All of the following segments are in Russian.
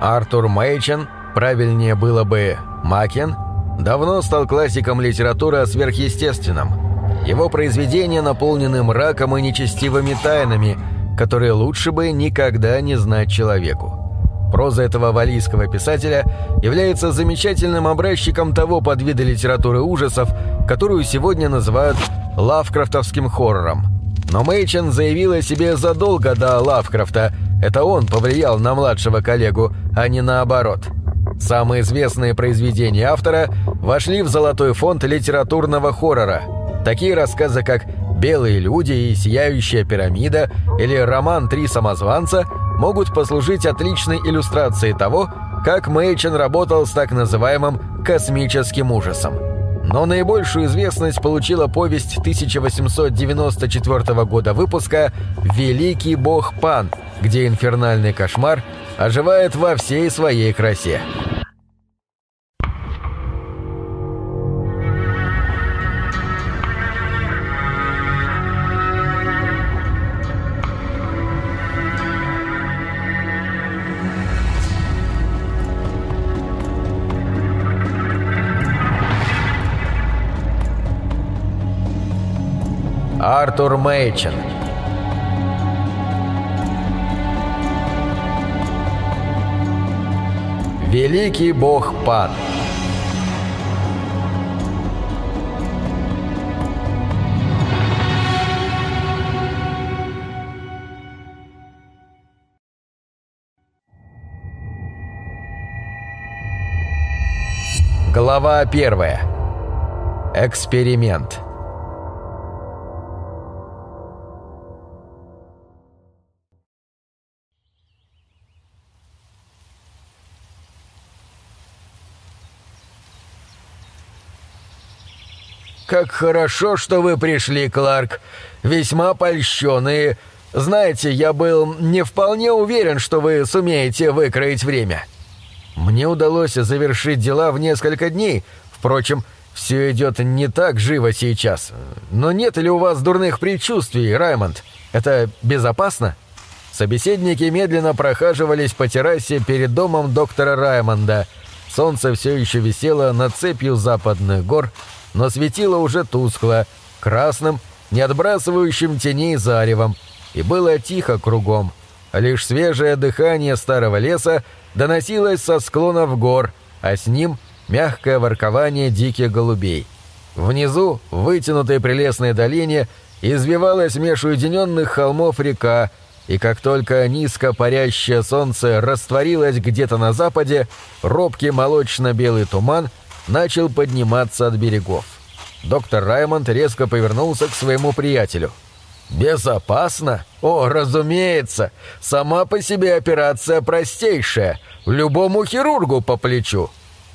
Артур Мэйчен, правильнее было бы Макен, давно стал классиком литературы о сверхъестественном. Его произведения наполнены мраком и нечестивыми тайнами, которые лучше бы никогда не знать человеку. Проза этого валийского писателя является замечательным образчиком того подвида литературы ужасов, которую сегодня называют лавкрафтовским хоррором. Но Мэйчен заявил о себе задолго до Лавкрафта. Это он повлиял на младшего коллегу, а не наоборот. Самые известные произведения автора вошли в золотой фонд литературного хоррора. Такие рассказы, как «Белые люди» и «Сияющая пирамида» или роман «Три самозванца» могут послужить отличной иллюстрацией того, как Мэйчен работал с так называемым «космическим ужасом». Но наибольшую известность получила повесть 1894 года выпуска «Великий бог Пан», где инфернальный кошмар оживает во всей своей красе. Артур Мэйчен Великий бог Пан Глава первая. Эксперимент. «Как хорошо, что вы пришли, Кларк. Весьма польщенные. Знаете, я был не вполне уверен, что вы сумеете выкроить время. Мне удалось завершить дела в несколько дней. Впрочем, все идет не так живо сейчас. Но нет ли у вас дурных предчувствий, Раймонд? Это безопасно?» Собеседники медленно прохаживались по террасе перед домом доктора Раймонда. Солнце все еще висело над цепью западных гор, но светило уже тускло, красным, не отбрасывающим теней заревом, и было тихо кругом. Лишь свежее дыхание старого леса доносилось со склонов гор, а с ним мягкое воркование диких голубей. Внизу, в вытянутой прелестной долине, извивалась меж уединенных холмов река, и как только низко парящее солнце растворилось где-то на западе, робкий молочно-белый туман — начал подниматься от берегов. Доктор Раймонд резко повернулся к своему приятелю. «Безопасно? О, разумеется! Сама по себе операция простейшая, любому хирургу по плечу.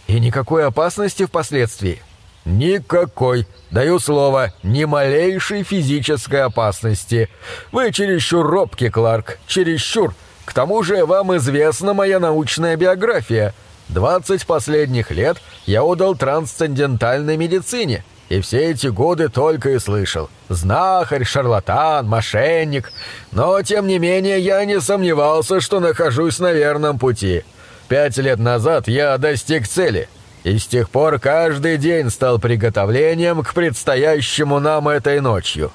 И никакой опасности впоследствии?» «Никакой. Даю слово, ни малейшей физической опасности. Вы чересчур робкий, Кларк, чересчур. К тому же вам известна моя научная биография. Двадцать последних лет я отдал трансцендентальной медицине, и все эти годы только и слышал. Знахарь, шарлатан, мошенник. Но, тем не менее, я не сомневался, что нахожусь на верном пути. Пять лет назад я достиг цели, и с тех пор каждый день стал приготовлением к предстоящему нам этой ночью.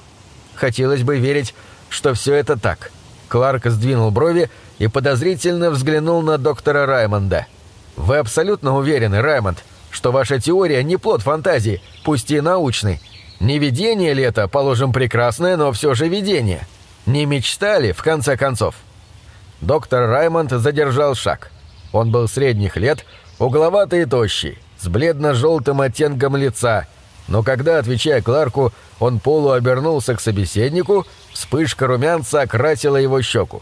Хотелось бы верить, что все это так. Кларк сдвинул брови и подозрительно взглянул на доктора Раймонда – вы абсолютно уверены, Раймонд, что ваша теория не плод фантазии, пусть и научный? Не видение ли это, положим, прекрасное, но все же видение? Не мечтали, в конце концов?» Доктор Раймонд задержал шаг. Он был средних лет, угловатый и тощий, с бледно-желтым оттенком лица, но когда, отвечая Кларку, он полуобернулся к собеседнику, вспышка румянца окрасила его щеку.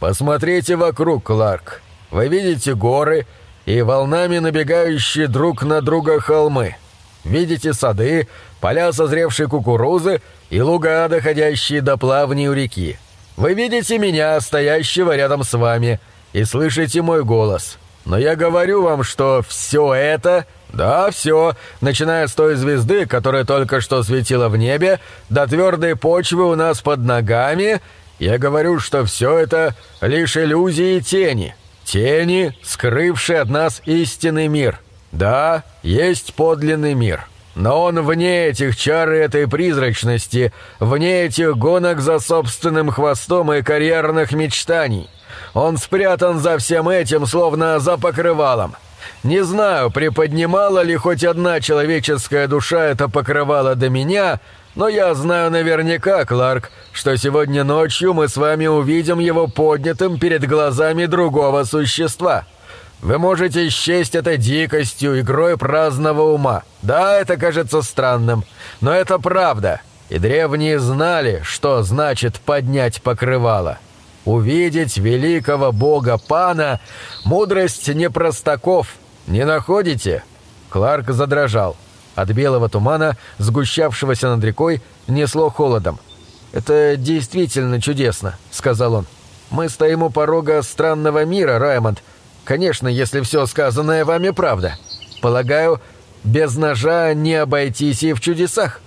«Посмотрите вокруг, Кларк. Вы видите горы, и волнами набегающие друг на друга холмы. Видите сады, поля созревшей кукурузы и луга, доходящие до плавней у реки. Вы видите меня, стоящего рядом с вами, и слышите мой голос. Но я говорю вам, что все это... Да, все, начиная с той звезды, которая только что светила в небе, до твердой почвы у нас под ногами, я говорю, что все это лишь иллюзии и тени. Тени, скрывшие от нас истинный мир. Да, есть подлинный мир. Но он вне этих чар и этой призрачности, вне этих гонок за собственным хвостом и карьерных мечтаний. Он спрятан за всем этим, словно за покрывалом. Не знаю, приподнимала ли хоть одна человеческая душа это покрывало до меня, но я знаю наверняка, Кларк, что сегодня ночью мы с вами увидим его поднятым перед глазами другого существа. Вы можете счесть это дикостью, игрой праздного ума. Да, это кажется странным, но это правда. И древние знали, что значит поднять покрывало. Увидеть великого бога Пана — мудрость не простаков. Не находите?» Кларк задрожал. От белого тумана, сгущавшегося над рекой, несло холодом. «Это действительно чудесно», — сказал он. «Мы стоим у порога странного мира, Раймонд, Конечно, если все сказанное вами правда. Полагаю, без ножа не обойтись и в чудесах.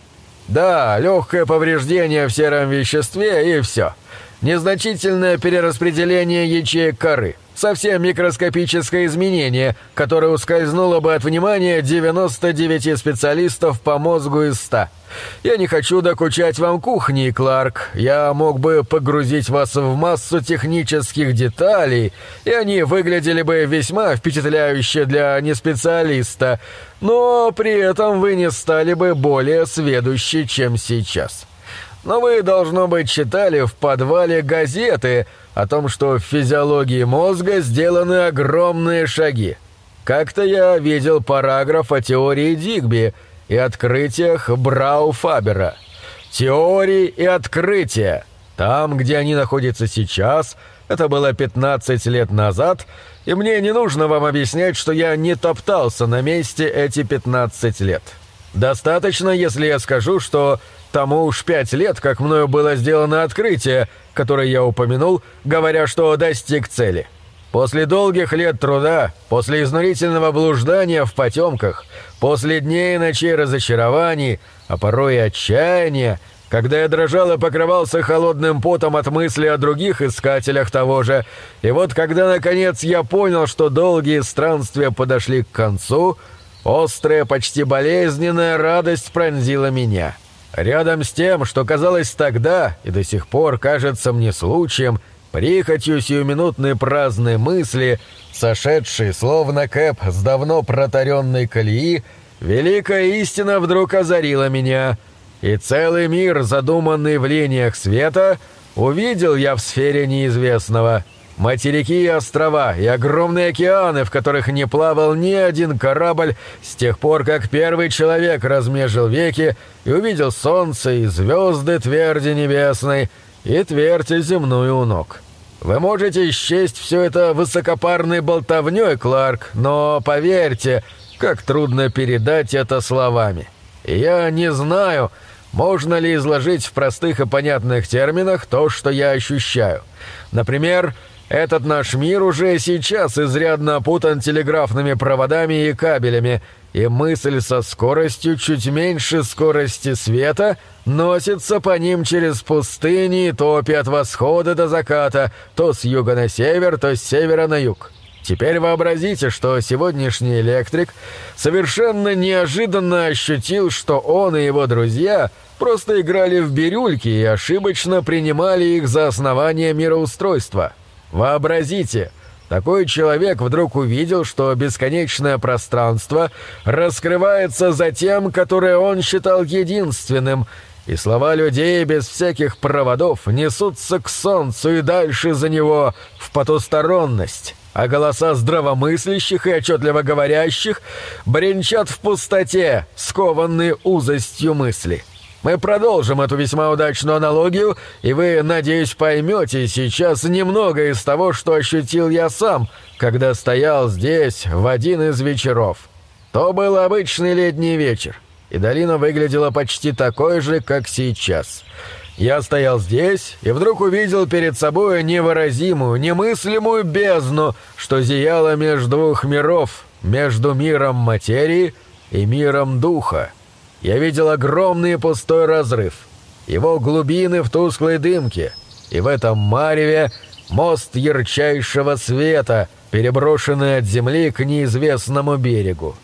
Да, легкое повреждение в сером веществе и все. Незначительное перераспределение ячеек коры – совсем микроскопическое изменение, которое ускользнуло бы от внимания 99 специалистов по мозгу из 100. Я не хочу докучать вам кухни, Кларк. Я мог бы погрузить вас в массу технических деталей, и они выглядели бы весьма впечатляюще для неспециалиста, но при этом вы не стали бы более сведущи, чем сейчас. Но вы, должно быть, читали в подвале газеты о том, что в физиологии мозга сделаны огромные шаги. Как-то я видел параграф о теории Дигби и открытиях Брау-Фабера. Теории и открытия. Там, где они находятся сейчас, это было 15 лет назад, и мне не нужно вам объяснять, что я не топтался на месте эти 15 лет. Достаточно, если я скажу, что Тому уж пять лет, как мною было сделано открытие, которое я упомянул, говоря, что достиг цели. После долгих лет труда, после изнурительного блуждания в потемках, после дней и ночей разочарований, а порой и отчаяния, когда я дрожал и покрывался холодным потом от мысли о других искателях того же, и вот когда, наконец, я понял, что долгие странствия подошли к концу, острая, почти болезненная радость пронзила меня». Рядом с тем, что казалось тогда и до сих пор кажется мне случаем, прихотью сиюминутной праздной мысли, сошедшей словно кэп с давно протаренной колеи, великая истина вдруг озарила меня, и целый мир, задуманный в линиях света, увидел я в сфере неизвестного — материки и острова, и огромные океаны, в которых не плавал ни один корабль с тех пор, как первый человек размежил веки и увидел солнце и звезды тверди небесной и твердь земную у ног. Вы можете счесть все это высокопарной болтовней, Кларк, но поверьте, как трудно передать это словами. Я не знаю, можно ли изложить в простых и понятных терминах то, что я ощущаю. Например, этот наш мир уже сейчас изрядно опутан телеграфными проводами и кабелями, и мысль со скоростью чуть меньше скорости света носится по ним через пустыни и топи от восхода до заката, то с юга на север, то с севера на юг. Теперь вообразите, что сегодняшний электрик совершенно неожиданно ощутил, что он и его друзья просто играли в бирюльки и ошибочно принимали их за основание мироустройства. Вообразите, такой человек вдруг увидел, что бесконечное пространство раскрывается за тем, которое он считал единственным, и слова людей без всяких проводов несутся к солнцу и дальше за него в потусторонность, а голоса здравомыслящих и отчетливо говорящих бренчат в пустоте, скованные узостью мысли. Мы продолжим эту весьма удачную аналогию, и вы, надеюсь, поймете сейчас немного из того, что ощутил я сам, когда стоял здесь в один из вечеров. То был обычный летний вечер, и долина выглядела почти такой же, как сейчас. Я стоял здесь и вдруг увидел перед собой невыразимую, немыслимую бездну, что зияла между двух миров, между миром материи и миром духа. Я видел огромный пустой разрыв, его глубины в тусклой дымке, и в этом мареве мост ярчайшего света, переброшенные от земли к неизвестному берегу.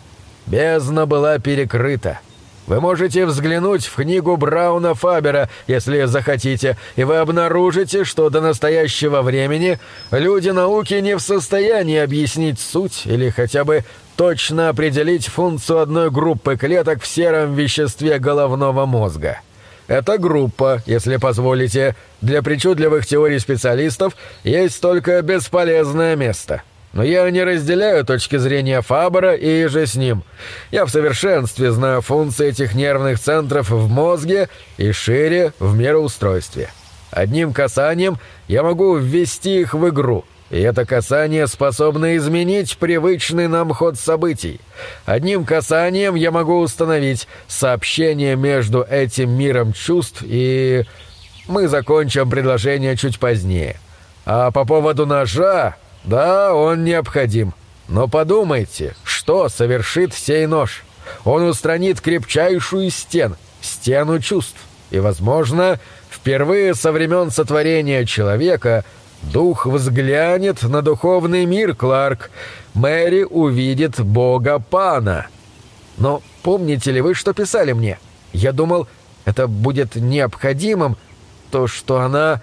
Бездна была перекрыта. Вы можете взглянуть в книгу Брауна Фабера, если захотите, и вы обнаружите, что до настоящего времени люди науки не в состоянии объяснить суть или хотя бы точно определить функцию одной группы клеток в сером веществе головного мозга. Эта группа, если позволите, для причудливых теорий специалистов есть только бесполезное место – но я не разделяю точки зрения Фабера и же с ним. Я в совершенстве знаю функции этих нервных центров в мозге и шире в мироустройстве. Одним касанием я могу ввести их в игру, и это касание способно изменить привычный нам ход событий. Одним касанием я могу установить сообщение между этим миром чувств и... Мы закончим предложение чуть позднее. А по поводу ножа да, он необходим. Но подумайте, что совершит сей нож? Он устранит крепчайшую стен, стену чувств. И, возможно, впервые со времен сотворения человека дух взглянет на духовный мир, Кларк. Мэри увидит бога Пана. Но помните ли вы, что писали мне? Я думал, это будет необходимым, то, что она...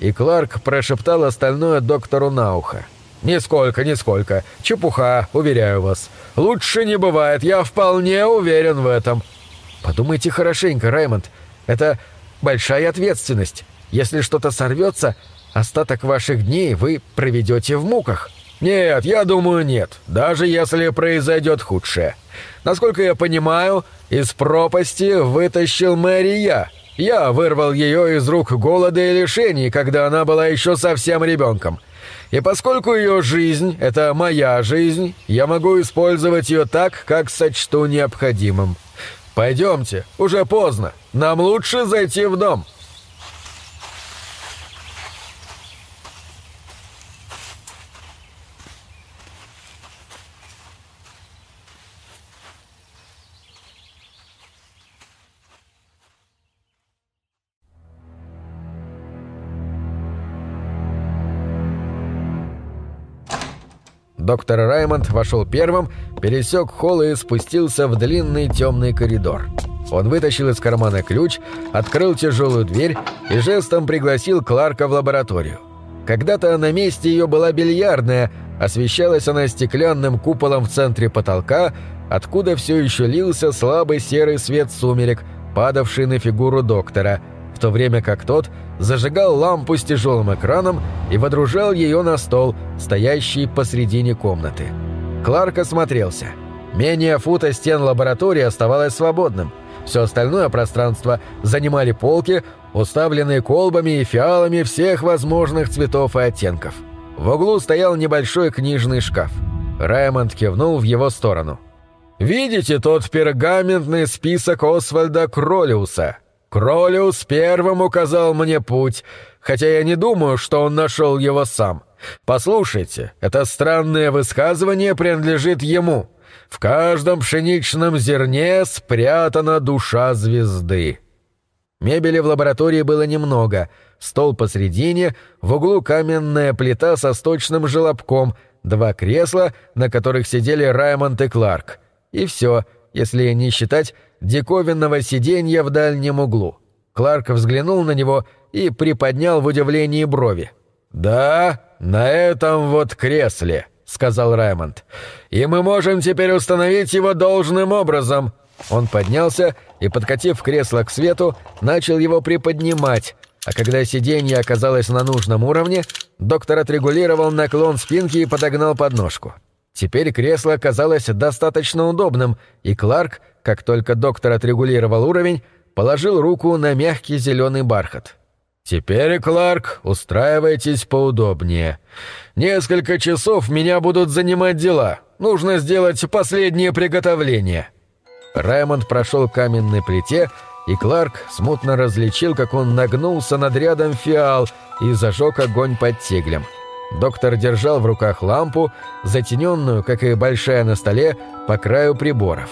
И Кларк прошептал остальное доктору на ухо. «Нисколько, нисколько. Чепуха, уверяю вас. Лучше не бывает, я вполне уверен в этом». «Подумайте хорошенько, Раймонд. Это большая ответственность. Если что-то сорвется, остаток ваших дней вы проведете в муках». «Нет, я думаю, нет. Даже если произойдет худшее. Насколько я понимаю, из пропасти вытащил Мэри я. Я вырвал ее из рук голода и лишений, когда она была еще совсем ребенком. И поскольку ее жизнь — это моя жизнь, я могу использовать ее так, как сочту необходимым. Пойдемте, уже поздно. Нам лучше зайти в дом». Доктор Раймонд вошел первым, пересек холл и спустился в длинный темный коридор. Он вытащил из кармана ключ, открыл тяжелую дверь и жестом пригласил Кларка в лабораторию. Когда-то на месте ее была бильярдная, освещалась она стеклянным куполом в центре потолка, откуда все еще лился слабый серый свет сумерек, падавший на фигуру доктора – в то время как тот зажигал лампу с тяжелым экраном и водружал ее на стол, стоящий посредине комнаты. Кларк осмотрелся. Менее фута стен лаборатории оставалось свободным. Все остальное пространство занимали полки, уставленные колбами и фиалами всех возможных цветов и оттенков. В углу стоял небольшой книжный шкаф. Раймонд кивнул в его сторону. «Видите тот пергаментный список Освальда Кролиуса?» Кролиус первым указал мне путь, хотя я не думаю, что он нашел его сам. Послушайте, это странное высказывание принадлежит ему. В каждом пшеничном зерне спрятана душа звезды. Мебели в лаборатории было немного. Стол посредине, в углу каменная плита со сточным желобком, два кресла, на которых сидели Раймонд и Кларк. И все, если не считать диковинного сиденья в дальнем углу. Кларк взглянул на него и приподнял в удивлении брови. «Да, на этом вот кресле», — сказал Раймонд. «И мы можем теперь установить его должным образом». Он поднялся и, подкатив кресло к свету, начал его приподнимать, а когда сиденье оказалось на нужном уровне, доктор отрегулировал наклон спинки и подогнал подножку. Теперь кресло казалось достаточно удобным, и Кларк, как только доктор отрегулировал уровень, положил руку на мягкий зеленый бархат. «Теперь, Кларк, устраивайтесь поудобнее. Несколько часов меня будут занимать дела. Нужно сделать последние приготовления». Раймонд прошел к каменной плите, и Кларк смутно различил, как он нагнулся над рядом фиал и зажег огонь под теглем. — Доктор держал в руках лампу, затененную, как и большая на столе, по краю приборов.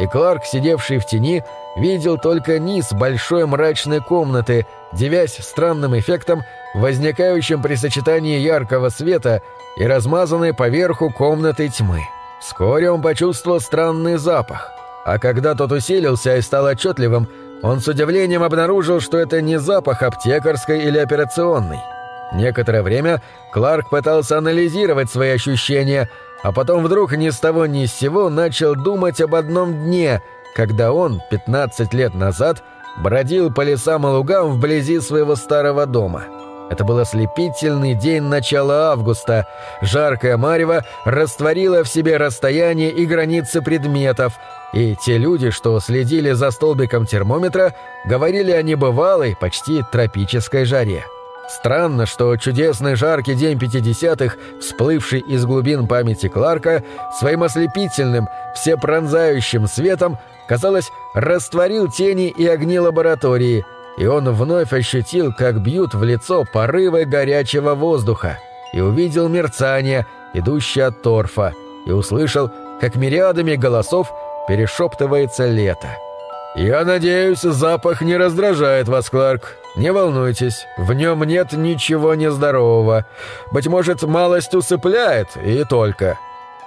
И Кларк, сидевший в тени, видел только низ большой мрачной комнаты, девясь странным эффектом, возникающим при сочетании яркого света и размазанной поверху комнаты тьмы. Вскоре он почувствовал странный запах, а когда тот усилился и стал отчетливым, он с удивлением обнаружил, что это не запах аптекарской или операционной. Некоторое время Кларк пытался анализировать свои ощущения, а потом вдруг ни с того ни с сего начал думать об одном дне, когда он, 15 лет назад, бродил по лесам и лугам вблизи своего старого дома. Это был ослепительный день начала августа. Жаркое марево растворило в себе расстояние и границы предметов, и те люди, что следили за столбиком термометра, говорили о небывалой, почти тропической жаре. Странно, что чудесный жаркий день 50-х, всплывший из глубин памяти Кларка, своим ослепительным, всепронзающим светом, казалось, растворил тени и огни лаборатории, и он вновь ощутил, как бьют в лицо порывы горячего воздуха, и увидел мерцание, идущее от торфа, и услышал, как мириадами голосов перешептывается лето. «Я надеюсь, запах не раздражает вас, Кларк. Не волнуйтесь, в нем нет ничего нездорового. Быть может, малость усыпляет, и только».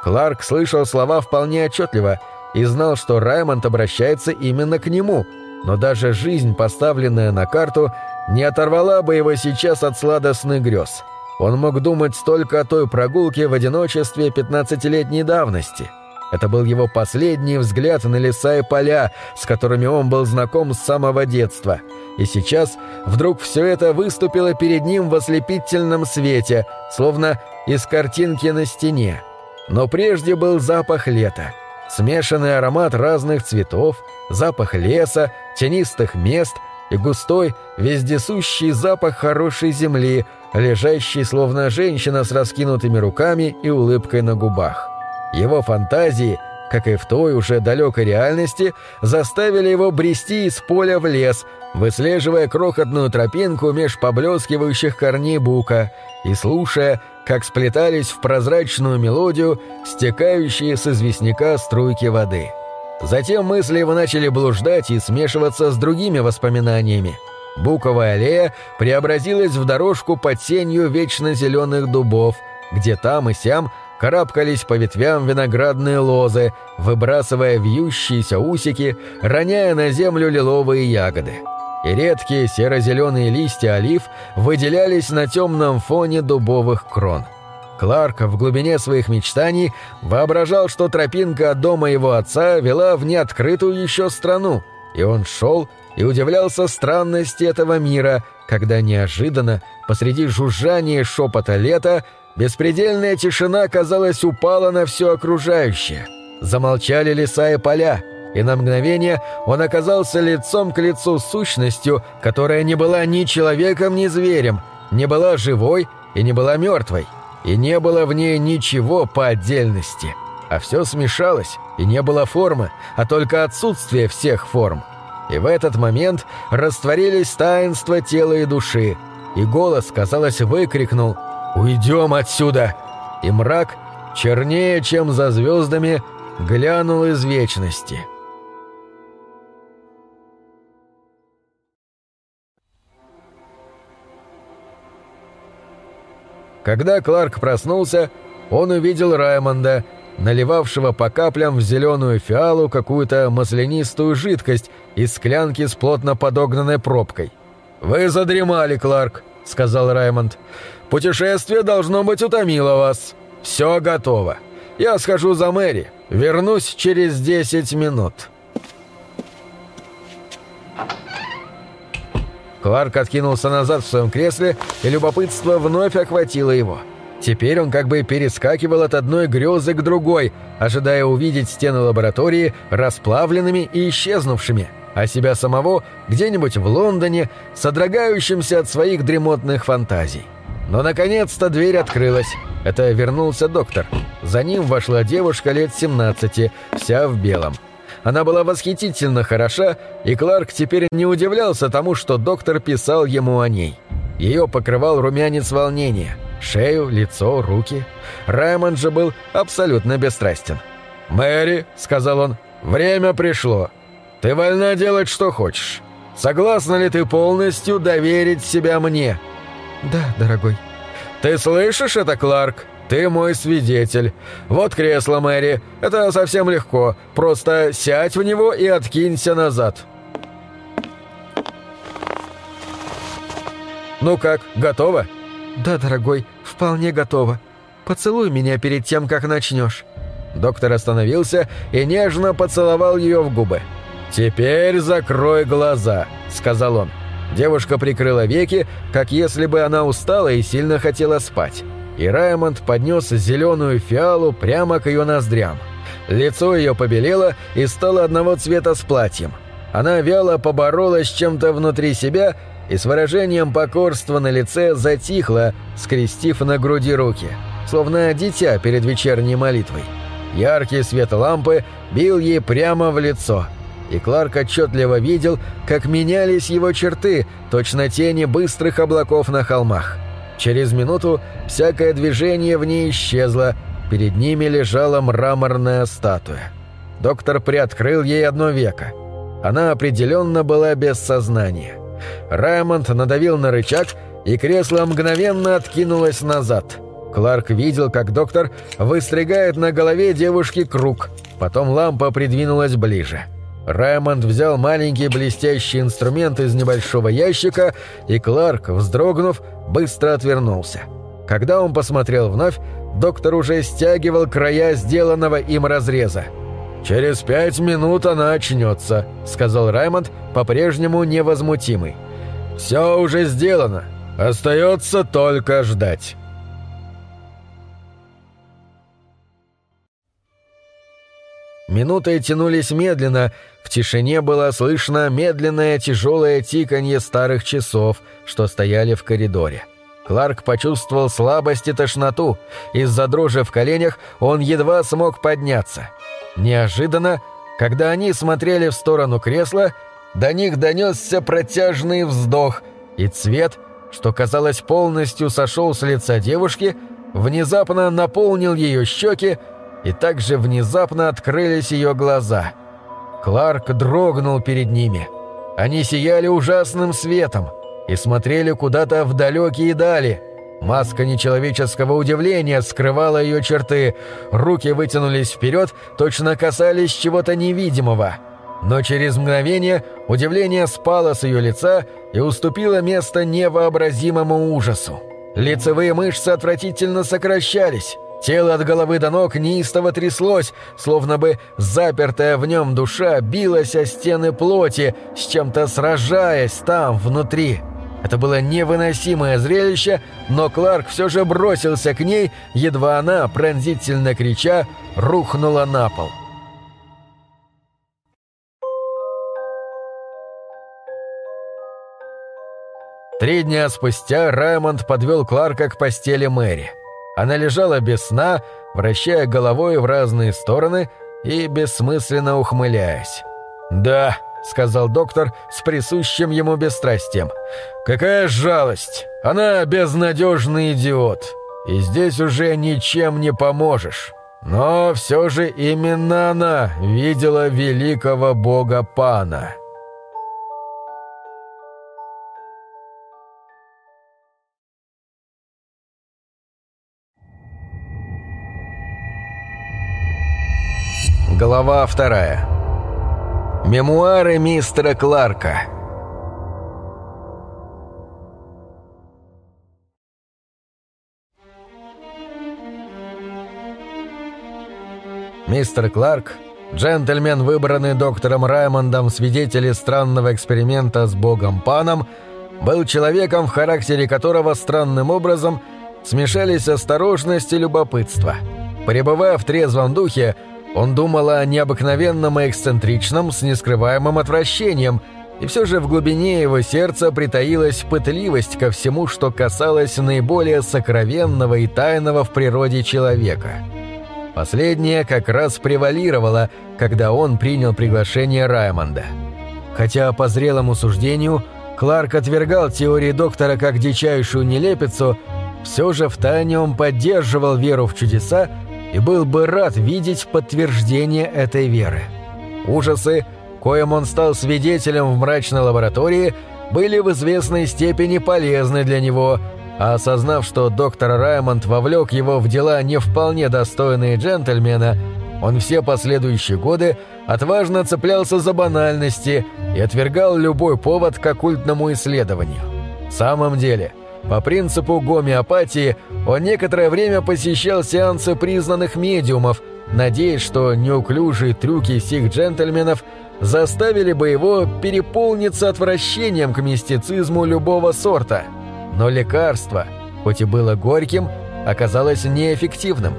Кларк слышал слова вполне отчетливо и знал, что Раймонд обращается именно к нему, но даже жизнь, поставленная на карту, не оторвала бы его сейчас от сладостных грез. Он мог думать только о той прогулке в одиночестве пятнадцатилетней давности – это был его последний взгляд на леса и поля, с которыми он был знаком с самого детства. И сейчас вдруг все это выступило перед ним в ослепительном свете, словно из картинки на стене. Но прежде был запах лета. Смешанный аромат разных цветов, запах леса, тенистых мест и густой, вездесущий запах хорошей земли, лежащий словно женщина с раскинутыми руками и улыбкой на губах. Его фантазии, как и в той уже далекой реальности, заставили его брести из поля в лес, выслеживая крохотную тропинку меж поблескивающих корней бука и слушая, как сплетались в прозрачную мелодию стекающие с известняка струйки воды. Затем мысли его начали блуждать и смешиваться с другими воспоминаниями. Буковая аллея преобразилась в дорожку под сенью вечно зеленых дубов, где там и сям – карабкались по ветвям виноградные лозы, выбрасывая вьющиеся усики, роняя на землю лиловые ягоды. И редкие серо-зеленые листья олив выделялись на темном фоне дубовых крон. Кларк в глубине своих мечтаний воображал, что тропинка от дома его отца вела в неоткрытую еще страну, и он шел и удивлялся странности этого мира, когда неожиданно, посреди жужжания шепота лета, Беспредельная тишина, казалось, упала на все окружающее. Замолчали леса и поля, и на мгновение он оказался лицом к лицу с сущностью, которая не была ни человеком, ни зверем, не была живой и не была мертвой, и не было в ней ничего по отдельности. А все смешалось, и не было формы, а только отсутствие всех форм. И в этот момент растворились таинства тела и души, и голос, казалось, выкрикнул «Уйдем отсюда!» И мрак, чернее, чем за звездами, глянул из вечности. Когда Кларк проснулся, он увидел Раймонда, наливавшего по каплям в зеленую фиалу какую-то маслянистую жидкость из склянки с плотно подогнанной пробкой. «Вы задремали, Кларк», — сказал Раймонд. Путешествие, должно быть, утомило вас. Все готово. Я схожу за Мэри. Вернусь через десять минут». Кларк откинулся назад в своем кресле, и любопытство вновь охватило его. Теперь он как бы перескакивал от одной грезы к другой, ожидая увидеть стены лаборатории расплавленными и исчезнувшими, а себя самого где-нибудь в Лондоне, содрогающимся от своих дремотных фантазий. Но наконец-то дверь открылась. Это вернулся доктор. За ним вошла девушка лет 17, вся в белом. Она была восхитительно хороша, и Кларк теперь не удивлялся тому, что доктор писал ему о ней. Ее покрывал румянец волнения. Шею, лицо, руки. Раймонд же был абсолютно бесстрастен. «Мэри», — сказал он, — «время пришло. Ты вольна делать, что хочешь. Согласна ли ты полностью доверить себя мне?» «Да, дорогой». «Ты слышишь это, Кларк? Ты мой свидетель. Вот кресло, Мэри. Это совсем легко. Просто сядь в него и откинься назад». «Ну как, готово?» «Да, дорогой, вполне готово. Поцелуй меня перед тем, как начнешь». Доктор остановился и нежно поцеловал ее в губы. «Теперь закрой глаза», — сказал он. Девушка прикрыла веки, как если бы она устала и сильно хотела спать. И Раймонд поднес зеленую фиалу прямо к ее ноздрям. Лицо ее побелело и стало одного цвета с платьем. Она вяло поборолась чем-то внутри себя и с выражением покорства на лице затихла, скрестив на груди руки, словно дитя перед вечерней молитвой. Яркий свет лампы бил ей прямо в лицо, и Кларк отчетливо видел, как менялись его черты, точно тени быстрых облаков на холмах. Через минуту всякое движение в ней исчезло, перед ними лежала мраморная статуя. Доктор приоткрыл ей одно веко. Она определенно была без сознания. Раймонд надавил на рычаг, и кресло мгновенно откинулось назад. Кларк видел, как доктор выстригает на голове девушки круг. Потом лампа придвинулась ближе. Раймонд взял маленький блестящий инструмент из небольшого ящика, и Кларк, вздрогнув, быстро отвернулся. Когда он посмотрел вновь, доктор уже стягивал края сделанного им разреза. «Через пять минут она очнется», — сказал Раймонд, по-прежнему невозмутимый. «Все уже сделано. Остается только ждать». Минуты тянулись медленно, в тишине было слышно медленное тяжелое тиканье старых часов, что стояли в коридоре. Кларк почувствовал слабость и тошноту. Из-за дрожи в коленях он едва смог подняться. Неожиданно, когда они смотрели в сторону кресла, до них донесся протяжный вздох, и цвет, что, казалось, полностью сошел с лица девушки, внезапно наполнил ее щеки, и также внезапно открылись ее глаза. Кларк дрогнул перед ними. Они сияли ужасным светом и смотрели куда-то в далекие дали. Маска нечеловеческого удивления скрывала ее черты, руки вытянулись вперед, точно касались чего-то невидимого. Но через мгновение удивление спало с ее лица и уступило место невообразимому ужасу. Лицевые мышцы отвратительно сокращались. Тело от головы до ног неистово тряслось, словно бы запертая в нем душа билась о стены плоти, с чем-то сражаясь там, внутри. Это было невыносимое зрелище, но Кларк все же бросился к ней, едва она, пронзительно крича, рухнула на пол. Три дня спустя Раймонд подвел Кларка к постели Мэри. Она лежала без сна, вращая головой в разные стороны и бессмысленно ухмыляясь. «Да», — сказал доктор с присущим ему бесстрастием, — «какая жалость! Она безнадежный идиот, и здесь уже ничем не поможешь». Но все же именно она видела великого бога Пана. Глава вторая. Мемуары мистера Кларка. Мистер Кларк, джентльмен, выбранный доктором Раймондом свидетели странного эксперимента с богом Паном, был человеком, в характере которого странным образом смешались осторожность и любопытство. Пребывая в трезвом духе, он думал о необыкновенном и эксцентричном с нескрываемым отвращением, и все же в глубине его сердца притаилась пытливость ко всему, что касалось наиболее сокровенного и тайного в природе человека. Последнее как раз превалировало, когда он принял приглашение Раймонда. Хотя по зрелому суждению Кларк отвергал теории доктора как дичайшую нелепицу, все же втайне он поддерживал веру в чудеса и был бы рад видеть подтверждение этой веры. Ужасы, коим он стал свидетелем в мрачной лаборатории, были в известной степени полезны для него, а осознав, что доктор Раймонд вовлек его в дела не вполне достойные джентльмена, он все последующие годы отважно цеплялся за банальности и отвергал любой повод к оккультному исследованию. В самом деле, по принципу гомеопатии он некоторое время посещал сеансы признанных медиумов, надеясь, что неуклюжие трюки сих джентльменов заставили бы его переполниться отвращением к мистицизму любого сорта. Но лекарство, хоть и было горьким, оказалось неэффективным.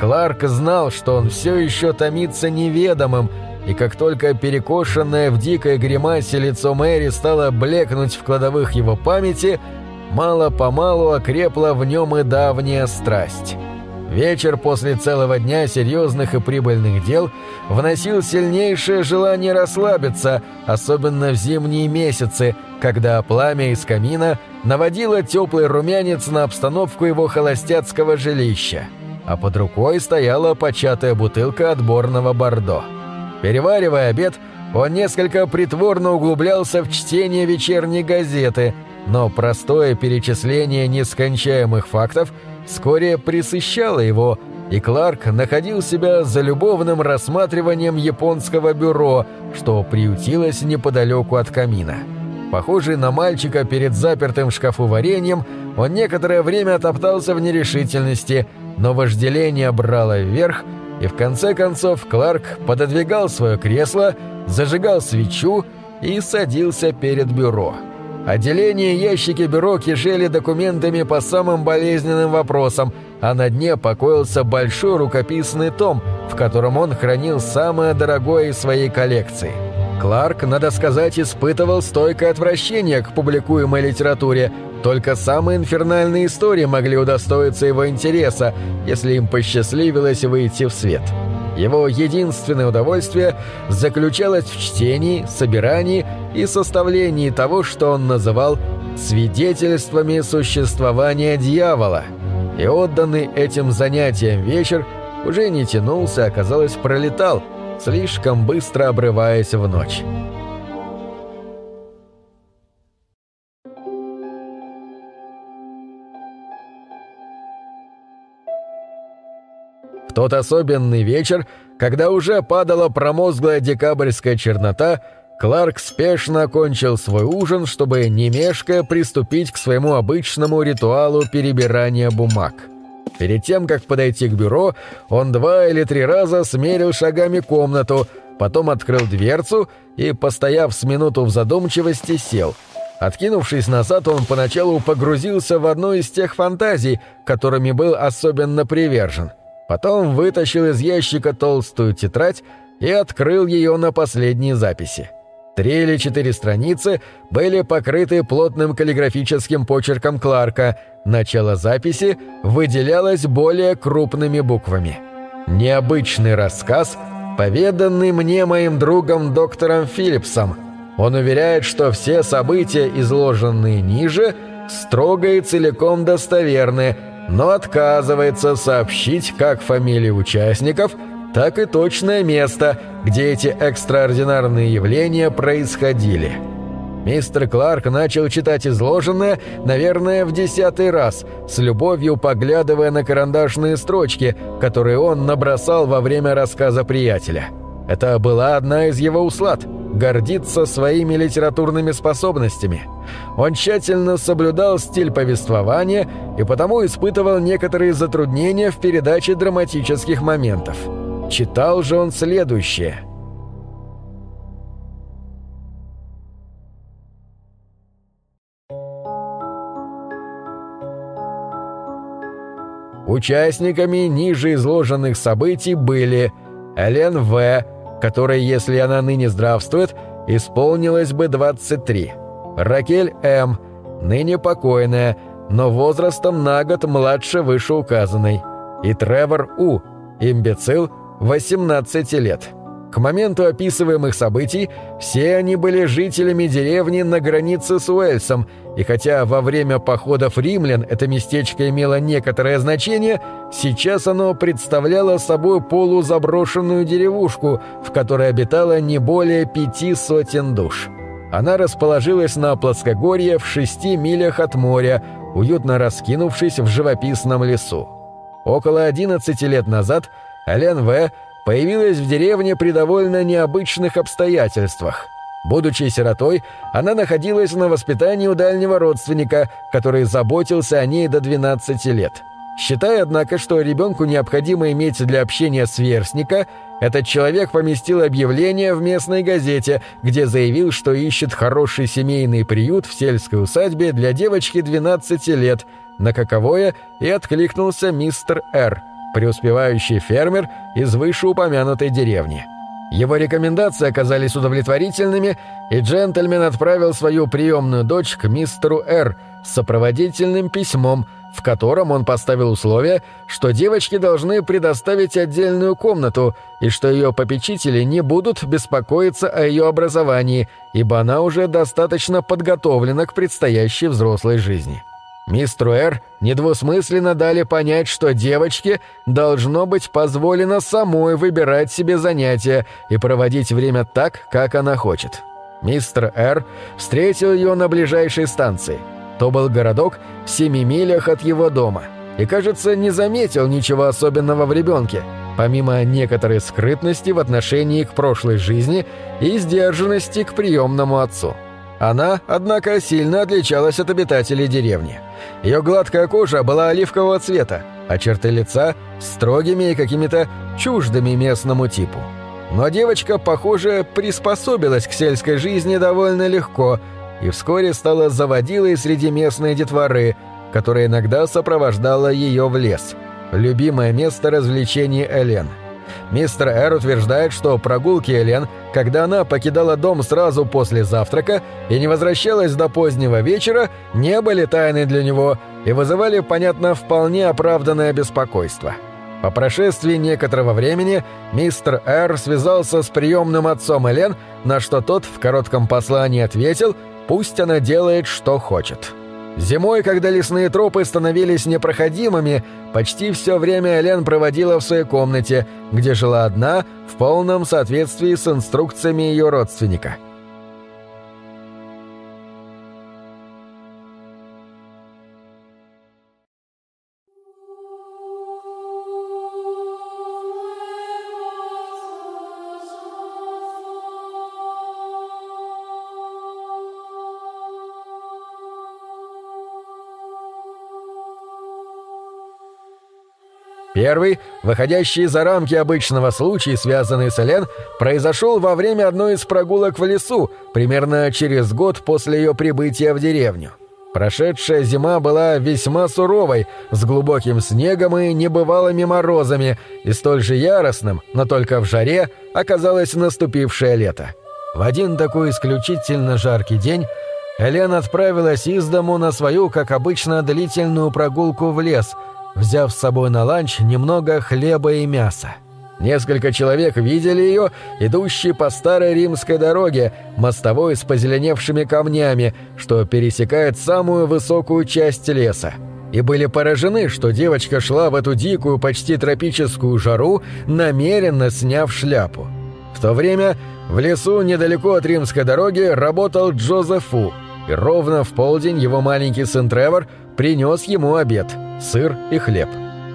Кларк знал, что он все еще томится неведомым, и как только перекошенное в дикой гримасе лицо Мэри стало блекнуть в кладовых его памяти, мало-помалу окрепла в нем и давняя страсть. Вечер после целого дня серьезных и прибыльных дел вносил сильнейшее желание расслабиться, особенно в зимние месяцы, когда пламя из камина наводило теплый румянец на обстановку его холостяцкого жилища, а под рукой стояла початая бутылка отборного бордо. Переваривая обед, он несколько притворно углублялся в чтение вечерней газеты, но простое перечисление нескончаемых фактов – вскоре присыщало его, и Кларк находил себя за любовным рассматриванием японского бюро, что приютилось неподалеку от камина. Похожий на мальчика перед запертым шкафу вареньем, он некоторое время топтался в нерешительности, но вожделение брало вверх, и в конце концов Кларк пододвигал свое кресло, зажигал свечу и садился перед бюро. Отделение ящики бюро кишели документами по самым болезненным вопросам, а на дне покоился большой рукописный том, в котором он хранил самое дорогое из своей коллекции. Кларк, надо сказать, испытывал стойкое отвращение к публикуемой литературе, только самые инфернальные истории могли удостоиться его интереса, если им посчастливилось выйти в свет. Его единственное удовольствие заключалось в чтении, собирании и составлении того, что он называл «свидетельствами существования дьявола», и отданный этим занятиям вечер уже не тянулся, а, казалось, пролетал, слишком быстро обрываясь в ночь. Тот особенный вечер, когда уже падала промозглая декабрьская чернота, Кларк спешно окончил свой ужин, чтобы, не мешкая, приступить к своему обычному ритуалу перебирания бумаг. Перед тем, как подойти к бюро, он два или три раза смерил шагами комнату, потом открыл дверцу и, постояв с минуту в задумчивости, сел. Откинувшись назад, он поначалу погрузился в одну из тех фантазий, которыми был особенно привержен – Потом вытащил из ящика толстую тетрадь и открыл ее на последней записи. Три или четыре страницы были покрыты плотным каллиграфическим почерком Кларка. Начало записи выделялось более крупными буквами. «Необычный рассказ, поведанный мне моим другом доктором Филлипсом. Он уверяет, что все события, изложенные ниже, строго и целиком достоверны, но отказывается сообщить как фамилии участников, так и точное место, где эти экстраординарные явления происходили. Мистер Кларк начал читать изложенное, наверное, в десятый раз, с любовью поглядывая на карандашные строчки, которые он набросал во время рассказа приятеля. Это была одна из его услад – гордиться своими литературными способностями. Он тщательно соблюдал стиль повествования и потому испытывал некоторые затруднения в передаче драматических моментов. Читал же он следующее. Участниками ниже изложенных событий были Элен В., которой, если она ныне здравствует, исполнилось бы 23. Ракель М., ныне покойная, но возрастом на год младше вышеуказанной. И Тревор У., имбецил, 18 лет. К моменту описываемых событий все они были жителями деревни на границе с Уэльсом, и хотя во время походов римлян это местечко имело некоторое значение, сейчас оно представляло собой полузаброшенную деревушку, в которой обитало не более пяти сотен душ. Она расположилась на плоскогорье в шести милях от моря, уютно раскинувшись в живописном лесу. Около 11 лет назад Элен В. появилась в деревне при довольно необычных обстоятельствах. Будучи сиротой, она находилась на воспитании у дальнего родственника, который заботился о ней до 12 лет. Считая, однако, что ребенку необходимо иметь для общения сверстника, этот человек поместил объявление в местной газете, где заявил, что ищет хороший семейный приют в сельской усадьбе для девочки 12 лет, на каковое и откликнулся мистер Р., преуспевающий фермер из вышеупомянутой деревни. Его рекомендации оказались удовлетворительными, и джентльмен отправил свою приемную дочь к мистеру Р. с сопроводительным письмом, в котором он поставил условие, что девочки должны предоставить отдельную комнату и что ее попечители не будут беспокоиться о ее образовании, ибо она уже достаточно подготовлена к предстоящей взрослой жизни. Мистеру Р недвусмысленно дали понять, что девочке должно быть позволено самой выбирать себе занятия и проводить время так, как она хочет. Мистер Р встретил ее на ближайшей станции. То был городок в семи милях от его дома. И, кажется, не заметил ничего особенного в ребенке, помимо некоторой скрытности в отношении к прошлой жизни и сдержанности к приемному отцу. Она, однако, сильно отличалась от обитателей деревни. Ее гладкая кожа была оливкового цвета, а черты лица – строгими и какими-то чуждыми местному типу. Но девочка, похоже, приспособилась к сельской жизни довольно легко и вскоре стала заводилой среди местной детворы, которая иногда сопровождала ее в лес. Любимое место развлечений Элен – Мистер Эр утверждает, что прогулки Элен, когда она покидала дом сразу после завтрака и не возвращалась до позднего вечера, не были тайны для него и вызывали, понятно, вполне оправданное беспокойство. По прошествии некоторого времени мистер Эр связался с приемным отцом Элен, на что тот в коротком послании ответил «пусть она делает, что хочет». Зимой, когда лесные тропы становились непроходимыми, почти все время Элен проводила в своей комнате, где жила одна, в полном соответствии с инструкциями ее родственника – Первый, выходящий за рамки обычного случая, связанный с Элен, произошел во время одной из прогулок в лесу, примерно через год после ее прибытия в деревню. Прошедшая зима была весьма суровой, с глубоким снегом и небывалыми морозами, и столь же яростным, но только в жаре, оказалось наступившее лето. В один такой исключительно жаркий день Элен отправилась из дому на свою, как обычно, длительную прогулку в лес – взяв с собой на ланч немного хлеба и мяса. Несколько человек видели ее, идущей по старой римской дороге, мостовой с позеленевшими камнями, что пересекает самую высокую часть леса, и были поражены, что девочка шла в эту дикую, почти тропическую жару, намеренно сняв шляпу. В то время в лесу недалеко от римской дороги работал Джозефу, и ровно в полдень его маленький сын Тревор принес ему обед – сыр и хлеб.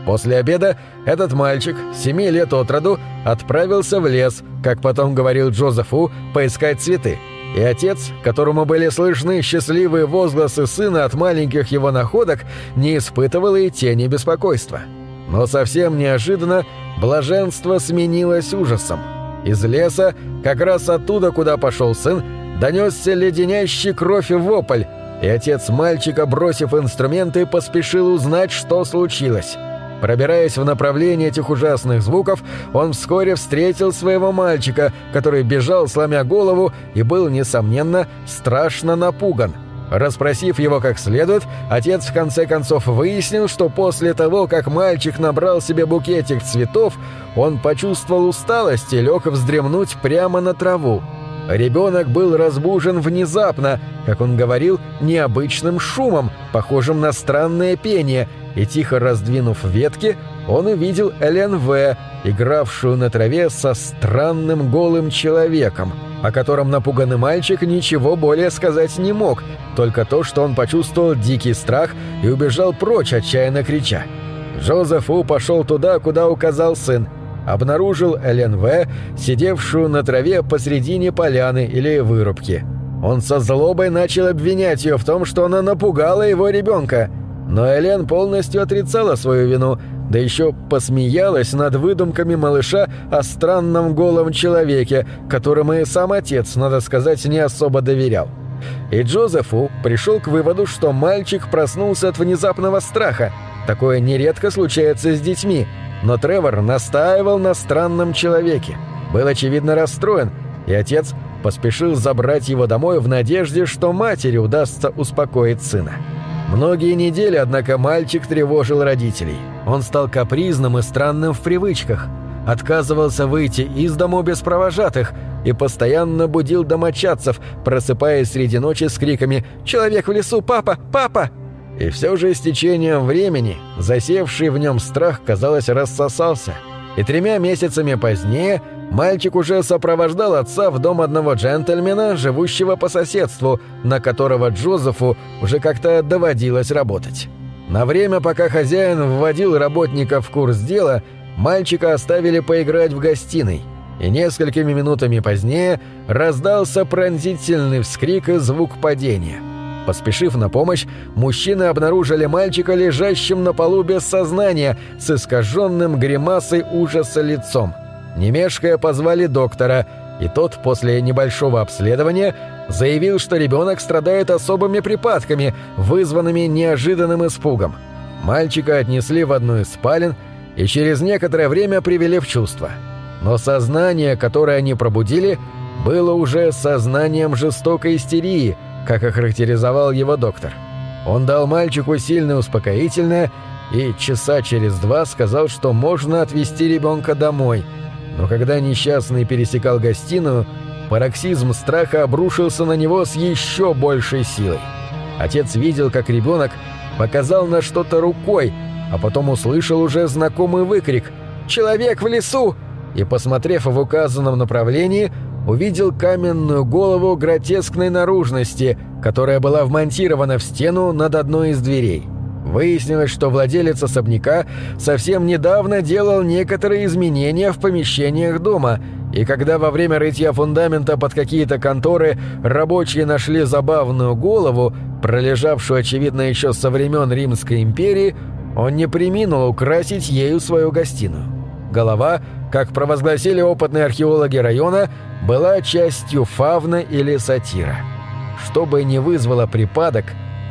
После обеда этот мальчик, семи лет от роду, отправился в лес, как потом говорил Джозефу, поискать цветы. И отец, которому были слышны счастливые возгласы сына от маленьких его находок, не испытывал и тени беспокойства. Но совсем неожиданно блаженство сменилось ужасом. Из леса, как раз оттуда, куда пошел сын, донесся леденящий кровь и вопль, и отец мальчика, бросив инструменты, поспешил узнать, что случилось. Пробираясь в направлении этих ужасных звуков, он вскоре встретил своего мальчика, который бежал, сломя голову, и был, несомненно, страшно напуган. Распросив его как следует, отец в конце концов выяснил, что после того, как мальчик набрал себе букетик цветов, он почувствовал усталость и лег вздремнуть прямо на траву. Ребенок был разбужен внезапно, как он говорил, необычным шумом, похожим на странное пение, и тихо раздвинув ветки, он увидел Элен В., игравшую на траве со странным голым человеком – о котором напуганный мальчик ничего более сказать не мог, только то, что он почувствовал дикий страх и убежал прочь, отчаянно крича. Джозеф У пошел туда, куда указал сын, обнаружил Элен В., сидевшую на траве посредине поляны или вырубки. Он со злобой начал обвинять ее в том, что она напугала его ребенка. Но Элен полностью отрицала свою вину, да еще посмеялась над выдумками малыша о странном голом человеке, которому и сам отец, надо сказать, не особо доверял. И Джозефу пришел к выводу, что мальчик проснулся от внезапного страха. Такое нередко случается с детьми, но Тревор настаивал на странном человеке. Был очевидно расстроен, и отец поспешил забрать его домой в надежде, что матери удастся успокоить сына. Многие недели, однако, мальчик тревожил родителей. Он стал капризным и странным в привычках, отказывался выйти из дому без провожатых и постоянно будил домочадцев, просыпаясь среди ночи с криками «Человек в лесу! Папа! Папа!» И все же с течением времени засевший в нем страх, казалось, рассосался. И тремя месяцами позднее мальчик уже сопровождал отца в дом одного джентльмена, живущего по соседству, на которого Джозефу уже как-то доводилось работать. На время, пока хозяин вводил работника в курс дела, мальчика оставили поиграть в гостиной, и несколькими минутами позднее раздался пронзительный вскрик и звук падения – Поспешив на помощь, мужчины обнаружили мальчика лежащим на полу без сознания, с искаженным гримасой ужаса лицом. Немешкая позвали доктора, и тот после небольшого обследования заявил, что ребенок страдает особыми припадками, вызванными неожиданным испугом. Мальчика отнесли в одну из спален и через некоторое время привели в чувство. Но сознание, которое они пробудили, было уже сознанием жестокой истерии – как охарактеризовал его доктор. Он дал мальчику сильное успокоительное и часа через два сказал, что можно отвезти ребенка домой. Но когда несчастный пересекал гостиную, пароксизм страха обрушился на него с еще большей силой. Отец видел, как ребенок показал на что-то рукой, а потом услышал уже знакомый выкрик «Человек в лесу!» и, посмотрев в указанном направлении, увидел каменную голову гротескной наружности, которая была вмонтирована в стену над одной из дверей. Выяснилось, что владелец особняка совсем недавно делал некоторые изменения в помещениях дома, и когда во время рытья фундамента под какие-то конторы рабочие нашли забавную голову, пролежавшую, очевидно, еще со времен Римской империи, он не приминул украсить ею свою гостиную. Голова, как провозгласили опытные археологи района, была частью фавна или сатира. Что бы ни вызвало припадок,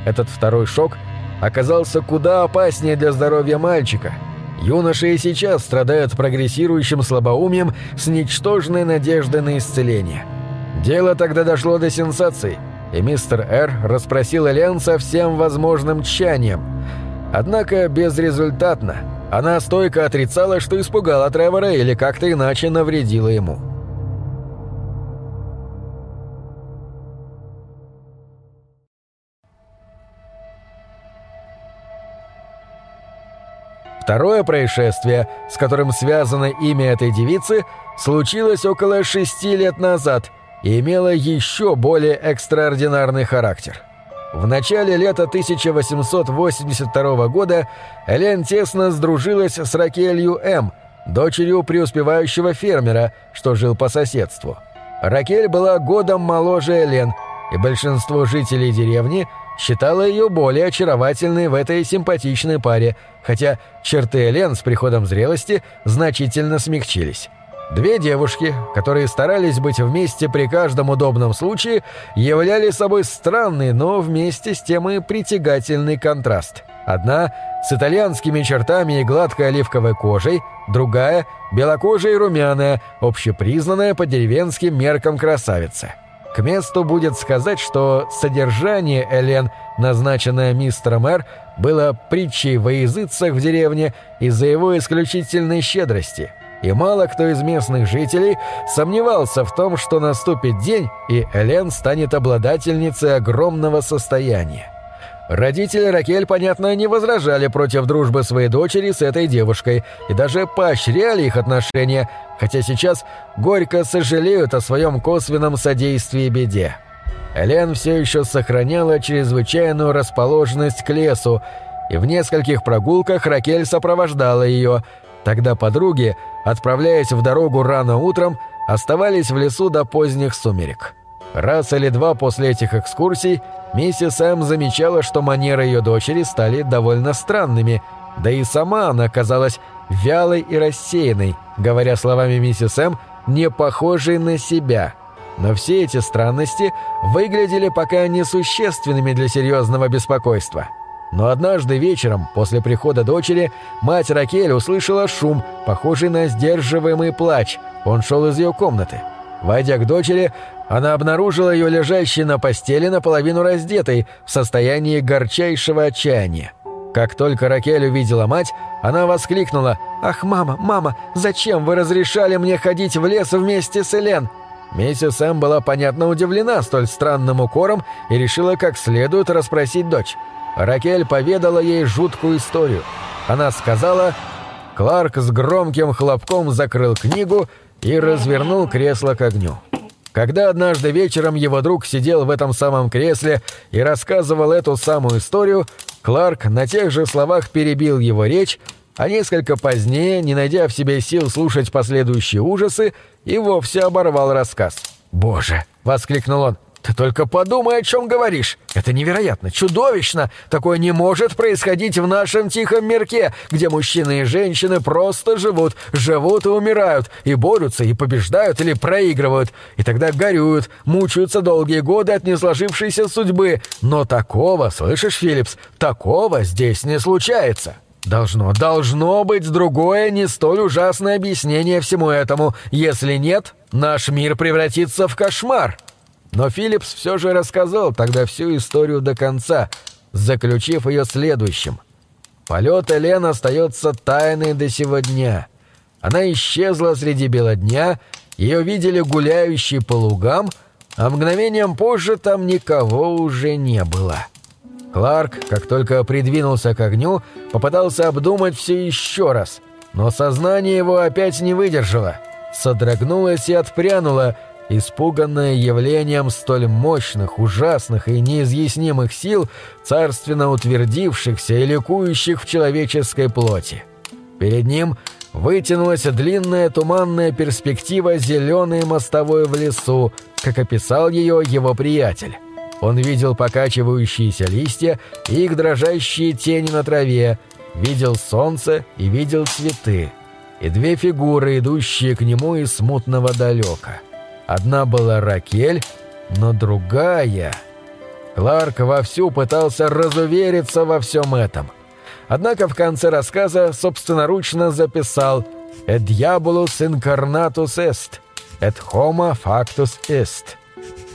этот второй шок оказался куда опаснее для здоровья мальчика. Юноша и сейчас страдает прогрессирующим слабоумием с ничтожной надеждой на исцеление. Дело тогда дошло до сенсации, и мистер Р. расспросил Элен со всем возможным тщанием. Однако безрезультатно. Она стойко отрицала, что испугала Тревора или как-то иначе навредила ему. Второе происшествие, с которым связано имя этой девицы, случилось около шести лет назад и имело еще более экстраординарный характер. В начале лета 1882 года Элен тесно сдружилась с Ракелью М., дочерью преуспевающего фермера, что жил по соседству. Ракель была годом моложе Элен, и большинство жителей деревни – считала ее более очаровательной в этой симпатичной паре, хотя черты Элен с приходом зрелости значительно смягчились. Две девушки, которые старались быть вместе при каждом удобном случае, являли собой странный, но вместе с тем и притягательный контраст. Одна с итальянскими чертами и гладкой оливковой кожей, другая – белокожая и румяная, общепризнанная по деревенским меркам красавица – к месту будет сказать, что содержание Элен, назначенное мистером Р, было притчей во языцах в деревне из-за его исключительной щедрости, и мало кто из местных жителей сомневался в том, что наступит день, и Элен станет обладательницей огромного состояния. Родители Ракель, понятно, не возражали против дружбы своей дочери с этой девушкой и даже поощряли их отношения, хотя сейчас горько сожалеют о своем косвенном содействии беде. Элен все еще сохраняла чрезвычайную расположенность к лесу, и в нескольких прогулках Ракель сопровождала ее. Тогда подруги, отправляясь в дорогу рано утром, оставались в лесу до поздних сумерек. Раз или два после этих экскурсий миссис М замечала, что манеры ее дочери стали довольно странными, да и сама она казалась вялой и рассеянной, говоря словами миссис М, не похожей на себя. Но все эти странности выглядели пока несущественными для серьезного беспокойства. Но однажды вечером, после прихода дочери, мать Ракель услышала шум, похожий на сдерживаемый плач. Он шел из ее комнаты. Войдя к дочери, она обнаружила ее лежащей на постели наполовину раздетой, в состоянии горчайшего отчаяния. Как только Ракель увидела мать, она воскликнула «Ах, мама, мама, зачем вы разрешали мне ходить в лес вместе с Элен?» Миссис Эм была понятно удивлена столь странным укором и решила как следует расспросить дочь. Ракель поведала ей жуткую историю. Она сказала... Кларк с громким хлопком закрыл книгу и развернул кресло к огню. Когда однажды вечером его друг сидел в этом самом кресле и рассказывал эту самую историю, Кларк на тех же словах перебил его речь, а несколько позднее, не найдя в себе сил слушать последующие ужасы, и вовсе оборвал рассказ. «Боже!» — воскликнул он. Ты только подумай, о чем говоришь. Это невероятно, чудовищно. Такое не может происходить в нашем тихом мирке, где мужчины и женщины просто живут, живут и умирают, и борются, и побеждают или проигрывают, и тогда горюют, мучаются долгие годы от несложившейся судьбы. Но такого, слышишь, Филлипс, такого здесь не случается. Должно, должно быть другое, не столь ужасное объяснение всему этому. Если нет, наш мир превратится в кошмар. Но Филлипс все же рассказал тогда всю историю до конца, заключив ее следующим. Полет Элен остается тайной до сего дня. Она исчезла среди бела дня, ее видели гуляющей по лугам, а мгновением позже там никого уже не было. Кларк, как только придвинулся к огню, попытался обдумать все еще раз, но сознание его опять не выдержало, содрогнулось и отпрянуло, испуганная явлением столь мощных, ужасных и неизъяснимых сил, царственно утвердившихся и ликующих в человеческой плоти. Перед ним вытянулась длинная туманная перспектива зеленой мостовой в лесу, как описал ее его приятель. Он видел покачивающиеся листья и их дрожащие тени на траве, видел солнце и видел цветы, и две фигуры, идущие к нему из смутного далека. Одна была Ракель, но другая... Кларк вовсю пытался разувериться во всем этом. Однако в конце рассказа собственноручно записал «Et diabolus incarnatus est, et homo factus est».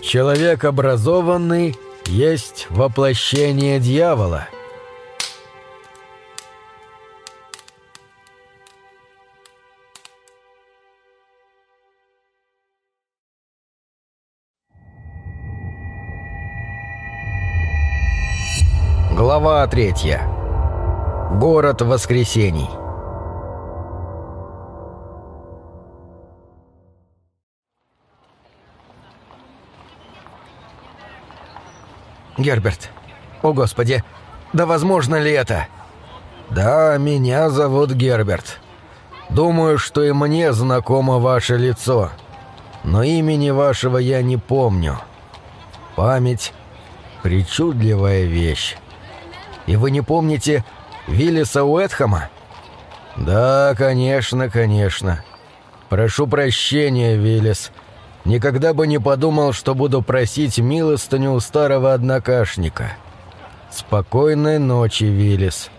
«Человек образованный есть воплощение дьявола». Глава третья. Город воскресений. Герберт. О, Господи. Да возможно ли это? Да, меня зовут Герберт. Думаю, что и мне знакомо ваше лицо. Но имени вашего я не помню. Память — причудливая вещь. И вы не помните Виллиса Уэтхэма?» «Да, конечно, конечно. Прошу прощения, Виллис. Никогда бы не подумал, что буду просить милостыню у старого однокашника. Спокойной ночи, Виллис.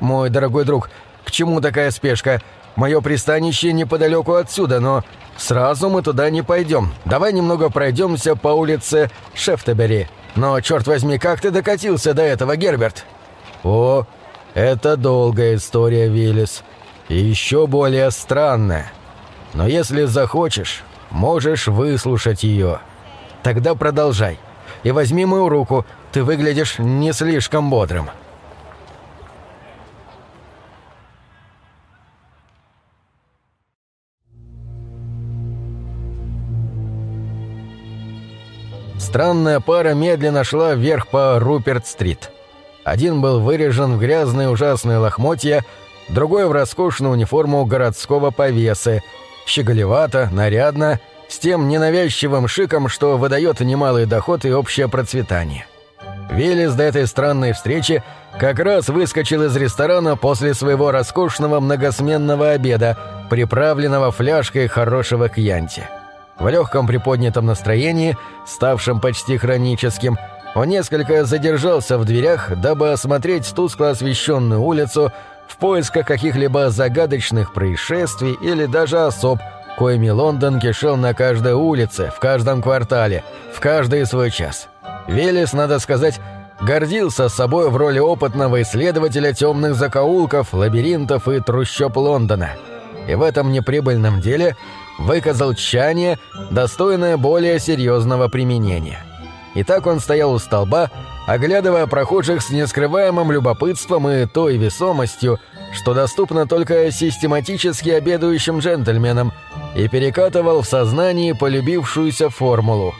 Мой дорогой друг, к чему такая спешка? Мое пристанище неподалеку отсюда, но сразу мы туда не пойдем. Давай немного пройдемся по улице Шефтебери. Но, черт возьми, как ты докатился до этого, Герберт?» «О, это долгая история, Виллис. И еще более странная. Но если захочешь, можешь выслушать ее. Тогда продолжай. и возьми мою руку. Ты выглядишь не слишком бодрым». Странная пара медленно шла вверх по Руперт-стрит. Один был вырежен в грязные ужасные лохмотья, другой в роскошную униформу городского повесы, щеголевато, нарядно, с тем ненавязчивым шиком, что выдает немалый доход и общее процветание. Велес до этой странной встречи как раз выскочил из ресторана после своего роскошного многосменного обеда, приправленного фляжкой хорошего кьянти. В легком приподнятом настроении, ставшем почти хроническим, он несколько задержался в дверях, дабы осмотреть тускло освещенную улицу в поисках каких-либо загадочных происшествий или даже особ, коими Лондон кишел на каждой улице, в каждом квартале, в каждый свой час. Велес, надо сказать, гордился собой в роли опытного исследователя темных закоулков, лабиринтов и трущоб Лондона. И в этом неприбыльном деле – выказал тщание, достойное более серьезного применения. И так он стоял у столба, оглядывая прохожих с нескрываемым любопытством и той весомостью, что доступно только систематически обедающим джентльменам, и перекатывал в сознании полюбившуюся формулу.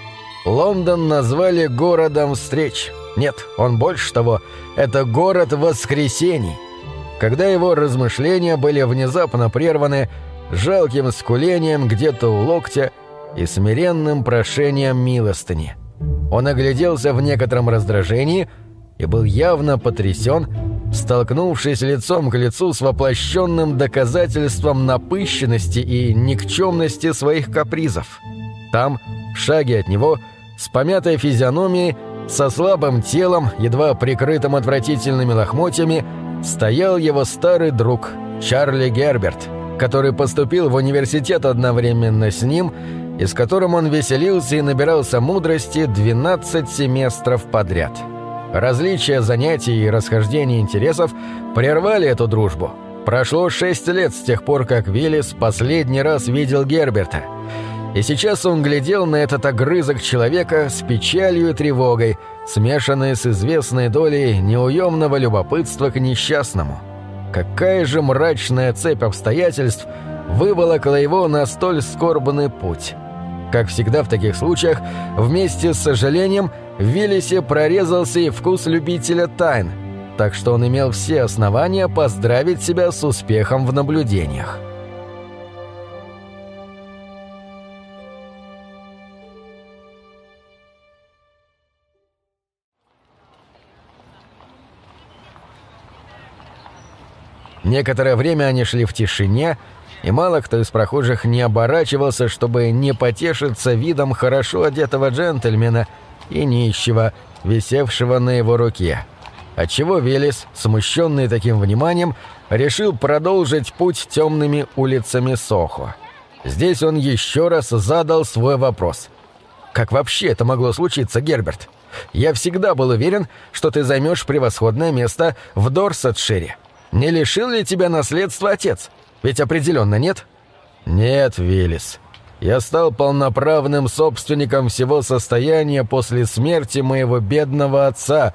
Лондон назвали городом встреч. Нет, он больше того, это город воскресений. Когда его размышления были внезапно прерваны жалким скулением где-то у локтя и смиренным прошением милостыни. Он огляделся в некотором раздражении и был явно потрясен, столкнувшись лицом к лицу с воплощенным доказательством напыщенности и никчемности своих капризов. Там, в шаге от него, с помятой физиономией, со слабым телом, едва прикрытым отвратительными лохмотьями, стоял его старый друг Чарли Герберт — который поступил в университет одновременно с ним и с которым он веселился и набирался мудрости 12 семестров подряд. Различия занятий и расхождения интересов прервали эту дружбу. Прошло шесть лет с тех пор, как Виллис последний раз видел Герберта. И сейчас он глядел на этот огрызок человека с печалью и тревогой, смешанной с известной долей неуемного любопытства к несчастному – Какая же мрачная цепь обстоятельств выволокла его на столь скорбный путь. Как всегда в таких случаях, вместе с сожалением в Виллисе прорезался и вкус любителя тайн, так что он имел все основания поздравить себя с успехом в наблюдениях. Некоторое время они шли в тишине, и мало кто из прохожих не оборачивался, чтобы не потешиться видом хорошо одетого джентльмена и нищего, висевшего на его руке. Отчего Велес, смущенный таким вниманием, решил продолжить путь темными улицами Сохо. Здесь он еще раз задал свой вопрос. «Как вообще это могло случиться, Герберт? Я всегда был уверен, что ты займешь превосходное место в Дорсетшире. Не лишил ли тебя наследства отец? Ведь определенно нет?» «Нет, Виллис. Я стал полноправным собственником всего состояния после смерти моего бедного отца,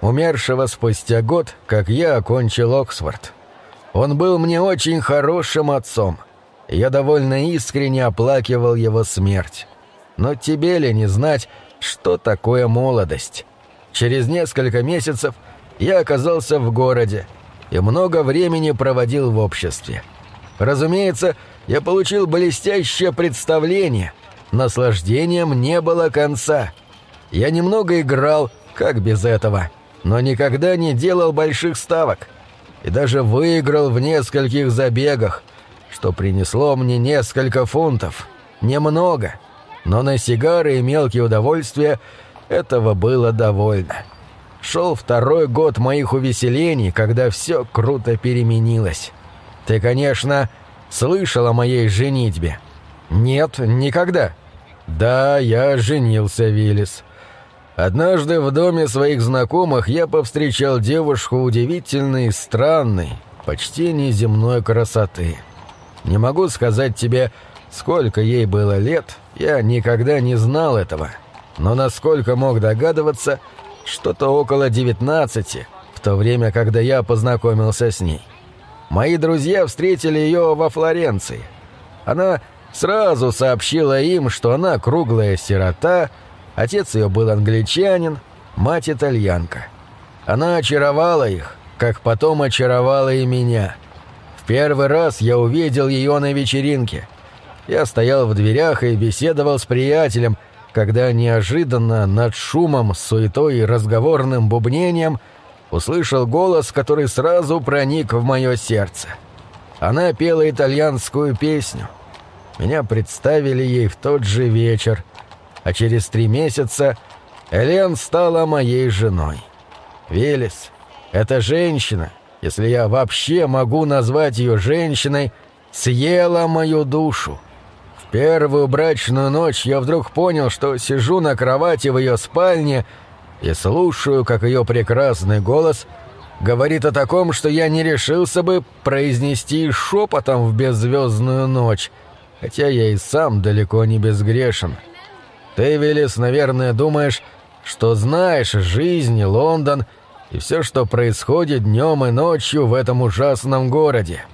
умершего спустя год, как я окончил Оксфорд. Он был мне очень хорошим отцом. Я довольно искренне оплакивал его смерть. Но тебе ли не знать, что такое молодость? Через несколько месяцев я оказался в городе, и много времени проводил в обществе. Разумеется, я получил блестящее представление. Наслаждением не было конца. Я немного играл, как без этого, но никогда не делал больших ставок. И даже выиграл в нескольких забегах, что принесло мне несколько фунтов. Немного, но на сигары и мелкие удовольствия этого было довольно. Шел второй год моих увеселений, когда все круто переменилось. Ты, конечно, слышал о моей женитьбе. Нет, никогда. Да, я женился, Виллис. Однажды в доме своих знакомых я повстречал девушку удивительной, странной, почти неземной красоты. Не могу сказать тебе, сколько ей было лет, я никогда не знал этого. но, насколько мог догадываться, что-то около 19, в то время, когда я познакомился с ней. Мои друзья встретили ее во Флоренции. Она сразу сообщила им, что она круглая сирота, отец ее был англичанин, мать итальянка. Она очаровала их, как потом очаровала и меня. В первый раз я увидел ее на вечеринке. Я стоял в дверях и беседовал с приятелем, когда неожиданно над шумом, суетой и разговорным бубнением услышал голос, который сразу проник в мое сердце. Она пела итальянскую песню. Меня представили ей в тот же вечер, а через три месяца Элен стала моей женой. Велес, эта женщина, если я вообще могу назвать ее женщиной, съела мою душу. В первую брачную ночь я вдруг понял, что сижу на кровати в ее спальне и слушаю, как ее прекрасный голос говорит о таком, что я не решился бы произнести шепотом в беззвездную ночь, хотя я и сам далеко не безгрешен. Ты, Велес, наверное, думаешь, что знаешь жизнь, Лондон — и все, что происходит днем и ночью в этом ужасном городе.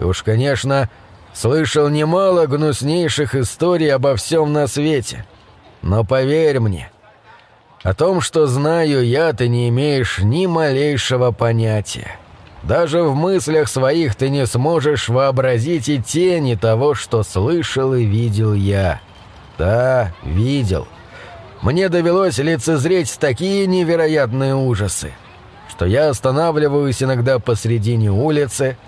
И уж, конечно, слышал немало гнуснейших историй обо всем на свете. Но поверь мне, о том, что знаю я, ты не имеешь ни малейшего понятия. Даже в мыслях своих ты не сможешь вообразить и тени того, что слышал и видел я. Да, видел. Мне довелось лицезреть такие невероятные ужасы что я останавливаюсь иногда посредине улицы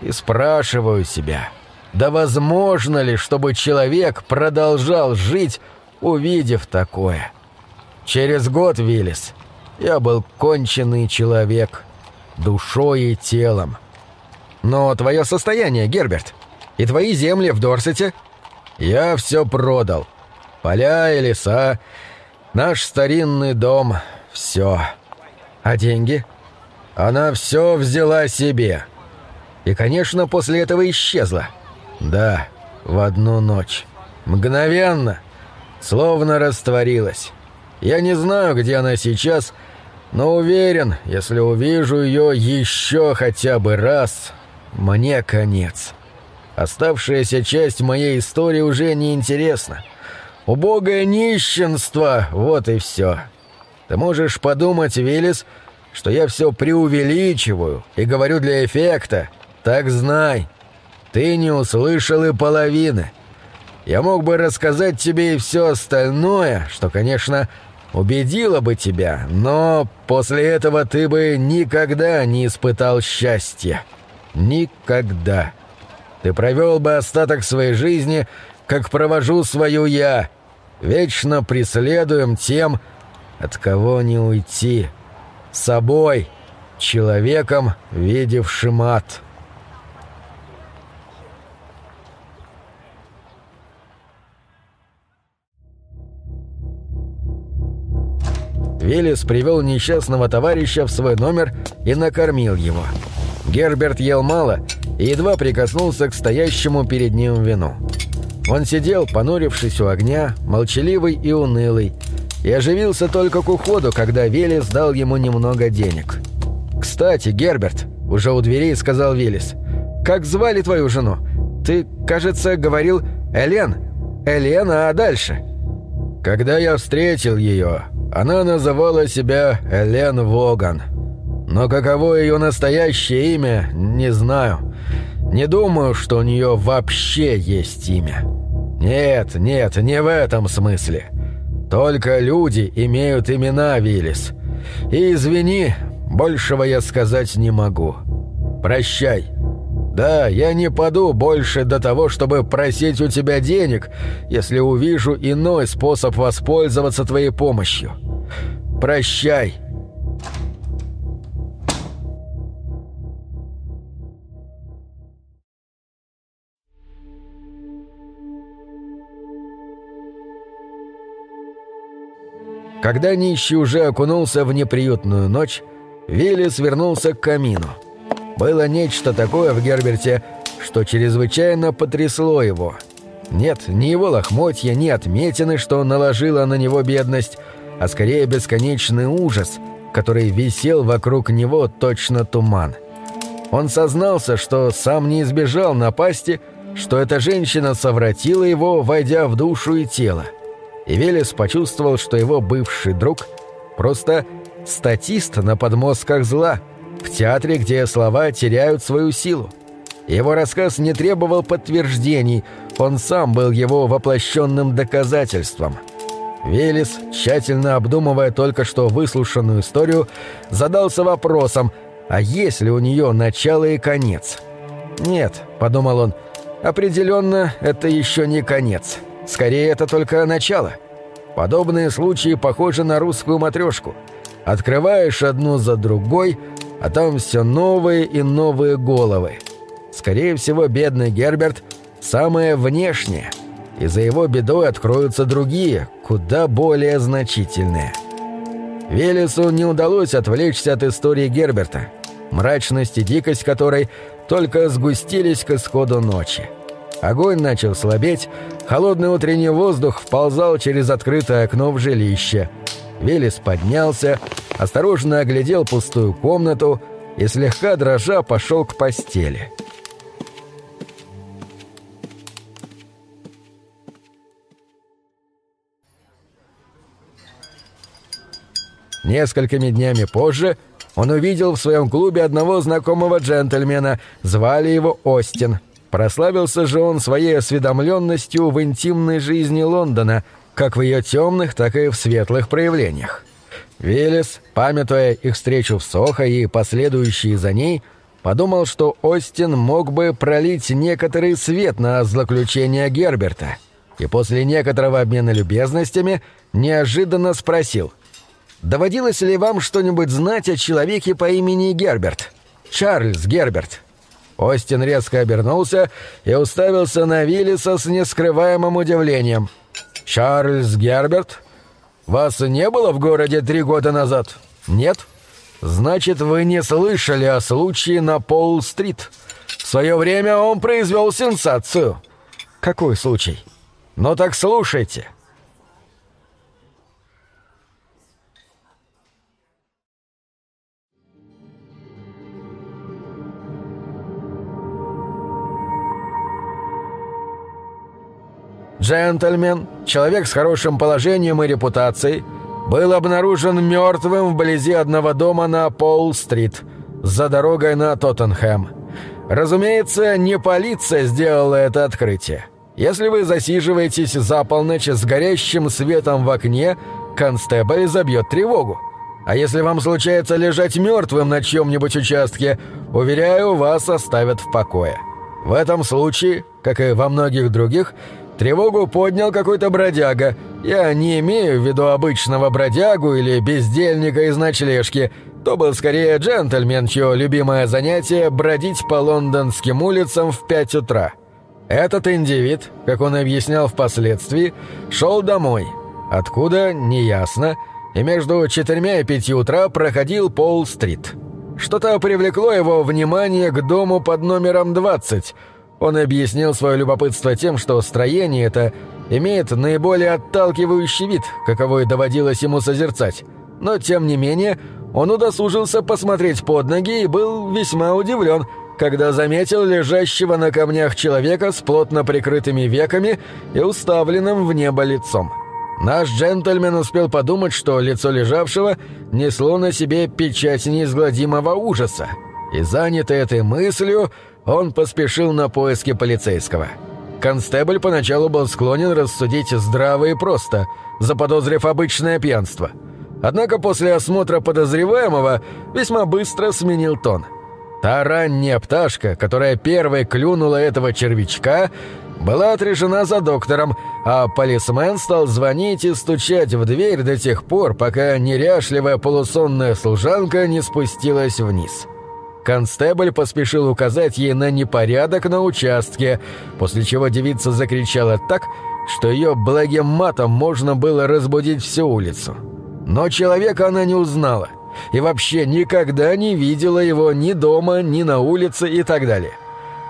и спрашиваю себя, да возможно ли, чтобы человек продолжал жить, увидев такое? Через год, Виллис, я был конченый человек, душой и телом. Но твое состояние, Герберт, и твои земли в Дорсете? Я все продал. Поля и леса, наш старинный дом, все. А деньги? Она все взяла себе. И, конечно, после этого исчезла. Да, в одну ночь. Мгновенно. Словно растворилась. Я не знаю, где она сейчас, но уверен, если увижу ее еще хотя бы раз, мне конец. Оставшаяся часть моей истории уже не интересна. Убогое нищенство, вот и все. Ты можешь подумать, Виллис, что я все преувеличиваю и говорю для эффекта, так знай, ты не услышал и половины. Я мог бы рассказать тебе и все остальное, что, конечно, убедило бы тебя, но после этого ты бы никогда не испытал счастья. Никогда. Ты провел бы остаток своей жизни, как провожу свою я, вечно преследуем тем, от кого не уйти. Собой, человеком, видевшим ад. Велес привел несчастного товарища в свой номер и накормил его. Герберт ел мало и едва прикоснулся к стоящему перед ним вину. Он сидел, понурившись у огня, молчаливый и унылый, и оживился только к уходу, когда Велес дал ему немного денег. «Кстати, Герберт», — уже у дверей сказал Велес, — «как звали твою жену? Ты, кажется, говорил Элен. Элена, а дальше?» «Когда я встретил ее, она называла себя Элен Воган. Но каково ее настоящее имя, не знаю. Не думаю, что у нее вообще есть имя. Нет, нет, не в этом смысле». Только люди имеют имена, Виллис. И извини, большего я сказать не могу. Прощай. Да, я не паду больше до того, чтобы просить у тебя денег, если увижу иной способ воспользоваться твоей помощью. Прощай. Когда нищий уже окунулся в неприютную ночь, Вилли свернулся к камину. Было нечто такое в Герберте, что чрезвычайно потрясло его. Нет, ни его лохмотья, ни отметины, что наложила на него бедность, а скорее бесконечный ужас, который висел вокруг него точно туман. Он сознался, что сам не избежал напасти, что эта женщина совратила его, войдя в душу и тело. И Велес почувствовал, что его бывший друг просто статист на подмостках зла, театре, где слова теряют свою силу. Его рассказ не требовал подтверждений, он сам был его воплощенным доказательством. Велес, тщательно обдумывая только что выслушанную историю, задался вопросом, а есть ли у нее начало и конец? «Нет», — подумал он, — «определенно это еще не конец. Скорее, это только начало. Подобные случаи похожи на русскую матрешку. Открываешь одну за другой, а там все новые и новые головы. Скорее всего, бедный Герберт – самое внешнее, и за его бедой откроются другие, куда более значительные. Велесу не удалось отвлечься от истории Герберта, мрачность и дикость которой только сгустились к исходу ночи. Огонь начал слабеть, холодный утренний воздух вползал через открытое окно в жилище. Велес поднялся, осторожно оглядел пустую комнату и слегка дрожа пошел к постели. Несколькими днями позже он увидел в своем клубе одного знакомого джентльмена, звали его Остин. Прославился же он своей осведомленностью в интимной жизни Лондона, как в ее темных, так и в светлых проявлениях. Виллис, памятуя их встречу в Сохо и последующие за ней, подумал, что Остин мог бы пролить некоторый свет на злоключение Герберта, и после некоторого обмена любезностями неожиданно спросил — Доводилось ли вам что-нибудь знать о человеке по имени Герберт? Чарльз Герберт. Остин резко обернулся и уставился на Виллиса с нескрываемым удивлением. «Чарльз Герберт? Вас не было в городе три года назад? Нет? Значит, вы не слышали о случае на Пол-стрит. В свое время он произвел сенсацию». «Какой случай?» «Ну так слушайте». Джентльмен, человек с хорошим положением и репутацией, был обнаружен мертвым вблизи одного дома на Пол-стрит, за дорогой на Тоттенхэм. Разумеется, не полиция сделала это открытие. Если вы засиживаетесь за полночь с горящим светом в окне, констебль забьет тревогу. А если вам случается лежать мертвым на чьем-нибудь участке, уверяю, вас оставят в покое. В этом случае, как и во многих других, Тревогу поднял какой-то бродяга. Я не имею в виду обычного бродягу или бездельника из ночлежки. То был скорее джентльмен, чье любимое занятие – бродить по лондонским улицам в пять утра. Этот индивид, как он объяснял впоследствии, шел домой. Откуда – неясно. И между четырьмя и пятью утра проходил Пол-стрит. Что-то привлекло его внимание к дому под номером 20 – он объяснил свое любопытство тем, что строение это имеет наиболее отталкивающий вид, каковой доводилось ему созерцать. Но, тем не менее, он удосужился посмотреть под ноги и был весьма удивлен, когда заметил лежащего на камнях человека с плотно прикрытыми веками и уставленным в небо лицом. Наш джентльмен успел подумать, что лицо лежавшего несло на себе печать неизгладимого ужаса. И занятый этой мыслью, он поспешил на поиски полицейского. Констебль поначалу был склонен рассудить здраво и просто, заподозрив обычное пьянство. Однако после осмотра подозреваемого весьма быстро сменил тон. Та ранняя пташка, которая первой клюнула этого червячка, была отрешена за доктором, а полисмен стал звонить и стучать в дверь до тех пор, пока неряшливая полусонная служанка не спустилась вниз. Констебль поспешил указать ей на непорядок на участке, после чего девица закричала так, что ее благим матом можно было разбудить всю улицу. Но человека она не узнала и вообще никогда не видела его ни дома, ни на улице и так далее.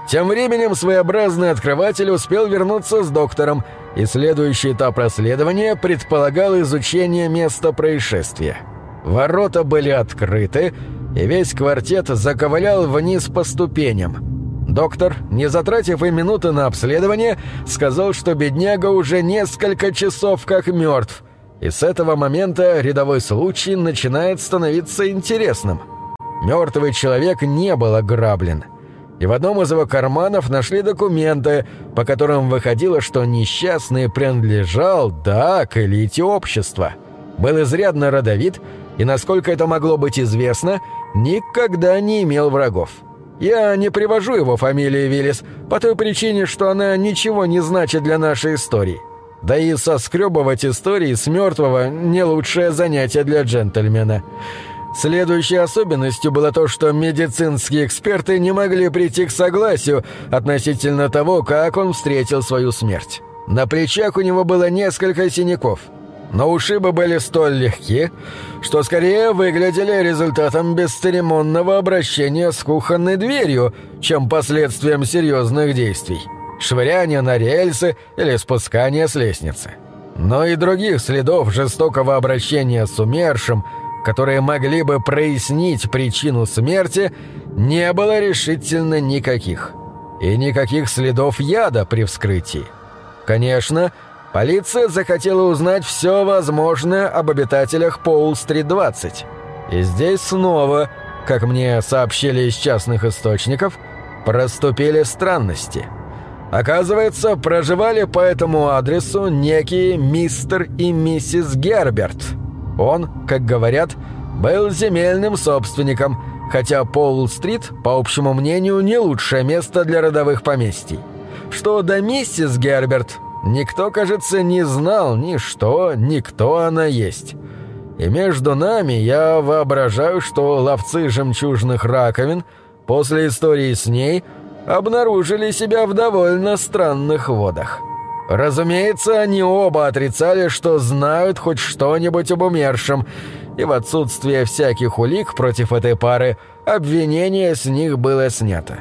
Тем временем своеобразный открыватель успел вернуться с доктором, и следующий этап расследования предполагал изучение места происшествия. Ворота были открыты, и весь квартет заковылял вниз по ступеням. Доктор, не затратив и минуты на обследование, сказал, что бедняга уже несколько часов как мертв, и с этого момента рядовой случай начинает становиться интересным. Мертвый человек не был ограблен – и в одном из его карманов нашли документы, по которым выходило, что несчастный принадлежал, да, к элите общества. Был изрядно родовит и, насколько это могло быть известно, никогда не имел врагов. Я не привожу его фамилии Виллис по той причине, что она ничего не значит для нашей истории. Да и соскребывать истории с мертвого – не лучшее занятие для джентльмена. Следующей особенностью было то, что медицинские эксперты не могли прийти к согласию относительно того, как он встретил свою смерть. На плечах у него было несколько синяков, но ушибы были столь легки, что скорее выглядели результатом бесцеремонного обращения с кухонной дверью, чем последствием серьезных действий – швыряния на рельсы или спускания с лестницы. Но и других следов жестокого обращения с умершим – которые могли бы прояснить причину смерти, не было решительно никаких. И никаких следов яда при вскрытии. Конечно, полиция захотела узнать все возможное об обитателях Поул-стрит-20. И здесь снова, как мне сообщили из частных источников, проступили странности. Оказывается, проживали по этому адресу некие мистер и миссис Герберт – он, как говорят, был земельным собственником, хотя Поул-стрит, по общему мнению, не лучшее место для родовых поместий. Что до миссис Герберт, никто, кажется, не знал ни что, ни кто она есть. И между нами я воображаю, что ловцы жемчужных раковин после истории с ней обнаружили себя в довольно странных водах. Разумеется, они оба отрицали, что знают хоть что-нибудь об умершем, и в отсутствие всяких улик против этой пары обвинение с них было снято.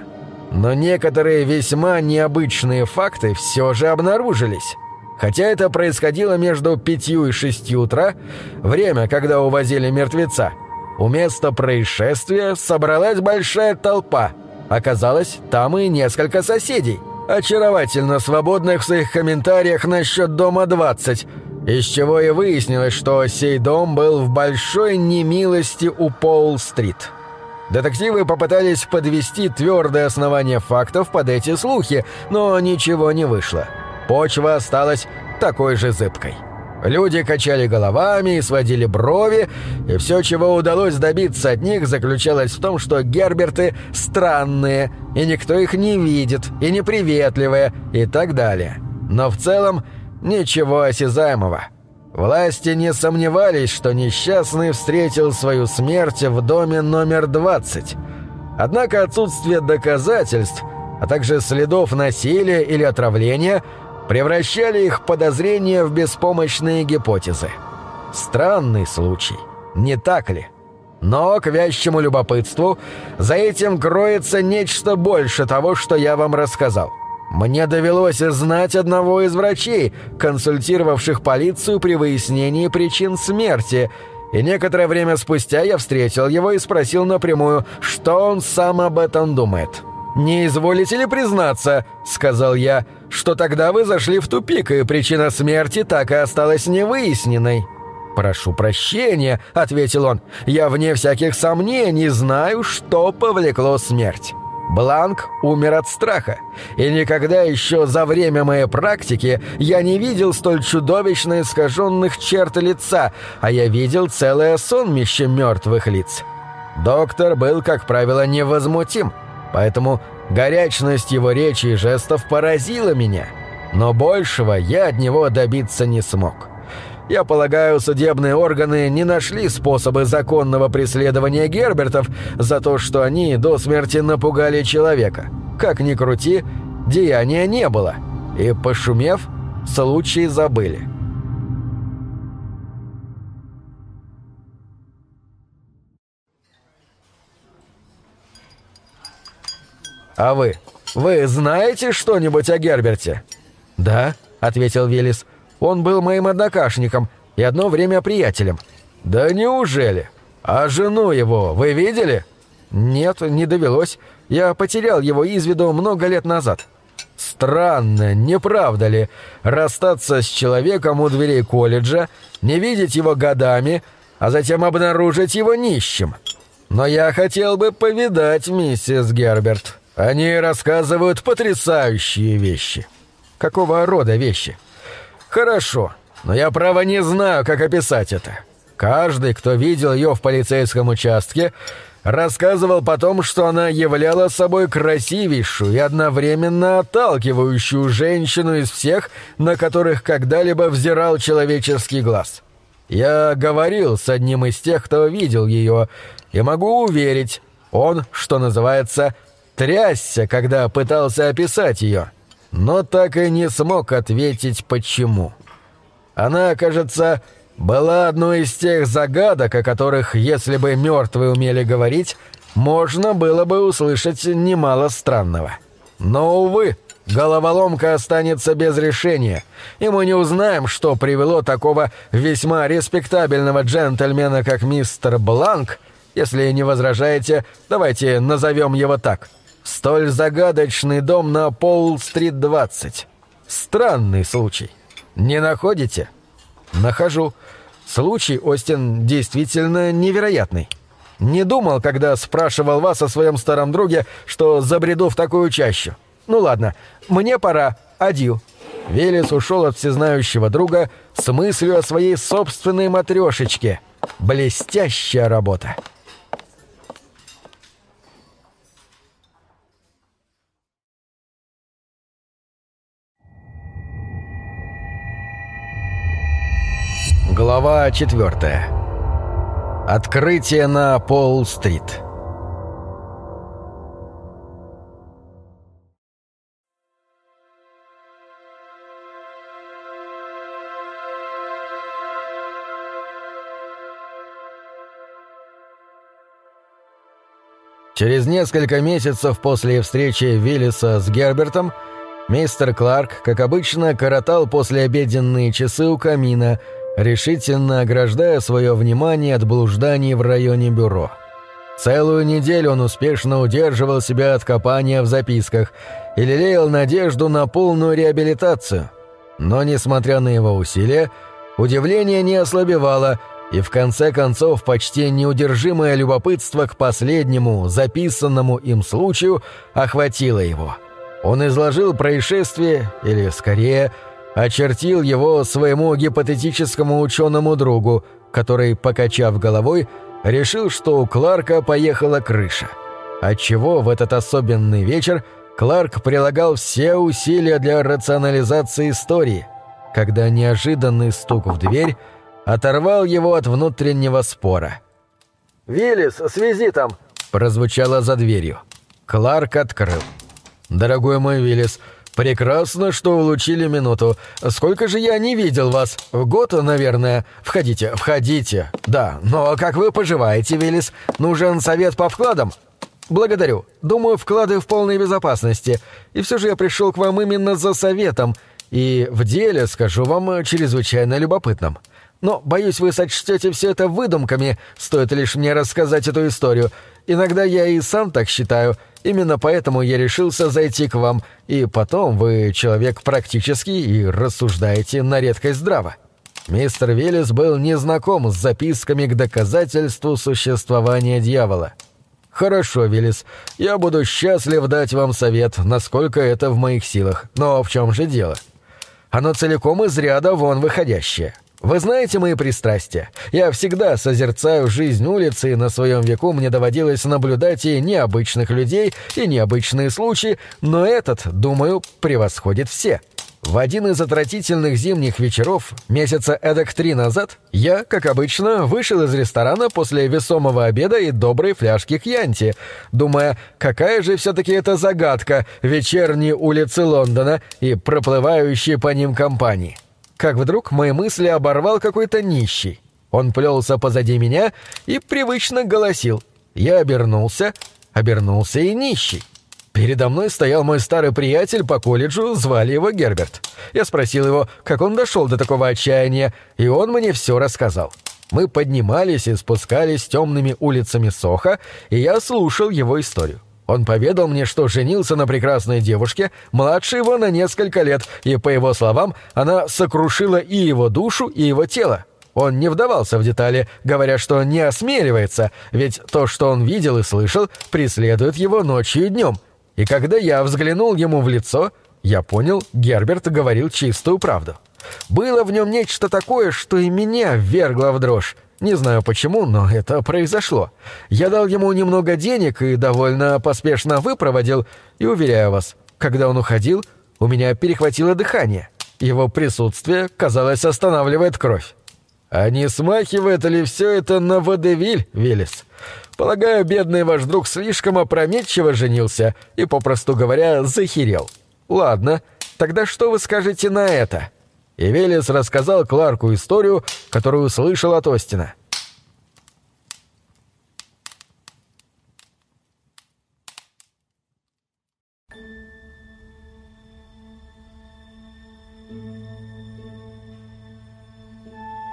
Но некоторые весьма необычные факты все же обнаружились. Хотя это происходило между пятью и шестью утра, время, когда увозили мертвеца, у места происшествия собралась большая толпа. Оказалось, там и несколько соседей – очаровательно свободных в своих комментариях насчет дома 20, из чего и выяснилось, что сей дом был в большой немилости у Поул-стрит. Детективы попытались подвести твердое основание фактов под эти слухи, но ничего не вышло. Почва осталась такой же зыбкой. Люди качали головами и сводили брови, и все, чего удалось добиться от них, заключалось в том, что герберты странные, и никто их не видит, и неприветливые, и так далее. Но в целом ничего осязаемого. Власти не сомневались, что несчастный встретил свою смерть в доме номер 20. Однако отсутствие доказательств, а также следов насилия или отравления – превращали их подозрения в беспомощные гипотезы. Странный случай, не так ли? Но, к вящему любопытству, за этим кроется нечто больше того, что я вам рассказал. Мне довелось знать одного из врачей, консультировавших полицию при выяснении причин смерти, и некоторое время спустя я встретил его и спросил напрямую, что он сам об этом думает. «Не изволите ли признаться, — сказал я, — что тогда вы зашли в тупик, и причина смерти так и осталась невыясненной?» «Прошу прощения», — ответил он, — «я вне всяких сомнений знаю, что повлекло смерть». Бланк умер от страха, и никогда еще за время моей практики я не видел столь чудовищно искаженных черт лица, а я видел целое сонмище мертвых лиц. Доктор был, как правило, невозмутим — Поэтому горячность его речи и жестов поразила меня. Но большего я от него добиться не смог. Я полагаю, судебные органы не нашли способы законного преследования Гербертов за то, что они до смерти напугали человека. Как ни крути, деяния не было. И, пошумев, случай забыли. «А вы Вы знаете что-нибудь о Герберте?» «Да», — ответил Виллис. «Он был моим однокашником и одно время приятелем». «Да неужели? А жену его вы видели?» «Нет, не довелось. Я потерял его из виду много лет назад». Странно, не правда ли, расстаться с человеком у дверей колледжа, не видеть его годами, а затем обнаружить его нищим? Но я хотел бы повидать миссис Герберт. Они рассказывают потрясающие вещи. Какого рода вещи? Хорошо, но я право не знаю, как описать это. Каждый, кто видел ее в полицейском участке, рассказывал потом, что она являла собой красивейшую и одновременно отталкивающую женщину из всех, на которых когда-либо взирал человеческий глаз. Я говорил с одним из тех, кто видел ее, и могу уверить, он, что называется, трясся, когда пытался описать ее, но так и не смог ответить, почему. Она, кажется, была одной из тех загадок, о которых, если бы мертвые умели говорить, можно было бы услышать немало странного. Но, увы, головоломка останется без решения, и мы не узнаем, что привело такого весьма респектабельного джентльмена, как мистер Бланк, если не возражаете, давайте назовем его так. Столь загадочный дом на Пол-стрит 20. Странный случай. Не находите? Нахожу. Случай, Остин, действительно невероятный. Не думал, когда спрашивал вас о своем старом друге, что забреду в такую чащу. Ну ладно, мне пора. Адью». Велес ушел от всезнающего друга с мыслью о своей собственной матрешечке. Блестящая работа. Глава 4. Открытие на Пол-стрит. Через несколько месяцев после встречи Виллиса с Гербертом мистер Кларк, как обычно, коротал послеобеденные часы у камина – решительно ограждая свое внимание от блужданий в районе бюро. Целую неделю он успешно удерживал себя от копания в записках и лелеял надежду на полную реабилитацию. Но, несмотря на его усилия, удивление не ослабевало, и в конце концов почти неудержимое любопытство к последнему, записанному им случаю, охватило его. Он изложил происшествие, или, скорее, очертил его своему гипотетическому ученому другу, который, покачав головой, решил, что у Кларка поехала крыша. Отчего в этот особенный вечер Кларк прилагал все усилия для рационализации истории, когда неожиданный стук в дверь оторвал его от внутреннего спора. «Виллис, с визитом!» – прозвучало за дверью. Кларк открыл. «Дорогой мой Виллис, «Прекрасно, что улучили минуту. Сколько же я не видел вас? Год, наверное. Входите, входите. Да, но как вы поживаете, Виллис? Нужен совет по вкладам?» «Благодарю. Думаю, вклады в полной безопасности. И все же я пришел к вам именно за советом. И в деле, скажу вам, чрезвычайно любопытным. Но, боюсь, вы сочтете все это выдумками, стоит лишь мне рассказать эту историю. Иногда я и сам так считаю». Именно поэтому я решился зайти к вам, и потом вы человек практический и рассуждаете на редкость здраво. Мистер Велес был незнаком с записками к доказательству существования дьявола. «Хорошо, Велес, я буду счастлив дать вам совет, насколько это в моих силах. Но в чем же дело? Оно целиком из ряда вон выходящее». Вы знаете мои пристрастия. Я всегда созерцаю жизнь улицы, и на своем веку мне доводилось наблюдать и необычных людей, и необычные случаи, но этот, думаю, превосходит все. В один из отвратительных зимних вечеров, месяца эдак три назад, я, как обычно, вышел из ресторана после весомого обеда и доброй фляжки кьянти, думая, какая же все-таки это загадка вечерние улицы Лондона и проплывающие по ним компании как вдруг мои мысли оборвал какой-то нищий. Он плелся позади меня и привычно голосил. Я обернулся, обернулся и нищий. Передо мной стоял мой старый приятель по колледжу, звали его Герберт. Я спросил его, как он дошел до такого отчаяния, и он мне все рассказал. Мы поднимались и спускались темными улицами Соха, и я слушал его историю. Он поведал мне, что женился на прекрасной девушке, младше его на несколько лет, и, по его словам, она сокрушила и его душу, и его тело. Он не вдавался в детали, говоря, что не осмеливается, ведь то, что он видел и слышал, преследует его ночью и днем. И когда я взглянул ему в лицо, я понял, Герберт говорил чистую правду. Было в нем нечто такое, что и меня ввергло в дрожь. Не знаю почему, но это произошло. Я дал ему немного денег и довольно поспешно выпроводил, и, уверяю вас, когда он уходил, у меня перехватило дыхание. Его присутствие, казалось, останавливает кровь. А не смахивает ли все это на водевиль, Виллис? Полагаю, бедный ваш друг слишком опрометчиво женился и, попросту говоря, захерел. Ладно, тогда что вы скажете на это?» И Велес рассказал Кларку историю, которую слышал от Остина.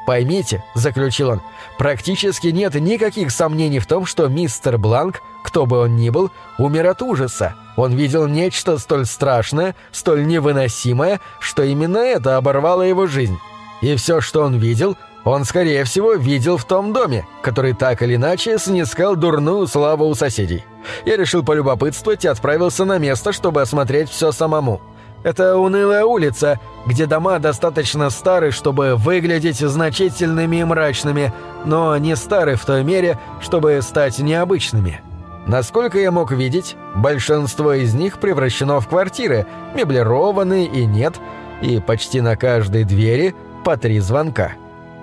«Поймите», — заключил он, — «практически нет никаких сомнений в том, что мистер Бланк, кто бы он ни был, умер от ужаса. Он видел нечто столь страшное, столь невыносимое, что именно это оборвало его жизнь. И все, что он видел, он, скорее всего, видел в том доме, который так или иначе снискал дурную славу у соседей. Я решил полюбопытствовать и отправился на место, чтобы осмотреть все самому». Это унылая улица, где дома достаточно стары, чтобы выглядеть значительными и мрачными, но не стары в той мере, чтобы стать необычными. Насколько я мог видеть, большинство из них превращено в квартиры, меблированные и нет, и почти на каждой двери по три звонка.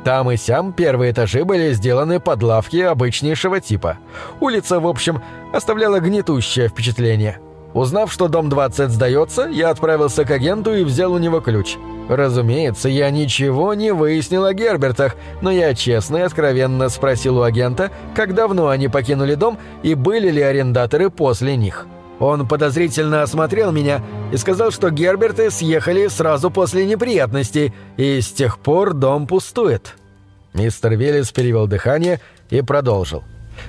Там и сям первые этажи были сделаны под лавки обычнейшего типа. Улица, в общем, оставляла гнетущее впечатление – Узнав, что дом 20 сдается, я отправился к агенту и взял у него ключ. Разумеется, я ничего не выяснил о Гербертах, но я честно и откровенно спросил у агента, как давно они покинули дом и были ли арендаторы после них. Он подозрительно осмотрел меня и сказал, что Герберты съехали сразу после неприятностей, и с тех пор дом пустует. Мистер Велес перевел дыхание и продолжил.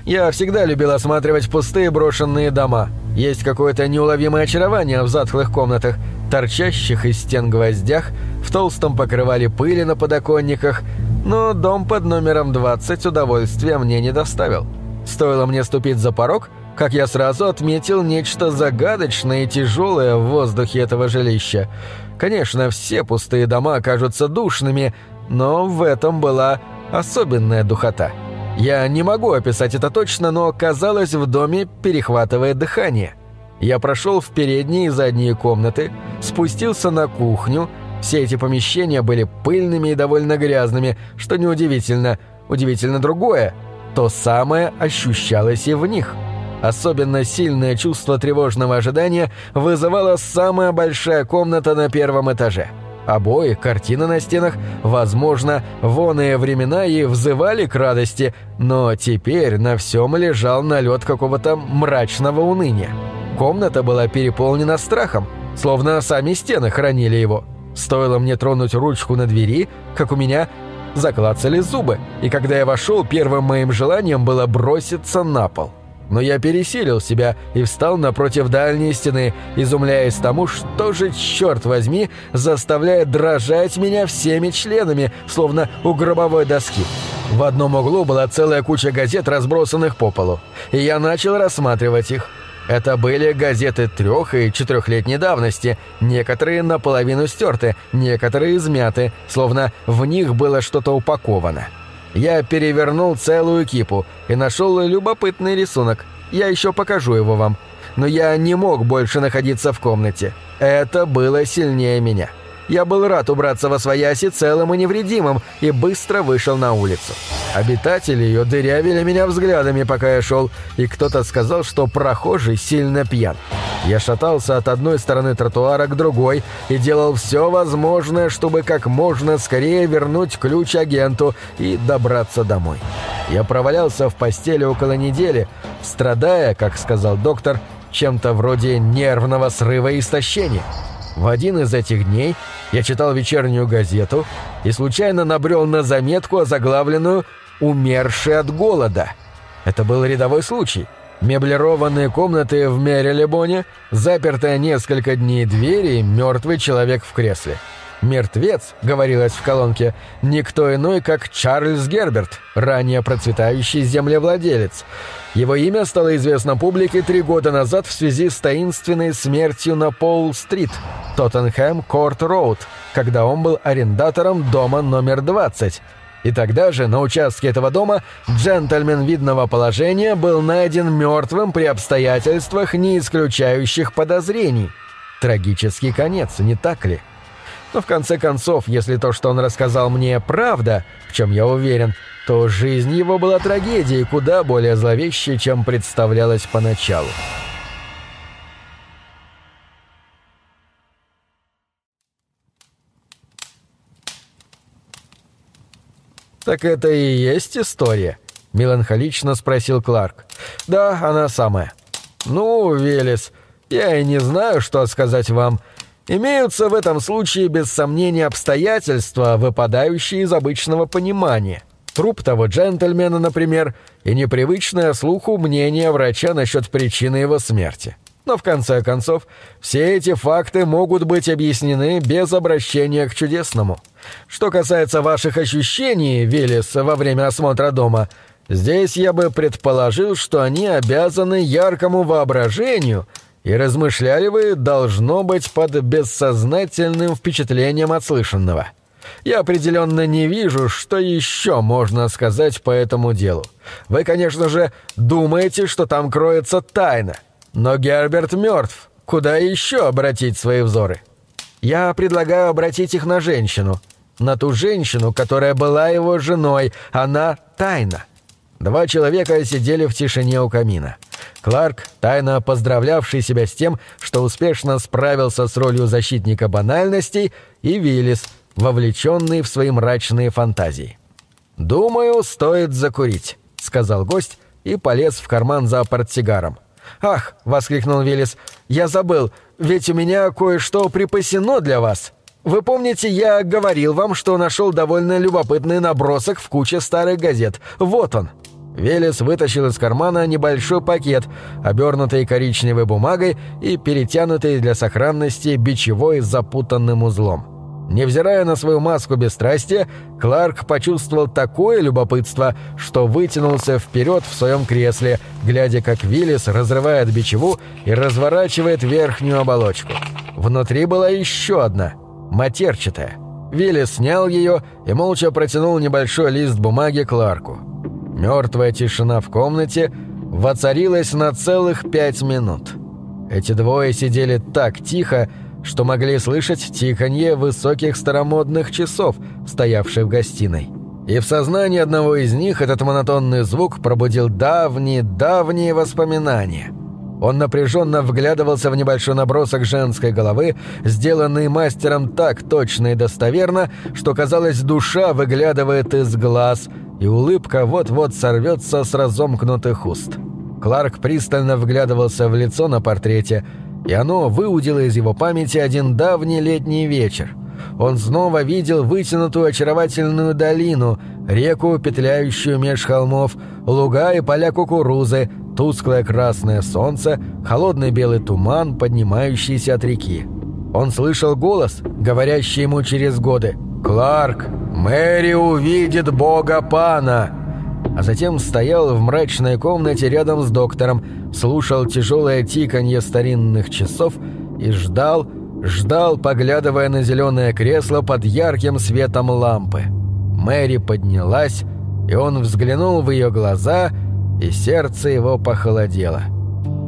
Я всегда любил осматривать пустые брошенные дома. Есть какое-то неуловимое очарование в затхлых комнатах, торчащих из стен гвоздях, в толстом покрывале пыли на подоконниках, но дом под номером 20 удовольствия мне не доставил. Стоило мне ступить за порог, как я сразу отметил нечто загадочное и тяжелое в воздухе этого жилища. Конечно, все пустые дома кажутся душными, но в этом была особенная духота. Я не могу описать это точно, но, казалось, в доме перехватывает дыхание. Я прошел в передние и задние комнаты, спустился на кухню. Все эти помещения были пыльными и довольно грязными, что неудивительно. Удивительно другое. То самое ощущалось и в них. Особенно сильное чувство тревожного ожидания вызывала самая большая комната на первом этаже – Обои, картины на стенах, возможно, воные времена и взывали к радости, но теперь на всем лежал налет какого-то мрачного уныния. Комната была переполнена страхом, словно сами стены хранили его. Стоило мне тронуть ручку на двери, как у меня заклацали зубы, и когда я вошел, первым моим желанием было броситься на пол но я пересилил себя и встал напротив дальней стены, изумляясь тому, что же, черт возьми, заставляет дрожать меня всеми членами, словно у гробовой доски. В одном углу была целая куча газет, разбросанных по полу, и я начал рассматривать их. Это были газеты трех- и четырехлетней давности, некоторые наполовину стерты, некоторые измяты, словно в них было что-то упаковано. Я перевернул целую кипу и нашел любопытный рисунок. Я еще покажу его вам. Но я не мог больше находиться в комнате. Это было сильнее меня. Я был рад убраться во свояси целым и невредимым и быстро вышел на улицу. Обитатели ее дырявили меня взглядами, пока я шел, и кто-то сказал, что прохожий сильно пьян. Я шатался от одной стороны тротуара к другой и делал все возможное, чтобы как можно скорее вернуть ключ агенту и добраться домой. Я провалялся в постели около недели, страдая, как сказал доктор, чем-то вроде нервного срыва истощения. В один из этих дней я читал вечернюю газету и случайно набрел на заметку, озаглавленную «Умерший от голода». Это был рядовой случай. Меблированные комнаты в Мерилебоне, запертая несколько дней двери, мертвый человек в кресле. «Мертвец», — говорилось в колонке, — никто иной, как Чарльз Герберт, ранее процветающий землевладелец. Его имя стало известно публике три года назад в связи с таинственной смертью на Пол-стрит, Тоттенхэм Корт-Роуд, когда он был арендатором дома номер 20. И тогда же на участке этого дома джентльмен видного положения был найден мертвым при обстоятельствах, не исключающих подозрений. Трагический конец, не так ли?» Но в конце концов, если то, что он рассказал мне, правда, в чем я уверен, то жизнь его была трагедией куда более зловещей, чем представлялась поначалу. «Так это и есть история?» — меланхолично спросил Кларк. «Да, она самая». «Ну, Велес, я и не знаю, что сказать вам. Имеются в этом случае без сомнения обстоятельства, выпадающие из обычного понимания. Труп того джентльмена, например, и непривычное слуху мнение врача насчет причины его смерти. Но в конце концов, все эти факты могут быть объяснены без обращения к чудесному. Что касается ваших ощущений, Виллис, во время осмотра дома, здесь я бы предположил, что они обязаны яркому воображению – и размышляли вы, должно быть, под бессознательным впечатлением от слышанного. Я определенно не вижу, что еще можно сказать по этому делу. Вы, конечно же, думаете, что там кроется тайна. Но Герберт мертв. Куда еще обратить свои взоры? Я предлагаю обратить их на женщину. На ту женщину, которая была его женой. Она тайна. Два человека сидели в тишине у камина. Кларк, тайно поздравлявший себя с тем, что успешно справился с ролью защитника банальностей, и Виллис, вовлеченный в свои мрачные фантазии. «Думаю, стоит закурить», — сказал гость и полез в карман за портсигаром. «Ах!» — воскликнул Виллис. «Я забыл, ведь у меня кое-что припасено для вас. Вы помните, я говорил вам, что нашел довольно любопытный набросок в куче старых газет. Вот он». Велес вытащил из кармана небольшой пакет, обернутый коричневой бумагой и перетянутый для сохранности бичевой запутанным узлом. Невзирая на свою маску бесстрастия, Кларк почувствовал такое любопытство, что вытянулся вперед в своем кресле, глядя, как Виллис разрывает бичеву и разворачивает верхнюю оболочку. Внутри была еще одна, матерчатая. Виллис снял ее и молча протянул небольшой лист бумаги Кларку. Мертвая тишина в комнате воцарилась на целых пять минут. Эти двое сидели так тихо, что могли слышать тихонье высоких старомодных часов, стоявших в гостиной. И в сознании одного из них этот монотонный звук пробудил давние-давние воспоминания. Он напряженно вглядывался в небольшой набросок женской головы, сделанный мастером так точно и достоверно, что, казалось, душа выглядывает из глаз – и улыбка вот-вот сорвется с разомкнутых уст. Кларк пристально вглядывался в лицо на портрете, и оно выудило из его памяти один давний летний вечер. Он снова видел вытянутую очаровательную долину, реку, петляющую меж холмов, луга и поля кукурузы, тусклое красное солнце, холодный белый туман, поднимающийся от реки. Он слышал голос, говорящий ему через годы «Кларк, Мэри увидит бога пана!» А затем стоял в мрачной комнате рядом с доктором, слушал тяжелое тиканье старинных часов и ждал, ждал, поглядывая на зеленое кресло под ярким светом лампы. Мэри поднялась, и он взглянул в ее глаза, и сердце его похолодело.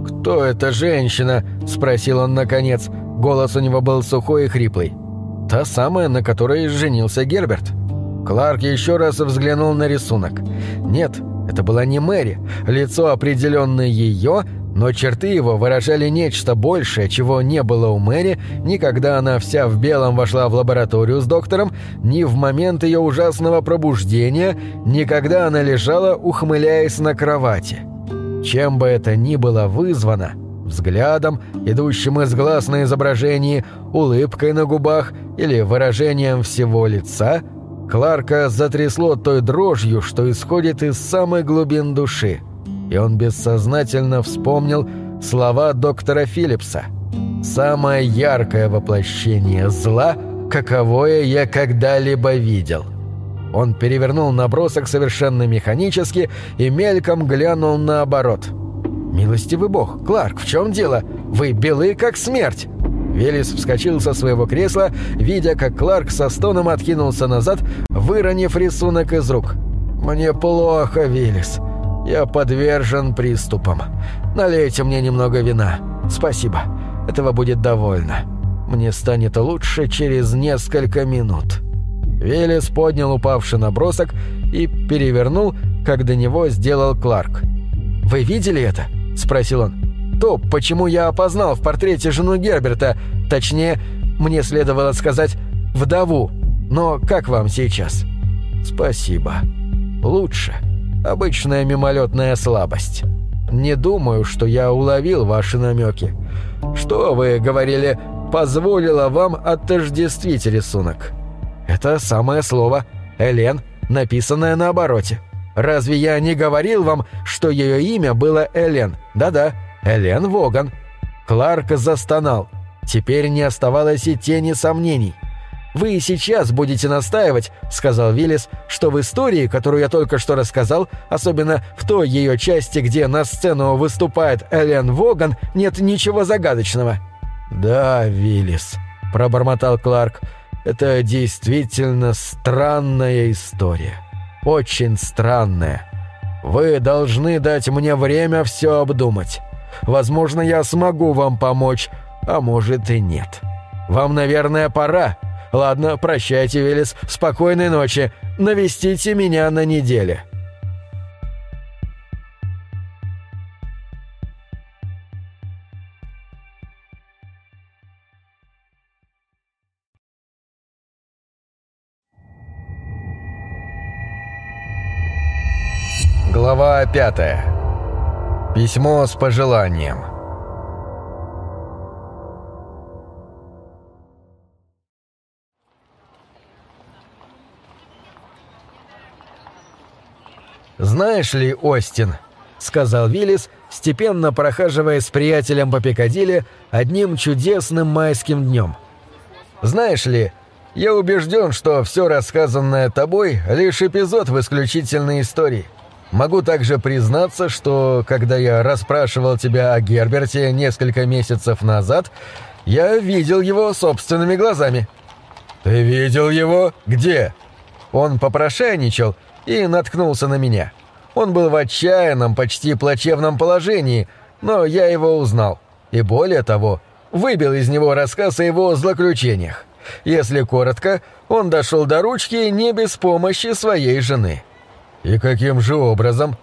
«Кто эта женщина?» — спросил он наконец. Голос у него был сухой и хриплый. Та самая, на которой женился Герберт. Кларк еще раз взглянул на рисунок. Нет, это была не Мэри. Лицо определенно ее, но черты его выражали нечто большее, чего не было у Мэри ни когда она вся в белом вошла в лабораторию с доктором, ни в момент ее ужасного пробуждения, ни когда она лежала, ухмыляясь на кровати. Чем бы это ни было вызвано, Взглядом, идущим из глаз на изображении, улыбкой на губах или выражением всего лица, Кларка затрясло той дрожью, что исходит из самой глубин души, и он бессознательно вспомнил слова доктора Филлипса. «Самое яркое воплощение зла, каковое я когда-либо видел». Он перевернул набросок совершенно механически и мельком глянул наоборот. «Милостивый бог, Кларк, в чем дело? Вы белы, как смерть!» Велес вскочил со своего кресла, видя, как Кларк со стоном откинулся назад, выронив рисунок из рук. «Мне плохо, Велес. Я подвержен приступам. Налейте мне немного вина. Спасибо. Этого будет довольно. Мне станет лучше через несколько минут». Велес поднял упавший набросок и перевернул, как до него сделал Кларк. «Вы видели это?» – спросил он. «То, почему я опознал в портрете жену Герберта, точнее, мне следовало сказать «вдову». Но как вам сейчас?» «Спасибо. Лучше. Обычная мимолетная слабость. Не думаю, что я уловил ваши намеки. Что вы говорили, позволило вам отождествить рисунок?» Это самое слово «Элен», написанное на обороте. Разве я не говорил вам, что ее имя было Элен? Да-да, Элен Воган. Кларк застонал. Теперь не оставалось и тени сомнений. «Вы сейчас будете настаивать», — сказал Виллис, «что в истории, которую я только что рассказал, особенно в той ее части, где на сцену выступает Элен Воган, нет ничего загадочного». «Да, Виллис», — пробормотал Кларк, — это действительно странная история. Очень странная. Вы должны дать мне время все обдумать. Возможно, я смогу вам помочь, а может и нет. Вам, наверное, пора. Ладно, прощайте, Велес. Спокойной ночи. Навестите меня на неделе». Глава пятая. Письмо с пожеланием. «Знаешь ли, Остин, — сказал Виллис, степенно прохаживаясь с приятелем по Пикадилли одним чудесным майским днем. «Знаешь ли, я убежден, что все рассказанное тобой — лишь эпизод в исключительной истории. Могу также признаться, что, когда я расспрашивал тебя о Герберте несколько месяцев назад, я видел его собственными глазами». «Ты видел его? Где?» Он попрошайничал и наткнулся на меня. Он был в отчаянном, почти плачевном положении, но я его узнал. И более того, выбил из него рассказ о его злоключениях. Если коротко, он дошел до ручки не без помощи своей жены. «И каким же образом?»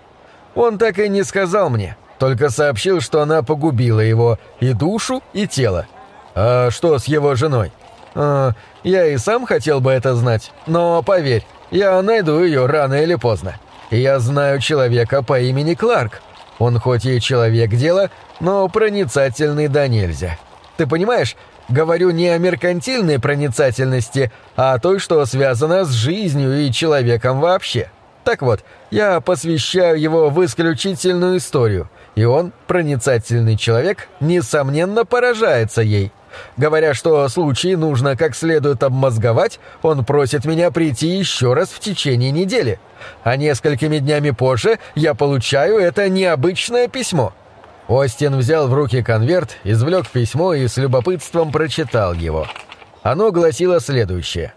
«Он так и не сказал мне, только сообщил, что она погубила его и душу, и тело. А что с его женой?» а, «Я и сам хотел бы это знать, но поверь, я найду ее рано или поздно. Я знаю человека по имени Кларк. Он хоть и человек дела, но проницательный да нельзя. Ты понимаешь, говорю не о меркантильной проницательности, а о той, что связана с жизнью и человеком вообще». Так вот, я посвящаю его в исключительную историю, и он, проницательный человек, несомненно поражается ей. Говоря, что случай нужно как следует обмозговать, он просит меня прийти еще раз в течение недели. А несколькими днями позже я получаю это необычное письмо. Остин взял в руки конверт, извлек письмо и с любопытством прочитал его. Оно гласило следующее.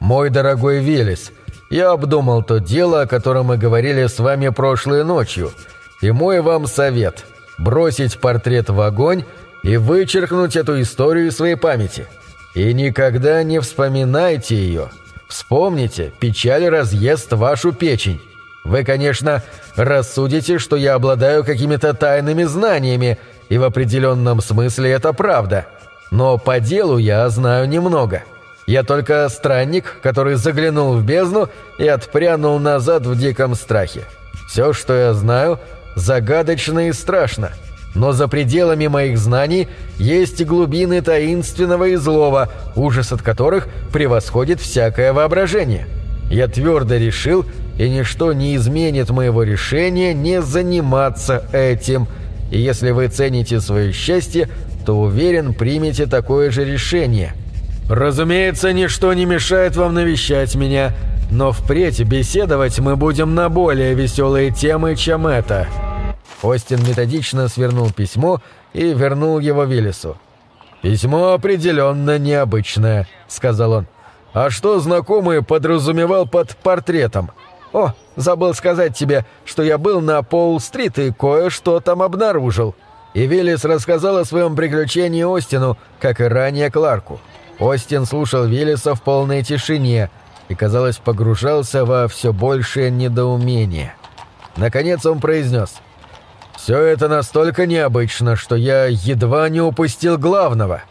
«Мой дорогой Велес, — я обдумал то дело, о котором мы говорили с вами прошлой ночью, и мой вам совет – бросить портрет в огонь и вычеркнуть эту историю из своей памяти. И никогда не вспоминайте ее. Вспомните, печаль разъест вашу печень. Вы, конечно, рассудите, что я обладаю какими-то тайными знаниями, и в определенном смысле это правда. Но по делу я знаю немного – я только странник, который заглянул в бездну и отпрянул назад в диком страхе. Все, что я знаю, загадочно и страшно. Но за пределами моих знаний есть глубины таинственного и злого, ужас от которых превосходит всякое воображение. Я твердо решил, и ничто не изменит моего решения не заниматься этим. И если вы цените свое счастье, то уверен, примете такое же решение. Разумеется, ничто не мешает вам навещать меня, но впредь беседовать мы будем на более веселые темы, чем это». Остин методично свернул письмо и вернул его Виллису. «Письмо определенно необычное», — сказал он. «А что знакомый подразумевал под портретом?» «О, забыл сказать тебе, что я был на Пол-стрит и кое-что там обнаружил». И Виллис рассказал о своем приключении Остину, как и ранее Кларку. Остин слушал Виллиса в полной тишине и, казалось, погружался во все большее недоумение. Наконец он произнес «Все это настолько необычно, что я едва не упустил главного.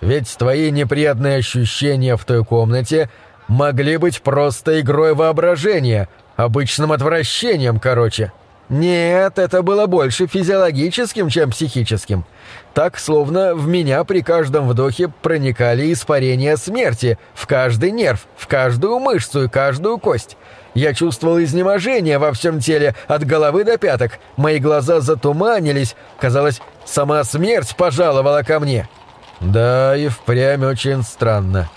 Ведь твои неприятные ощущения в той комнате могли быть просто игрой воображения, обычным отвращением, короче». Нет, это было больше физиологическим, чем психическим. Так, словно в меня при каждом вдохе проникали испарения смерти, в каждый нерв, в каждую мышцу и каждую кость. Я чувствовал изнеможение во всем теле, от головы до пяток. Мои глаза затуманились. Казалось, сама смерть пожаловала ко мне. Да, и впрямь очень странно.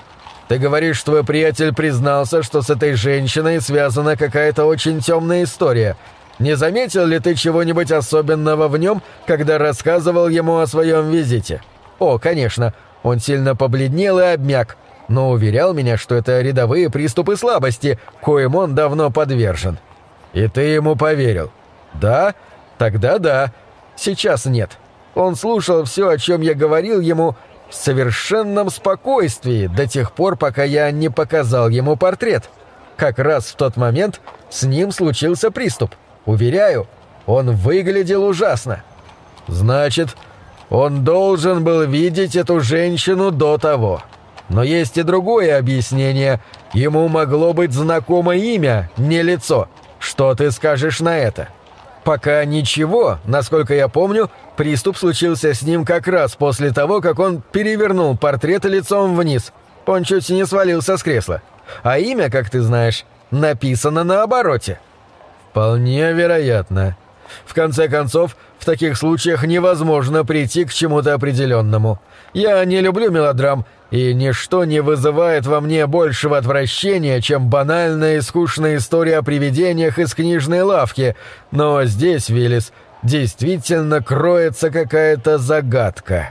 Ты говоришь, твой приятель признался, что с этой женщиной связана какая-то очень темная история — не заметил ли ты чего-нибудь особенного в нем, когда рассказывал ему о своем визите? О, конечно, он сильно побледнел и обмяк, но уверял меня, что это рядовые приступы слабости, коим он давно подвержен. И ты ему поверил? Да? Тогда да. Сейчас нет. Он слушал все, о чем я говорил ему, в совершенном спокойствии до тех пор, пока я не показал ему портрет. Как раз в тот момент с ним случился приступ. Уверяю, он выглядел ужасно. Значит, он должен был видеть эту женщину до того. Но есть и другое объяснение. Ему могло быть знакомо имя, не лицо. Что ты скажешь на это? Пока ничего, насколько я помню, приступ случился с ним как раз после того, как он перевернул портрет лицом вниз. Он чуть не свалился с кресла. А имя, как ты знаешь, написано на обороте. Вполне вероятно. В конце концов, в таких случаях невозможно прийти к чему-то определенному. Я не люблю мелодрам, и ничто не вызывает во мне большего отвращения, чем банальная и скучная история о привидениях из книжной лавки. Но здесь, Виллис, действительно кроется какая-то загадка.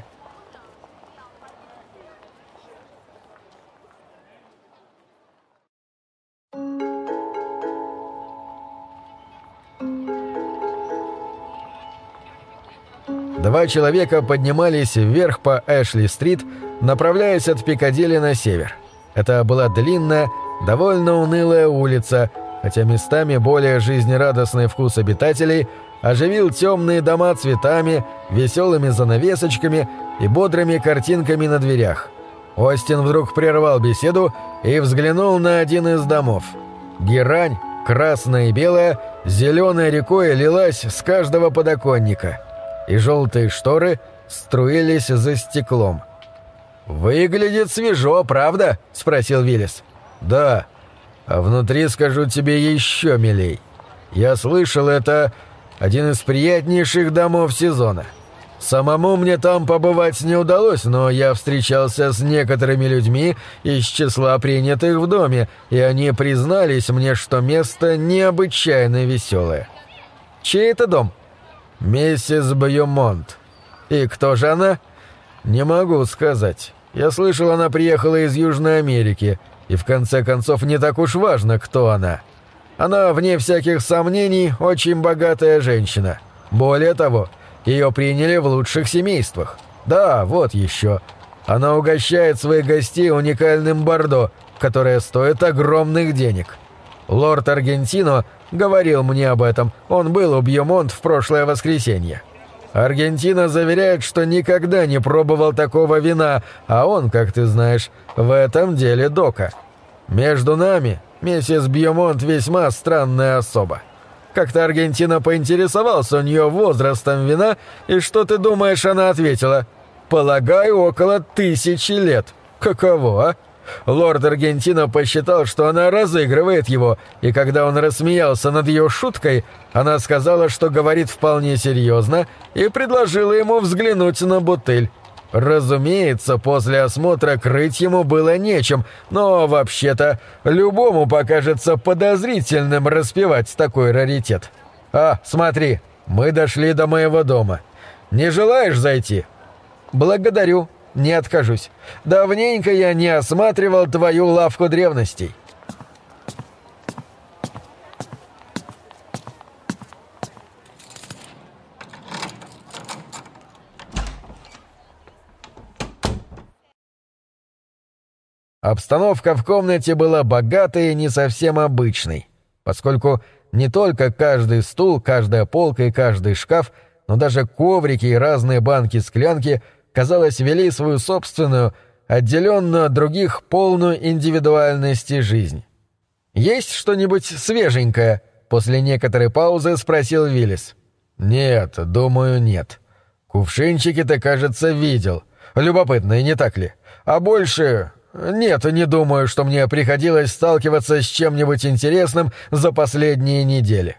Два человека поднимались вверх по Эшли-стрит, направляясь от Пикадилли на север. Это была длинная, довольно унылая улица, хотя местами более жизнерадостный вкус обитателей оживил темные дома цветами, веселыми занавесочками и бодрыми картинками на дверях. Остин вдруг прервал беседу и взглянул на один из домов. Герань, красная и белая, зеленой рекой лилась с каждого подоконника – и желтые шторы струились за стеклом. «Выглядит свежо, правда?» — спросил Виллис. «Да. А внутри, скажу тебе, еще милей. Я слышал, это один из приятнейших домов сезона. Самому мне там побывать не удалось, но я встречался с некоторыми людьми из числа принятых в доме, и они признались мне, что место необычайно веселое. Чей это дом?» «Миссис Бьюмонт. И кто же она?» «Не могу сказать. Я слышал, она приехала из Южной Америки, и в конце концов не так уж важно, кто она. Она, вне всяких сомнений, очень богатая женщина. Более того, ее приняли в лучших семействах. Да, вот еще. Она угощает своих гостей уникальным бордо, которое стоит огромных денег. Лорд Аргентино говорил мне об этом. Он был у Бьемонт в прошлое воскресенье. Аргентина заверяет, что никогда не пробовал такого вина, а он, как ты знаешь, в этом деле дока. Между нами, миссис Бьемонт весьма странная особа. Как-то Аргентина поинтересовался у нее возрастом вина, и что ты думаешь, она ответила? Полагаю, около тысячи лет. Каково, а? Лорд Аргентина посчитал, что она разыгрывает его, и когда он рассмеялся над ее шуткой, она сказала, что говорит вполне серьезно, и предложила ему взглянуть на бутыль. Разумеется, после осмотра крыть ему было нечем, но вообще-то любому покажется подозрительным распевать такой раритет. А, смотри, мы дошли до моего дома. Не желаешь зайти? Благодарю, не откажусь. Давненько я не осматривал твою лавку древностей. Обстановка в комнате была богатой и не совсем обычной, поскольку не только каждый стул, каждая полка и каждый шкаф, но даже коврики и разные банки-склянки, казалось, вели свою собственную, отделенную от других полную индивидуальности жизнь. «Есть что-нибудь свеженькое?» — после некоторой паузы спросил Виллис. «Нет, думаю, нет. Кувшинчики ты, кажется, видел. Любопытно, не так ли? А больше «Нет, не думаю, что мне приходилось сталкиваться с чем-нибудь интересным за последние недели».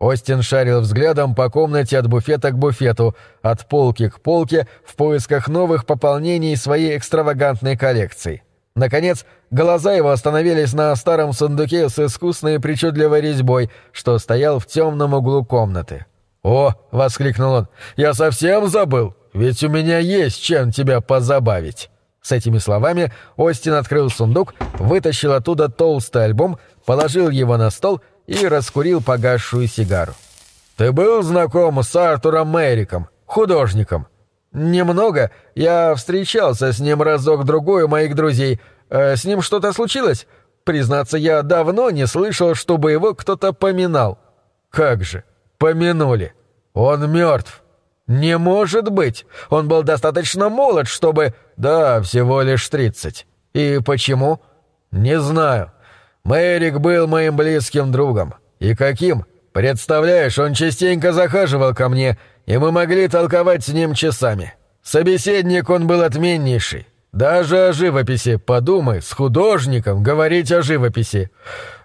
Остин шарил взглядом по комнате от буфета к буфету, от полки к полке в поисках новых пополнений своей экстравагантной коллекции. Наконец, глаза его остановились на старом сундуке с искусной и причудливой резьбой, что стоял в темном углу комнаты. «О!» — воскликнул он. «Я совсем забыл! Ведь у меня есть чем тебя позабавить!» С этими словами Остин открыл сундук, вытащил оттуда толстый альбом, положил его на стол и раскурил погасшую сигару. «Ты был знаком с Артуром Мэриком, художником?» «Немного. Я встречался с ним разок-другой у моих друзей. Э, с ним что-то случилось? Признаться, я давно не слышал, чтобы его кто-то поминал». «Как же? Помянули. Он мертв». «Не может быть! Он был достаточно молод, чтобы...» «Да, всего лишь тридцать. И почему?» «Не знаю. Мэрик был моим близким другом. И каким? Представляешь, он частенько захаживал ко мне, и мы могли толковать с ним часами. Собеседник он был отменнейший. Даже о живописи, подумай, с художником говорить о живописи.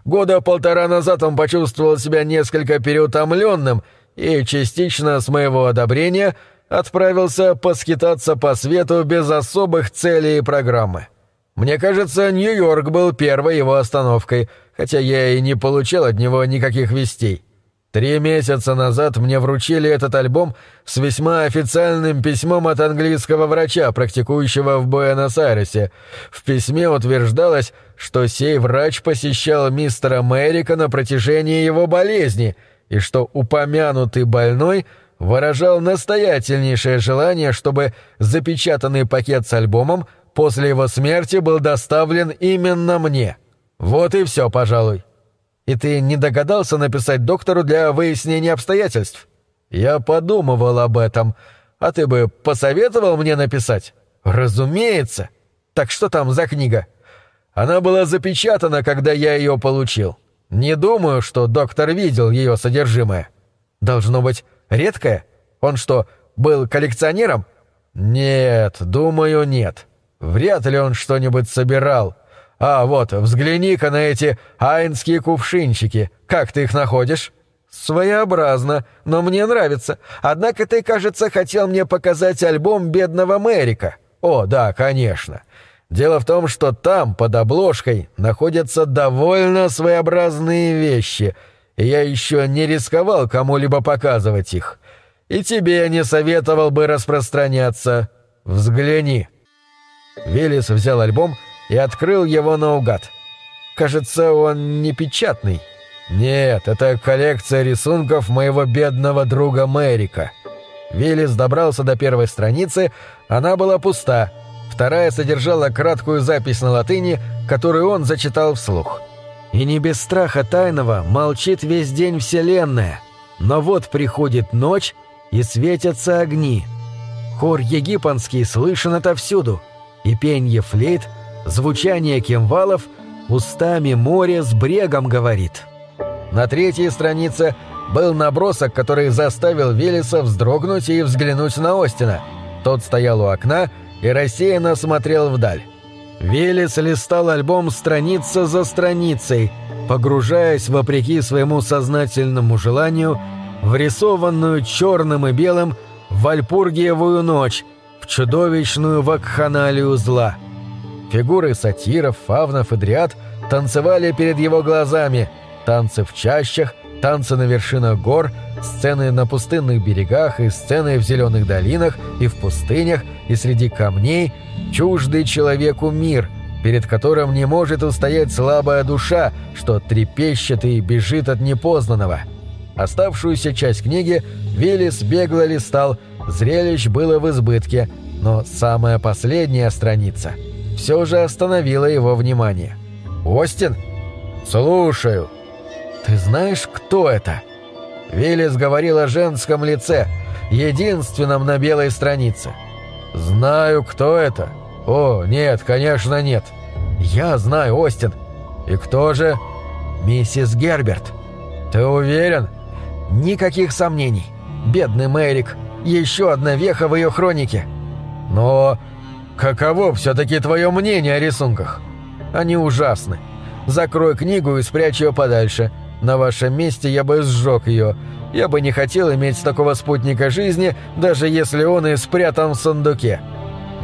Года полтора назад он почувствовал себя несколько переутомленным и частично с моего одобрения отправился поскитаться по свету без особых целей и программы. Мне кажется, Нью-Йорк был первой его остановкой, хотя я и не получал от него никаких вестей. Три месяца назад мне вручили этот альбом с весьма официальным письмом от английского врача, практикующего в Буэнос-Айресе. В письме утверждалось, что сей врач посещал мистера Мэрика на протяжении его болезни — и что упомянутый больной выражал настоятельнейшее желание, чтобы запечатанный пакет с альбомом после его смерти был доставлен именно мне. Вот и все, пожалуй. И ты не догадался написать доктору для выяснения обстоятельств? Я подумывал об этом. А ты бы посоветовал мне написать? Разумеется. Так что там за книга? Она была запечатана, когда я ее получил. Не думаю, что доктор видел ее содержимое. Должно быть, редкое? Он что, был коллекционером? Нет, думаю, нет. Вряд ли он что-нибудь собирал. А вот, взгляни-ка на эти айнские кувшинчики. Как ты их находишь? Своеобразно, но мне нравится. Однако ты, кажется, хотел мне показать альбом бедного Мэрика. О, да, конечно. Дело в том, что там, под обложкой, находятся довольно своеобразные вещи, и я еще не рисковал кому-либо показывать их. И тебе не советовал бы распространяться. Взгляни». Велес взял альбом и открыл его наугад. «Кажется, он не печатный». «Нет, это коллекция рисунков моего бедного друга Мэрика». Виллис добрался до первой страницы, она была пуста — Вторая содержала краткую запись на латыни, которую он зачитал вслух. «И не без страха тайного молчит весь день Вселенная, но вот приходит ночь, и светятся огни. Хор египанский слышен отовсюду, и пенье флейт, звучание кимвалов устами море с брегом говорит». На третьей странице был набросок, который заставил Велеса вздрогнуть и взглянуть на Остина. Тот стоял у окна и рассеянно смотрел вдаль. Велес листал альбом страница за страницей, погружаясь, вопреки своему сознательному желанию, в рисованную черным и белым Вальпургиевую ночь, в чудовищную вакханалию зла. Фигуры сатиров, фавнов и дриад танцевали перед его глазами, танцы в чащах, танцы на вершинах гор, сцены на пустынных берегах и сцены в зеленых долинах и в пустынях и среди камней, чуждый человеку мир, перед которым не может устоять слабая душа, что трепещет и бежит от непознанного. Оставшуюся часть книги Виллис бегло листал, зрелищ было в избытке, но самая последняя страница все же остановила его внимание. «Остин?» «Слушаю», «Ты знаешь, кто это?» Виллис говорил о женском лице, единственном на белой странице. «Знаю, кто это?» «О, нет, конечно, нет». «Я знаю, Остин». «И кто же?» «Миссис Герберт». «Ты уверен?» «Никаких сомнений. Бедный Мэрик. Еще одна веха в ее хронике». «Но каково все-таки твое мнение о рисунках?» «Они ужасны. Закрой книгу и спрячь ее подальше. На вашем месте я бы сжег ее. Я бы не хотел иметь такого спутника жизни, даже если он и спрятан в сундуке.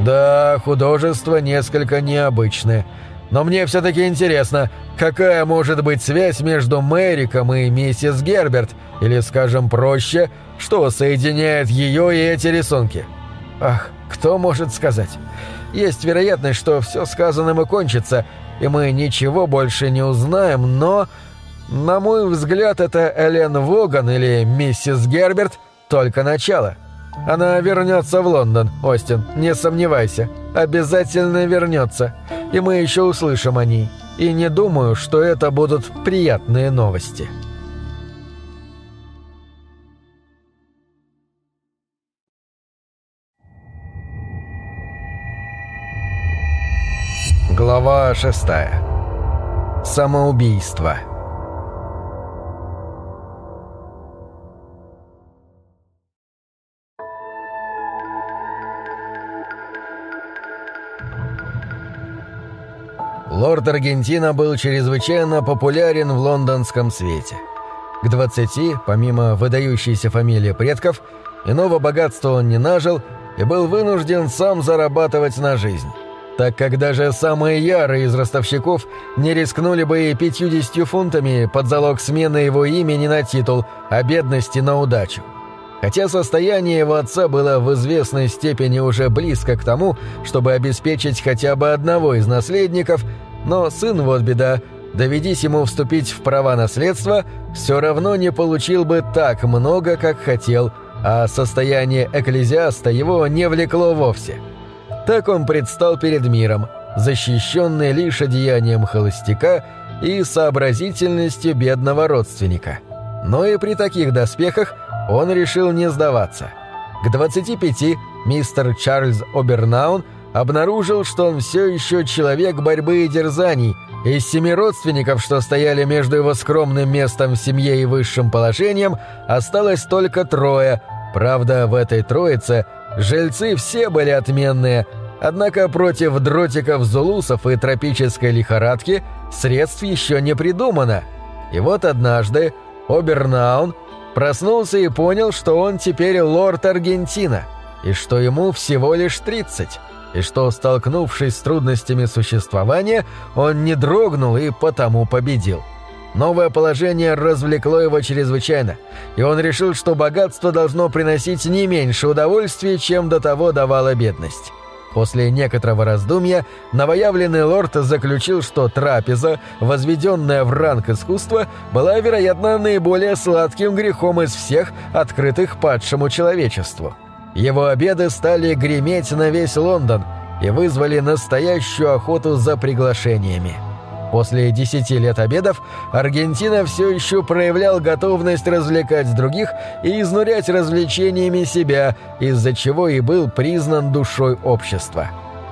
Да, художество несколько необычное. Но мне все-таки интересно, какая может быть связь между Мэриком и миссис Герберт, или, скажем проще, что соединяет ее и эти рисунки? Ах, кто может сказать? Есть вероятность, что все сказанным и кончится, и мы ничего больше не узнаем, но... На мой взгляд, это Элен Воган или миссис Герберт только начало. Она вернется в Лондон, Остин, не сомневайся. Обязательно вернется. И мы еще услышим о ней. И не думаю, что это будут приятные новости. Глава шестая. Самоубийство. Лорд Аргентина был чрезвычайно популярен в лондонском свете. К 20, помимо выдающейся фамилии предков, иного богатства он не нажил и был вынужден сам зарабатывать на жизнь, так как даже самые ярые из ростовщиков не рискнули бы и 50 фунтами под залог смены его имени на титул, а бедности на удачу. Хотя состояние его отца было в известной степени уже близко к тому, чтобы обеспечить хотя бы одного из наследников – но сын вот беда, доведись ему вступить в права наследства, все равно не получил бы так много, как хотел, а состояние экклезиаста его не влекло вовсе. Так он предстал перед миром, защищенный лишь одеянием холостяка и сообразительностью бедного родственника. Но и при таких доспехах он решил не сдаваться. К 25 мистер Чарльз Обернаун – обнаружил, что он все еще человек борьбы и дерзаний, из семи родственников, что стояли между его скромным местом в семье и высшим положением, осталось только трое. Правда, в этой троице жильцы все были отменные, однако против дротиков-зулусов и тропической лихорадки средств еще не придумано. И вот однажды Обернаун проснулся и понял, что он теперь лорд Аргентина, и что ему всего лишь тридцать и что, столкнувшись с трудностями существования, он не дрогнул и потому победил. Новое положение развлекло его чрезвычайно, и он решил, что богатство должно приносить не меньше удовольствия, чем до того давала бедность. После некоторого раздумья новоявленный лорд заключил, что трапеза, возведенная в ранг искусства, была, вероятно, наиболее сладким грехом из всех, открытых падшему человечеству. Его обеды стали греметь на весь Лондон и вызвали настоящую охоту за приглашениями. После десяти лет обедов Аргентина все еще проявлял готовность развлекать других и изнурять развлечениями себя, из-за чего и был признан душой общества.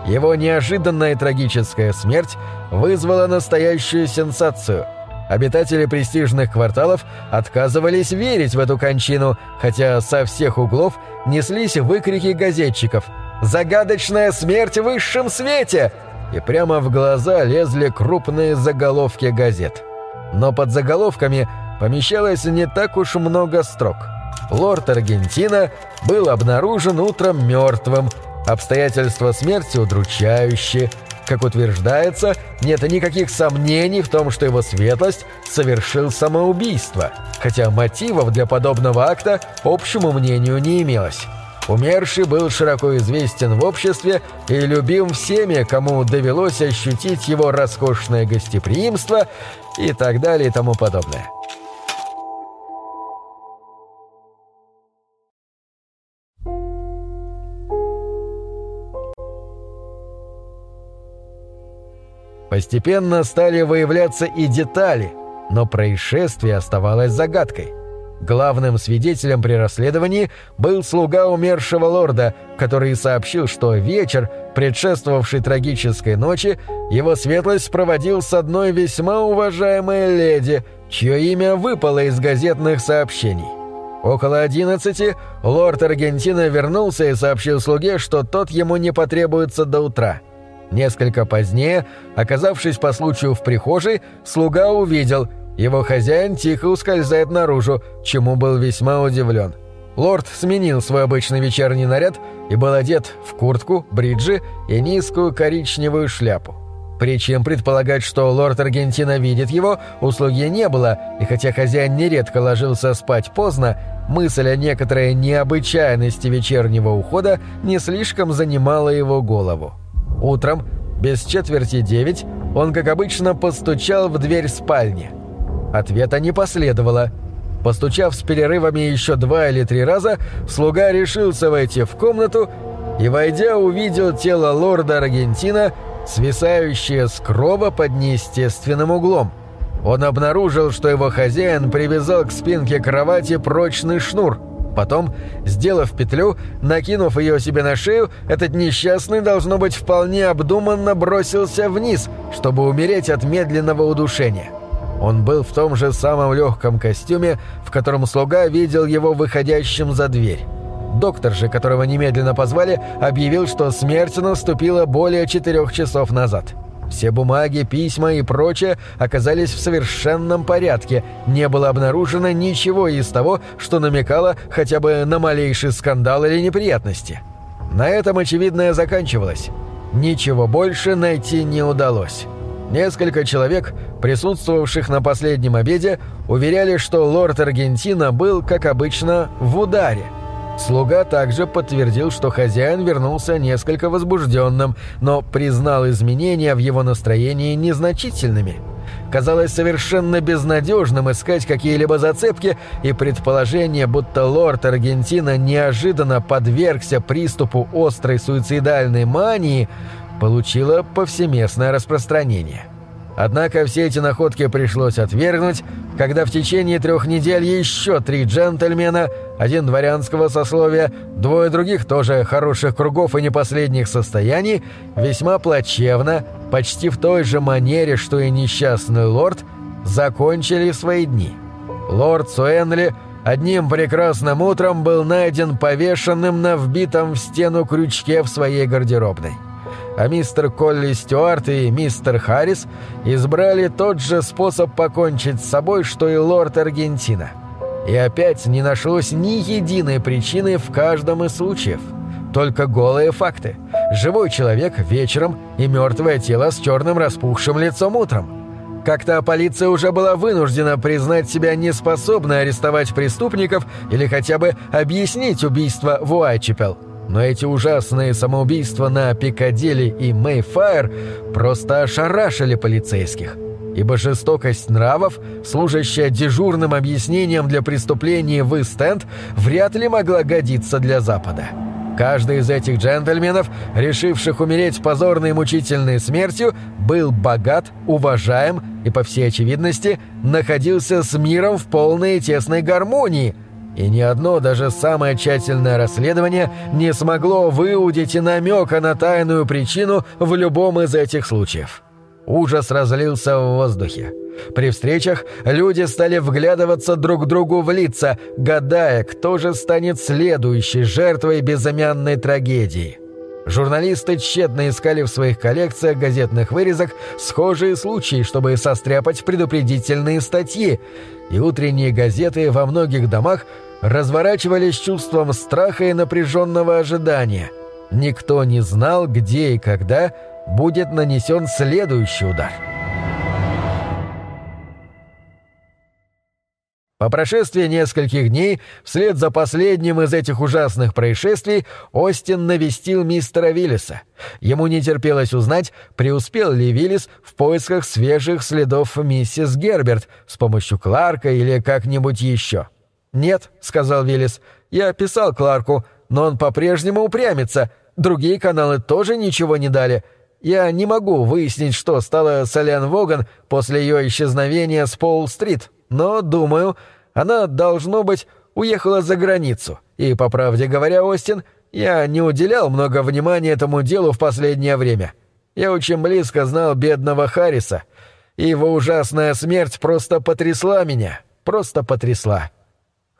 Его неожиданная трагическая смерть вызвала настоящую сенсацию. Обитатели престижных кварталов отказывались верить в эту кончину, хотя со всех углов неслись выкрики газетчиков «Загадочная смерть в высшем свете!» И прямо в глаза лезли крупные заголовки газет. Но под заголовками помещалось не так уж много строк. Лорд Аргентина был обнаружен утром мертвым, обстоятельства смерти удручающие, как утверждается, нет никаких сомнений в том, что его светлость совершил самоубийство, хотя мотивов для подобного акта общему мнению не имелось. Умерший был широко известен в обществе и любим всеми, кому довелось ощутить его роскошное гостеприимство и так далее и тому подобное. Постепенно стали выявляться и детали, но происшествие оставалось загадкой. Главным свидетелем при расследовании был слуга умершего лорда, который сообщил, что вечер, предшествовавший трагической ночи, его светлость проводил с одной весьма уважаемой леди, чье имя выпало из газетных сообщений. Около одиннадцати лорд Аргентина вернулся и сообщил слуге, что тот ему не потребуется до утра. Несколько позднее, оказавшись по случаю в прихожей, слуга увидел – его хозяин тихо ускользает наружу, чему был весьма удивлен. Лорд сменил свой обычный вечерний наряд и был одет в куртку, бриджи и низкую коричневую шляпу. Причин предполагать, что лорд Аргентина видит его, услуги не было, и хотя хозяин нередко ложился спать поздно, мысль о некоторой необычайности вечернего ухода не слишком занимала его голову. Утром, без четверти девять, он, как обычно, постучал в дверь спальни – Ответа не последовало. Постучав с перерывами еще два или три раза, слуга решился войти в комнату и, войдя, увидел тело лорда Аргентина, свисающее с крова под неестественным углом. Он обнаружил, что его хозяин привязал к спинке кровати прочный шнур. Потом, сделав петлю, накинув ее себе на шею, этот несчастный, должно быть, вполне обдуманно бросился вниз, чтобы умереть от медленного удушения. Он был в том же самом легком костюме, в котором слуга видел его выходящим за дверь. Доктор же, которого немедленно позвали, объявил, что смерть наступила более четырех часов назад. Все бумаги, письма и прочее оказались в совершенном порядке. Не было обнаружено ничего из того, что намекало хотя бы на малейший скандал или неприятности. На этом очевидное заканчивалось. Ничего больше найти не удалось. Несколько человек, присутствовавших на последнем обеде, уверяли, что лорд Аргентина был, как обычно, в ударе. Слуга также подтвердил, что хозяин вернулся несколько возбужденным, но признал изменения в его настроении незначительными. Казалось совершенно безнадежным искать какие-либо зацепки и предположение, будто лорд Аргентина неожиданно подвергся приступу острой суицидальной мании, получила повсеместное распространение. Однако все эти находки пришлось отвергнуть, когда в течение трех недель еще три джентльмена, один дворянского сословия, двое других тоже хороших кругов и не последних состояний, весьма плачевно, почти в той же манере, что и несчастный лорд, закончили свои дни. Лорд Суэнли одним прекрасным утром был найден повешенным на вбитом в стену крючке в своей гардеробной а мистер Колли Стюарт и мистер Харрис избрали тот же способ покончить с собой, что и лорд Аргентина. И опять не нашлось ни единой причины в каждом из случаев. Только голые факты. Живой человек вечером и мертвое тело с черным распухшим лицом утром. Как-то полиция уже была вынуждена признать себя неспособной арестовать преступников или хотя бы объяснить убийство в Уайчепел. Но эти ужасные самоубийства на Пикадилли и Мэйфайр просто ошарашили полицейских. Ибо жестокость нравов, служащая дежурным объяснением для преступлений в Истенд, вряд ли могла годиться для Запада. Каждый из этих джентльменов, решивших умереть позорной мучительной смертью, был богат, уважаем и, по всей очевидности, находился с миром в полной и тесной гармонии – и ни одно, даже самое тщательное расследование не смогло выудить и намека на тайную причину в любом из этих случаев. Ужас разлился в воздухе. При встречах люди стали вглядываться друг другу в лица, гадая, кто же станет следующей жертвой безымянной трагедии. Журналисты тщетно искали в своих коллекциях газетных вырезок схожие случаи, чтобы состряпать предупредительные статьи, и утренние газеты во многих домах разворачивались чувством страха и напряженного ожидания. Никто не знал, где и когда будет нанесен следующий удар. По прошествии нескольких дней, вслед за последним из этих ужасных происшествий, Остин навестил мистера Виллиса. Ему не терпелось узнать, преуспел ли Виллис в поисках свежих следов миссис Герберт с помощью Кларка или как-нибудь еще. «Нет», — сказал Виллис, — «я писал Кларку, но он по-прежнему упрямится. Другие каналы тоже ничего не дали. Я не могу выяснить, что стало с Ален Воган после ее исчезновения с Пол-стрит» но, думаю, она, должно быть, уехала за границу. И, по правде говоря, Остин, я не уделял много внимания этому делу в последнее время. Я очень близко знал бедного Харриса, его ужасная смерть просто потрясла меня, просто потрясла.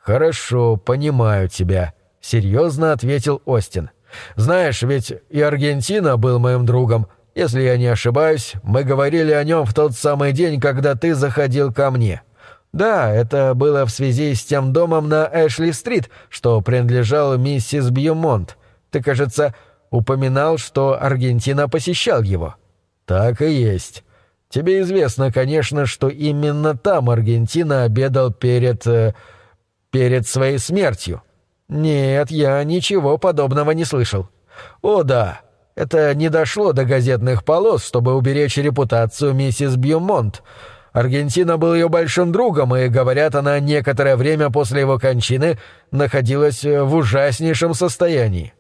«Хорошо, понимаю тебя», — серьезно ответил Остин. «Знаешь, ведь и Аргентина был моим другом. Если я не ошибаюсь, мы говорили о нем в тот самый день, когда ты заходил ко мне. «Да, это было в связи с тем домом на Эшли-стрит, что принадлежал миссис Бьюмонт. Ты, кажется, упоминал, что Аргентина посещал его». «Так и есть. Тебе известно, конечно, что именно там Аргентина обедал перед... Э, перед своей смертью». «Нет, я ничего подобного не слышал». «О, да. Это не дошло до газетных полос, чтобы уберечь репутацию миссис Бьюмонт». Аргентина был ее большим другом, и, говорят, она некоторое время после его кончины находилась в ужаснейшем состоянии.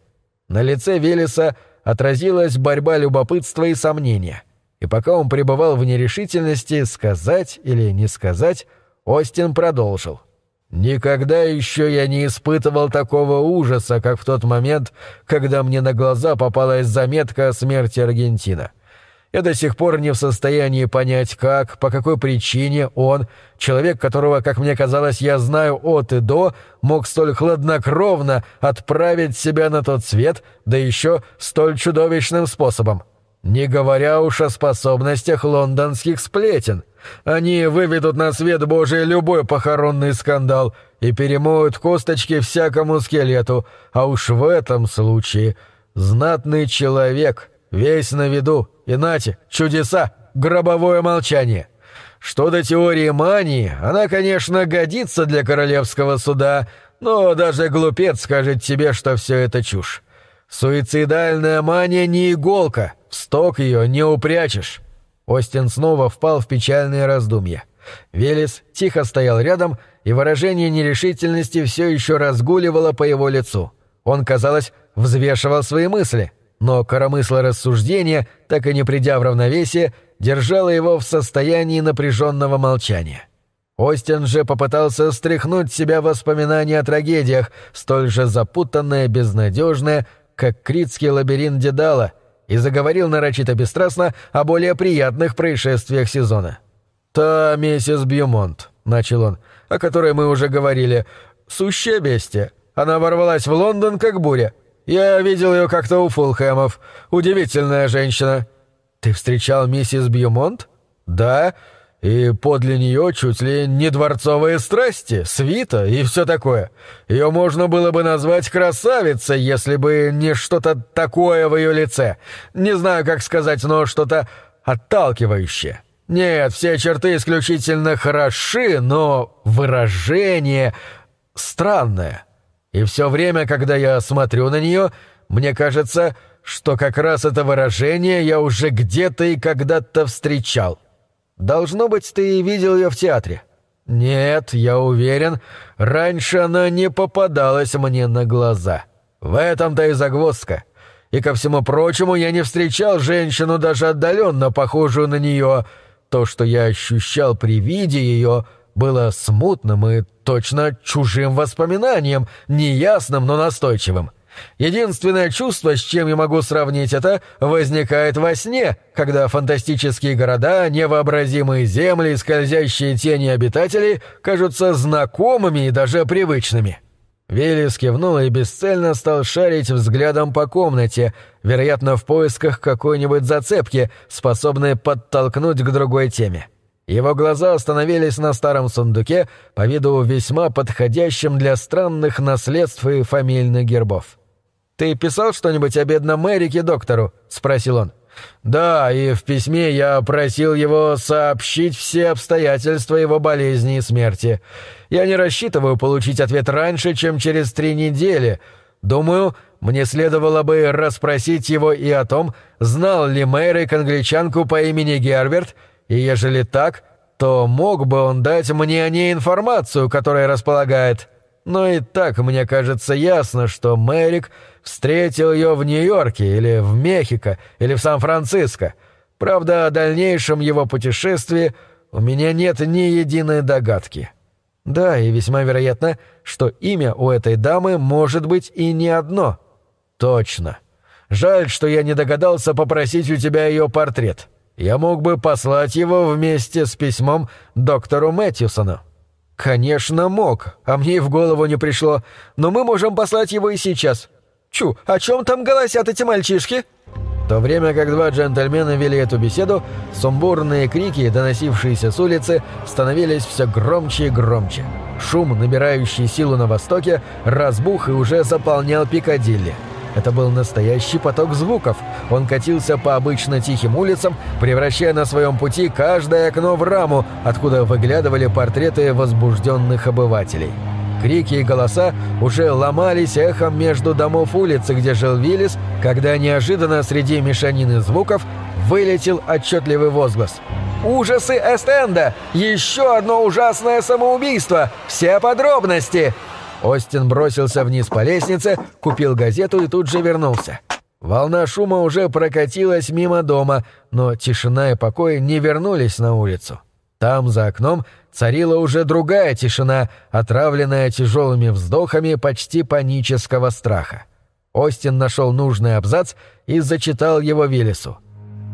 На лице Велеса отразилась борьба любопытства и сомнения. И пока он пребывал в нерешительности, сказать или не сказать, Остин продолжил. «Никогда еще я не испытывал такого ужаса, как в тот момент, когда мне на глаза попалась заметка о смерти Аргентина. Я до сих пор не в состоянии понять, как, по какой причине он, человек, которого, как мне казалось, я знаю от и до, мог столь хладнокровно отправить себя на тот свет, да еще столь чудовищным способом. Не говоря уж о способностях лондонских сплетен. Они выведут на свет Божий любой похоронный скандал и перемоют косточки всякому скелету, а уж в этом случае знатный человек — Весь на виду. Иначе чудеса, гробовое молчание. Что до теории мании, она, конечно, годится для королевского суда, но даже глупец скажет тебе, что все это чушь. Суицидальная мания не иголка, в сток ее не упрячешь. Остин снова впал в печальные раздумья. Велес тихо стоял рядом, и выражение нерешительности все еще разгуливало по его лицу. Он, казалось, взвешивал свои мысли — но коромысло рассуждения, так и не придя в равновесие, держало его в состоянии напряженного молчания. Остин же попытался стряхнуть себя воспоминания о трагедиях, столь же запутанное, безнадежное, как критский лабиринт Дедала, и заговорил нарочито бесстрастно о более приятных происшествиях сезона. «Та миссис Бьюмонт», — начал он, — «о которой мы уже говорили, сущее бестия. Она ворвалась в Лондон, как буря, я видел ее как-то у Фулхэмов. Удивительная женщина». «Ты встречал миссис Бьюмонт?» «Да. И подле нее чуть ли не дворцовые страсти, свита и все такое. Ее можно было бы назвать красавицей, если бы не что-то такое в ее лице. Не знаю, как сказать, но что-то отталкивающее». Нет, все черты исключительно хороши, но выражение странное. И все время, когда я смотрю на нее, мне кажется, что как раз это выражение я уже где-то и когда-то встречал. Должно быть, ты видел ее в театре. Нет, я уверен, раньше она не попадалась мне на глаза. В этом-то и загвоздка. И ко всему прочему, я не встречал женщину даже отдаленно похожую на нее. То, что я ощущал при виде ее — было смутным и точно чужим воспоминанием, неясным, но настойчивым. Единственное чувство, с чем я могу сравнить это, возникает во сне, когда фантастические города, невообразимые земли и скользящие тени обитателей кажутся знакомыми и даже привычными». Велес кивнул и бесцельно стал шарить взглядом по комнате, вероятно, в поисках какой-нибудь зацепки, способной подтолкнуть к другой теме. Его глаза остановились на старом сундуке, по виду весьма подходящем для странных наследств и фамильных гербов. «Ты писал что-нибудь о бедном Эрике доктору?» — спросил он. «Да, и в письме я просил его сообщить все обстоятельства его болезни и смерти. Я не рассчитываю получить ответ раньше, чем через три недели. Думаю, мне следовало бы расспросить его и о том, знал ли Мэрик англичанку по имени Герберт, и ежели так, то мог бы он дать мне о ней информацию, которой располагает. Но и так мне кажется ясно, что Мэрик встретил ее в Нью-Йорке или в Мехико или в Сан-Франциско. Правда, о дальнейшем его путешествии у меня нет ни единой догадки. Да, и весьма вероятно, что имя у этой дамы может быть и не одно. Точно. Жаль, что я не догадался попросить у тебя ее портрет. Я мог бы послать его вместе с письмом доктору Мэтьюсону. Конечно, мог, а мне и в голову не пришло. Но мы можем послать его и сейчас. Чу, о чем там голосят эти мальчишки? В то время как два джентльмена вели эту беседу, сумбурные крики, доносившиеся с улицы, становились все громче и громче. Шум, набирающий силу на востоке, разбух и уже заполнял Пикадилли. Это был настоящий поток звуков. Он катился по обычно тихим улицам, превращая на своем пути каждое окно в раму, откуда выглядывали портреты возбужденных обывателей. Крики и голоса уже ломались эхом между домов улицы, где жил Виллис, когда неожиданно среди мешанины звуков вылетел отчетливый возглас. «Ужасы Эстенда! Еще одно ужасное самоубийство! Все подробности!» Остин бросился вниз по лестнице, купил газету и тут же вернулся. Волна шума уже прокатилась мимо дома, но тишина и покой не вернулись на улицу. Там, за окном, царила уже другая тишина, отравленная тяжелыми вздохами почти панического страха. Остин нашел нужный абзац и зачитал его Виллису.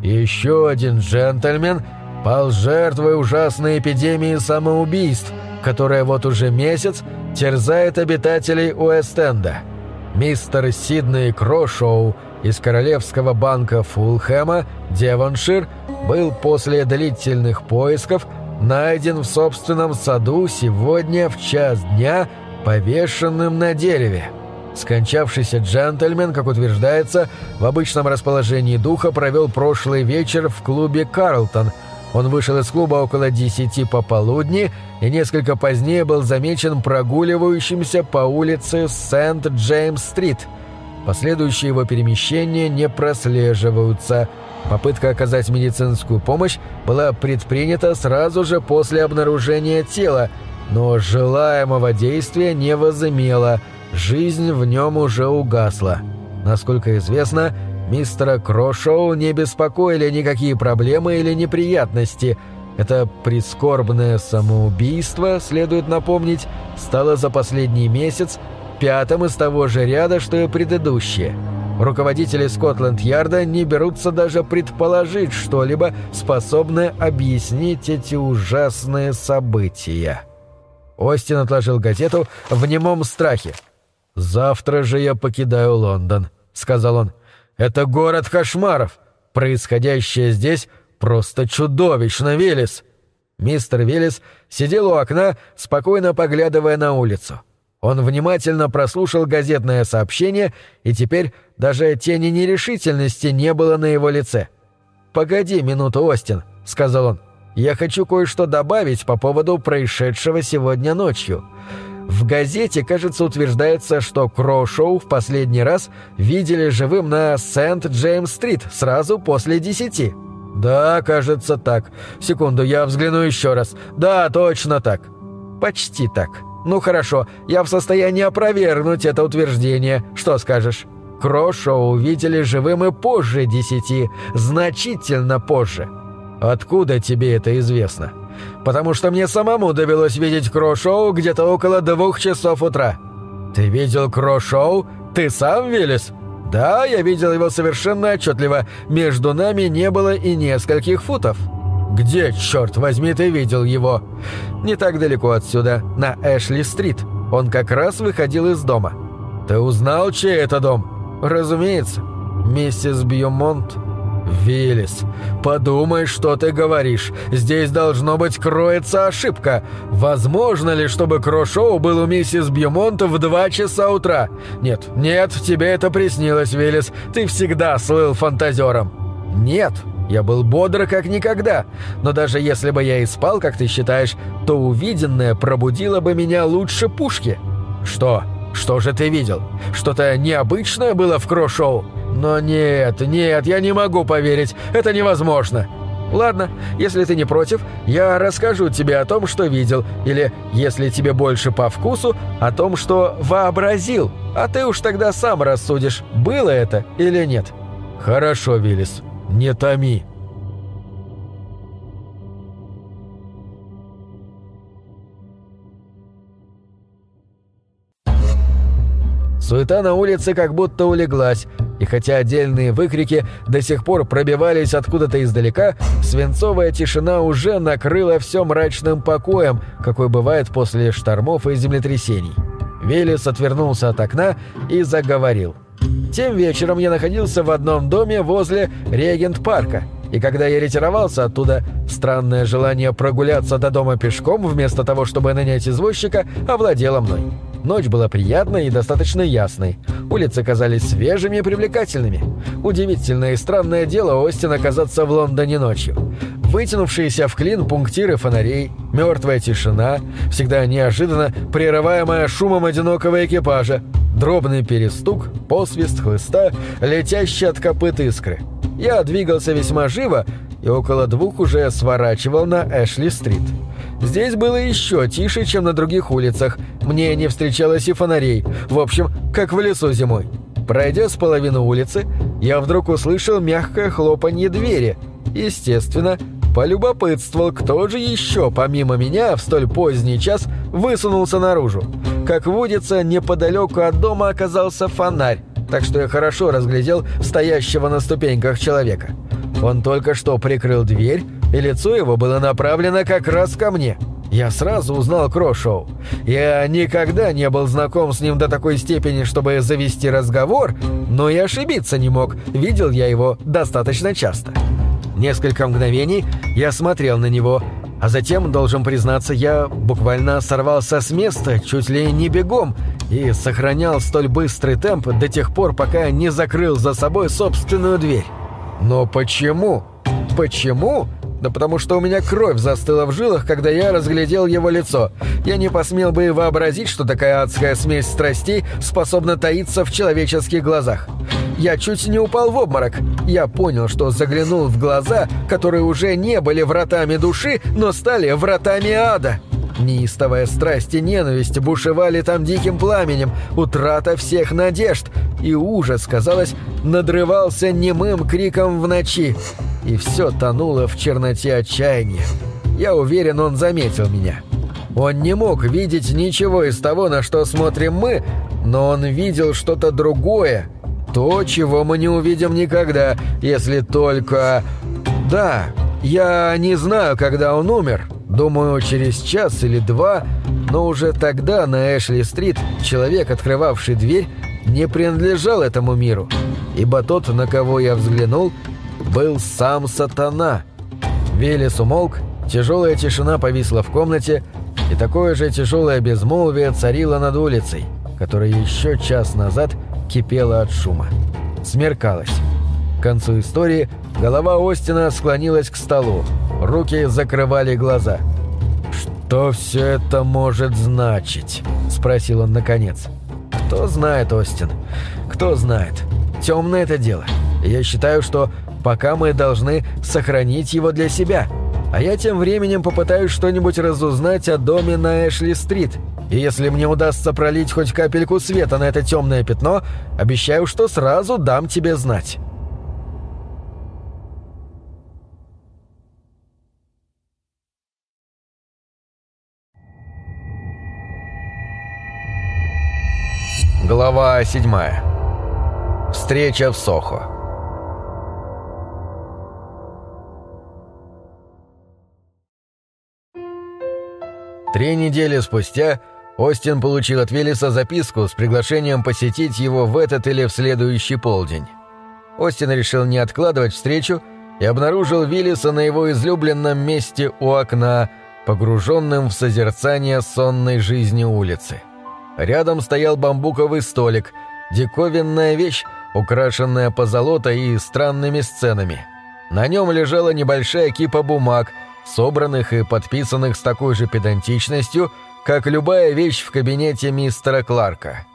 «Еще один джентльмен пал жертвой ужасной эпидемии самоубийств, которая вот уже месяц терзает обитателей Уэст-Энда. Мистер Сидней Крошоу из Королевского банка Фулхэма, Девоншир, был после длительных поисков найден в собственном саду сегодня в час дня повешенным на дереве. Скончавшийся джентльмен, как утверждается, в обычном расположении духа провел прошлый вечер в клубе «Карлтон», он вышел из клуба около десяти пополудни и несколько позднее был замечен прогуливающимся по улице Сент-Джеймс-стрит. Последующие его перемещения не прослеживаются. Попытка оказать медицинскую помощь была предпринята сразу же после обнаружения тела, но желаемого действия не возымела, жизнь в нем уже угасла. Насколько известно, Мистера Крошоу не беспокоили никакие проблемы или неприятности. Это прискорбное самоубийство, следует напомнить, стало за последний месяц пятым из того же ряда, что и предыдущее. Руководители Скотланд-Ярда не берутся даже предположить что-либо, способное объяснить эти ужасные события. Остин отложил газету в немом страхе. «Завтра же я покидаю Лондон», — сказал он. Это город кошмаров. Происходящее здесь просто чудовищно, Велес. Мистер Велес сидел у окна, спокойно поглядывая на улицу. Он внимательно прослушал газетное сообщение, и теперь даже тени нерешительности не было на его лице. «Погоди минуту, Остин», — сказал он. «Я хочу кое-что добавить по поводу происшедшего сегодня ночью. В газете, кажется, утверждается, что Крошоу в последний раз видели живым на Сент-Джеймс-стрит сразу после десяти. Да, кажется так. Секунду, я взгляну еще раз. Да, точно так. Почти так. Ну хорошо, я в состоянии опровергнуть это утверждение. Что скажешь? Крошоу видели живым и позже десяти, значительно позже. Откуда тебе это известно?» потому что мне самому довелось видеть Крошоу где-то около двух часов утра». «Ты видел Крошоу Ты сам, Виллис?» «Да, я видел его совершенно отчетливо. Между нами не было и нескольких футов». «Где, черт возьми, ты видел его?» «Не так далеко отсюда, на Эшли-стрит. Он как раз выходил из дома». «Ты узнал, чей это дом?» «Разумеется. Миссис Бьюмонт». «Виллис, подумай, что ты говоришь. Здесь, должно быть, кроется ошибка. Возможно ли, чтобы Крошоу был у миссис Бьюмонт в два часа утра? Нет, нет, тебе это приснилось, Виллис. Ты всегда слыл фантазером». «Нет, я был бодр как никогда. Но даже если бы я и спал, как ты считаешь, то увиденное пробудило бы меня лучше пушки». «Что? Что же ты видел? Что-то необычное было в Крошоу?» «Но нет, нет, я не могу поверить. Это невозможно». «Ладно, если ты не против, я расскажу тебе о том, что видел, или, если тебе больше по вкусу, о том, что вообразил, а ты уж тогда сам рассудишь, было это или нет». «Хорошо, Виллис, не томи». Суета на улице как будто улеглась, и хотя отдельные выкрики до сих пор пробивались откуда-то издалека, свинцовая тишина уже накрыла все мрачным покоем, какой бывает после штормов и землетрясений. Велес отвернулся от окна и заговорил. Тем вечером я находился в одном доме возле Регент-парка, и когда я ретировался оттуда, странное желание прогуляться до дома пешком вместо того, чтобы нанять извозчика, овладело мной. Ночь была приятной и достаточно ясной. Улицы казались свежими и привлекательными. Удивительное и странное дело Остин оказаться в Лондоне ночью. Вытянувшиеся в клин пунктиры фонарей, мертвая тишина, всегда неожиданно прерываемая шумом одинокого экипажа, дробный перестук, посвист хлыста, летящий от копыт искры. Я двигался весьма живо и около двух уже сворачивал на Эшли-стрит. Здесь было еще тише, чем на других улицах. Мне не встречалось и фонарей. В общем, как в лесу зимой. Пройдя с половины улицы, я вдруг услышал мягкое хлопанье двери. Естественно, полюбопытствовал, кто же еще, помимо меня, в столь поздний час высунулся наружу. Как водится, неподалеку от дома оказался фонарь, так что я хорошо разглядел стоящего на ступеньках человека. Он только что прикрыл дверь, и лицо его было направлено как раз ко мне. Я сразу узнал Крошоу. Я никогда не был знаком с ним до такой степени, чтобы завести разговор, но и ошибиться не мог, видел я его достаточно часто. Несколько мгновений я смотрел на него, а затем, должен признаться, я буквально сорвался с места, чуть ли не бегом, и сохранял столь быстрый темп до тех пор, пока не закрыл за собой собственную дверь. Но почему? Почему? Да потому что у меня кровь застыла в жилах, когда я разглядел его лицо. Я не посмел бы и вообразить, что такая адская смесь страстей способна таиться в человеческих глазах. Я чуть не упал в обморок. Я понял, что заглянул в глаза, которые уже не были вратами души, но стали вратами ада. Неистовая страсть и ненависть бушевали там диким пламенем, утрата всех надежд, и ужас, казалось, надрывался немым криком в ночи. И все тонуло в черноте отчаяния. Я уверен, он заметил меня. Он не мог видеть ничего из того, на что смотрим мы, но он видел что-то другое, то, чего мы не увидим никогда, если только... Да, я не знаю, когда он умер, Думаю, через час или два, но уже тогда на Эшли-стрит человек, открывавший дверь, не принадлежал этому миру, ибо тот, на кого я взглянул, был сам сатана. Велес умолк, тяжелая тишина повисла в комнате, и такое же тяжелое безмолвие царило над улицей, которая еще час назад кипела от шума. Смеркалось. К концу истории голова Остина склонилась к столу, руки закрывали глаза. «Что все это может значить?» – спросил он наконец. «Кто знает, Остин? Кто знает? Темное это дело. Я считаю, что пока мы должны сохранить его для себя. А я тем временем попытаюсь что-нибудь разузнать о доме на Эшли-стрит. И если мне удастся пролить хоть капельку света на это темное пятно, обещаю, что сразу дам тебе знать». Глава 7. Встреча в Сохо. Три недели спустя Остин получил от Велеса записку с приглашением посетить его в этот или в следующий полдень. Остин решил не откладывать встречу и обнаружил Виллиса на его излюбленном месте у окна, погруженным в созерцание сонной жизни улицы. Рядом стоял бамбуковый столик, диковинная вещь, украшенная позолотой и странными сценами. На нем лежала небольшая кипа бумаг, собранных и подписанных с такой же педантичностью, как любая вещь в кабинете мистера Кларка.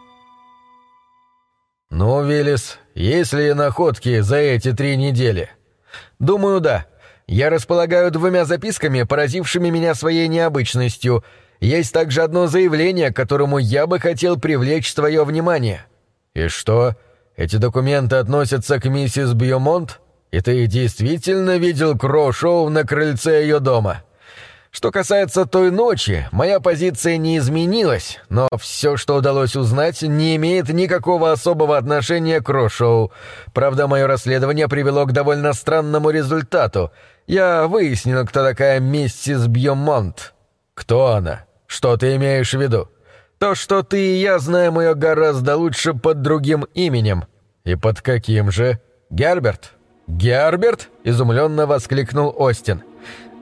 «Ну, Виллис, есть ли находки за эти три недели?» «Думаю, да. Я располагаю двумя записками, поразившими меня своей необычностью — есть также одно заявление, к которому я бы хотел привлечь твое внимание». «И что? Эти документы относятся к миссис Бьюмонт? И ты действительно видел Кроу-шоу на крыльце ее дома?» Что касается той ночи, моя позиция не изменилась, но все, что удалось узнать, не имеет никакого особого отношения к Рошоу. Правда, мое расследование привело к довольно странному результату. Я выяснил, кто такая миссис Бьемонт. Кто она? «Что ты имеешь в виду?» «То, что ты и я знаем ее гораздо лучше под другим именем». «И под каким же?» «Герберт». «Герберт?» — изумленно воскликнул Остин.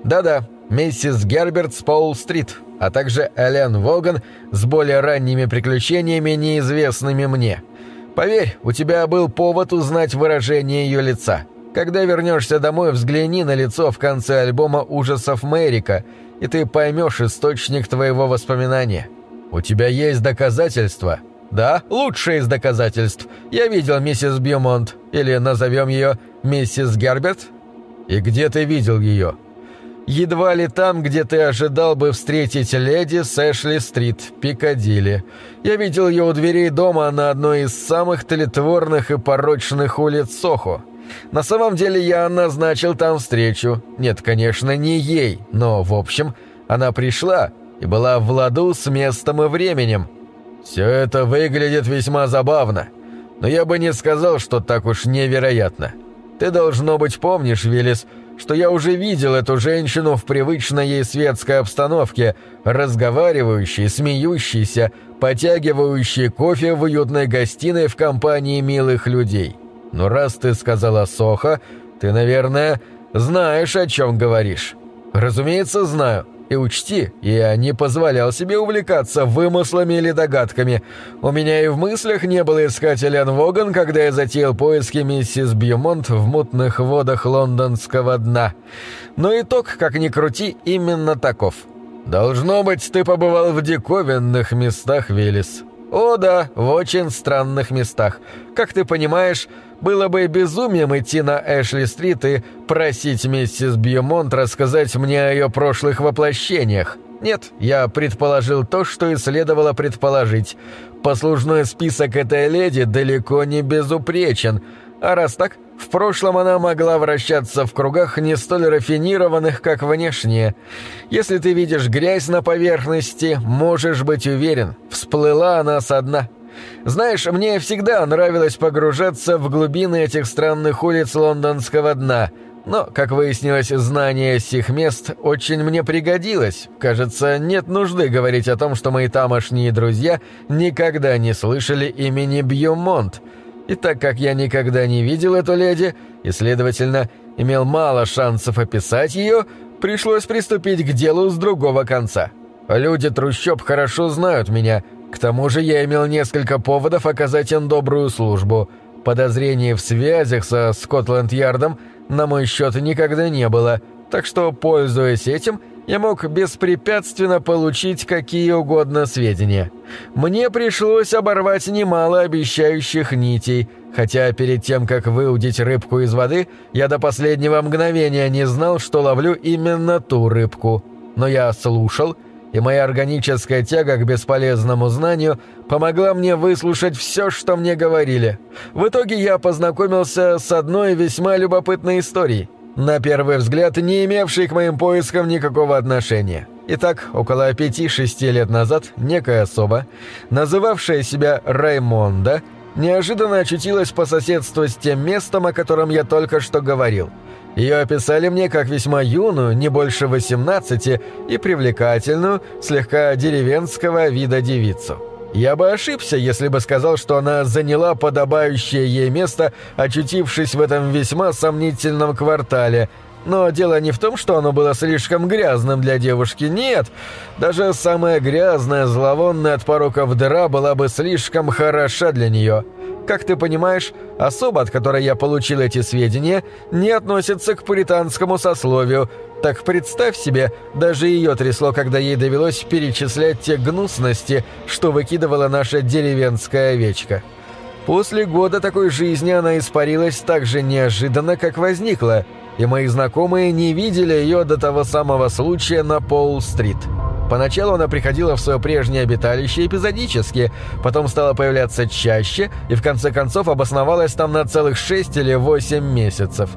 «Да-да, миссис Герберт с Пол-стрит, а также Элен Воган с более ранними приключениями, неизвестными мне. Поверь, у тебя был повод узнать выражение ее лица. Когда вернешься домой, взгляни на лицо в конце альбома ужасов Мэрика и ты поймешь источник твоего воспоминания. У тебя есть доказательства?» «Да, лучшее из доказательств. Я видел миссис Бьюмонт, или назовем ее миссис Герберт». «И где ты видел ее?» «Едва ли там, где ты ожидал бы встретить леди с Эшли-стрит, Пикадилли. Я видел ее у дверей дома на одной из самых тлетворных и порочных улиц Сохо. На самом деле я назначил там встречу. Нет, конечно, не ей, но, в общем, она пришла и была в ладу с местом и временем. Все это выглядит весьма забавно, но я бы не сказал, что так уж невероятно. Ты, должно быть, помнишь, Виллис, что я уже видел эту женщину в привычной ей светской обстановке, разговаривающей, смеющейся, потягивающей кофе в уютной гостиной в компании милых людей. Но раз ты сказала Соха, ты, наверное, знаешь, о чем говоришь. Разумеется, знаю. И учти, я не позволял себе увлекаться вымыслами или догадками. У меня и в мыслях не было искать Элен Воган, когда я затеял поиски миссис Бьюмонт в мутных водах лондонского дна. Но итог, как ни крути, именно таков. Должно быть, ты побывал в диковинных местах, Виллис. О да, в очень странных местах. Как ты понимаешь, было бы безумием идти на Эшли-стрит и просить миссис Бьюмонт рассказать мне о ее прошлых воплощениях. Нет, я предположил то, что и следовало предположить. Послужной список этой леди далеко не безупречен, а раз так, в прошлом она могла вращаться в кругах не столь рафинированных, как внешние. Если ты видишь грязь на поверхности, можешь быть уверен, всплыла она со дна. Знаешь, мне всегда нравилось погружаться в глубины этих странных улиц лондонского дна, но, как выяснилось, знание сих мест очень мне пригодилось. Кажется, нет нужды говорить о том, что мои тамошние друзья никогда не слышали имени Бьюмонт. И так как я никогда не видел эту леди, и, следовательно, имел мало шансов описать ее, пришлось приступить к делу с другого конца. Люди трущоб хорошо знают меня — к тому же я имел несколько поводов оказать им добрую службу. Подозрений в связях со Скотланд-Ярдом на мой счет никогда не было, так что, пользуясь этим, я мог беспрепятственно получить какие угодно сведения. Мне пришлось оборвать немало обещающих нитей, хотя перед тем, как выудить рыбку из воды, я до последнего мгновения не знал, что ловлю именно ту рыбку. Но я слушал и моя органическая тяга к бесполезному знанию помогла мне выслушать все, что мне говорили. В итоге я познакомился с одной весьма любопытной историей, на первый взгляд не имевшей к моим поискам никакого отношения. Итак, около пяти-шести лет назад некая особа, называвшая себя Раймонда, неожиданно очутилась по соседству с тем местом, о котором я только что говорил. Ее описали мне как весьма юную, не больше 18, и привлекательную, слегка деревенского вида девицу. Я бы ошибся, если бы сказал, что она заняла подобающее ей место, очутившись в этом весьма сомнительном квартале – но дело не в том, что оно было слишком грязным для девушки, нет. Даже самая грязная, зловонная от пороков дыра была бы слишком хороша для нее. Как ты понимаешь, особа, от которой я получил эти сведения, не относится к пуританскому сословию. Так представь себе, даже ее трясло, когда ей довелось перечислять те гнусности, что выкидывала наша деревенская овечка. После года такой жизни она испарилась так же неожиданно, как возникла – и мои знакомые не видели ее до того самого случая на Пол-стрит. Поначалу она приходила в свое прежнее обиталище эпизодически, потом стала появляться чаще и в конце концов обосновалась там на целых шесть или восемь месяцев.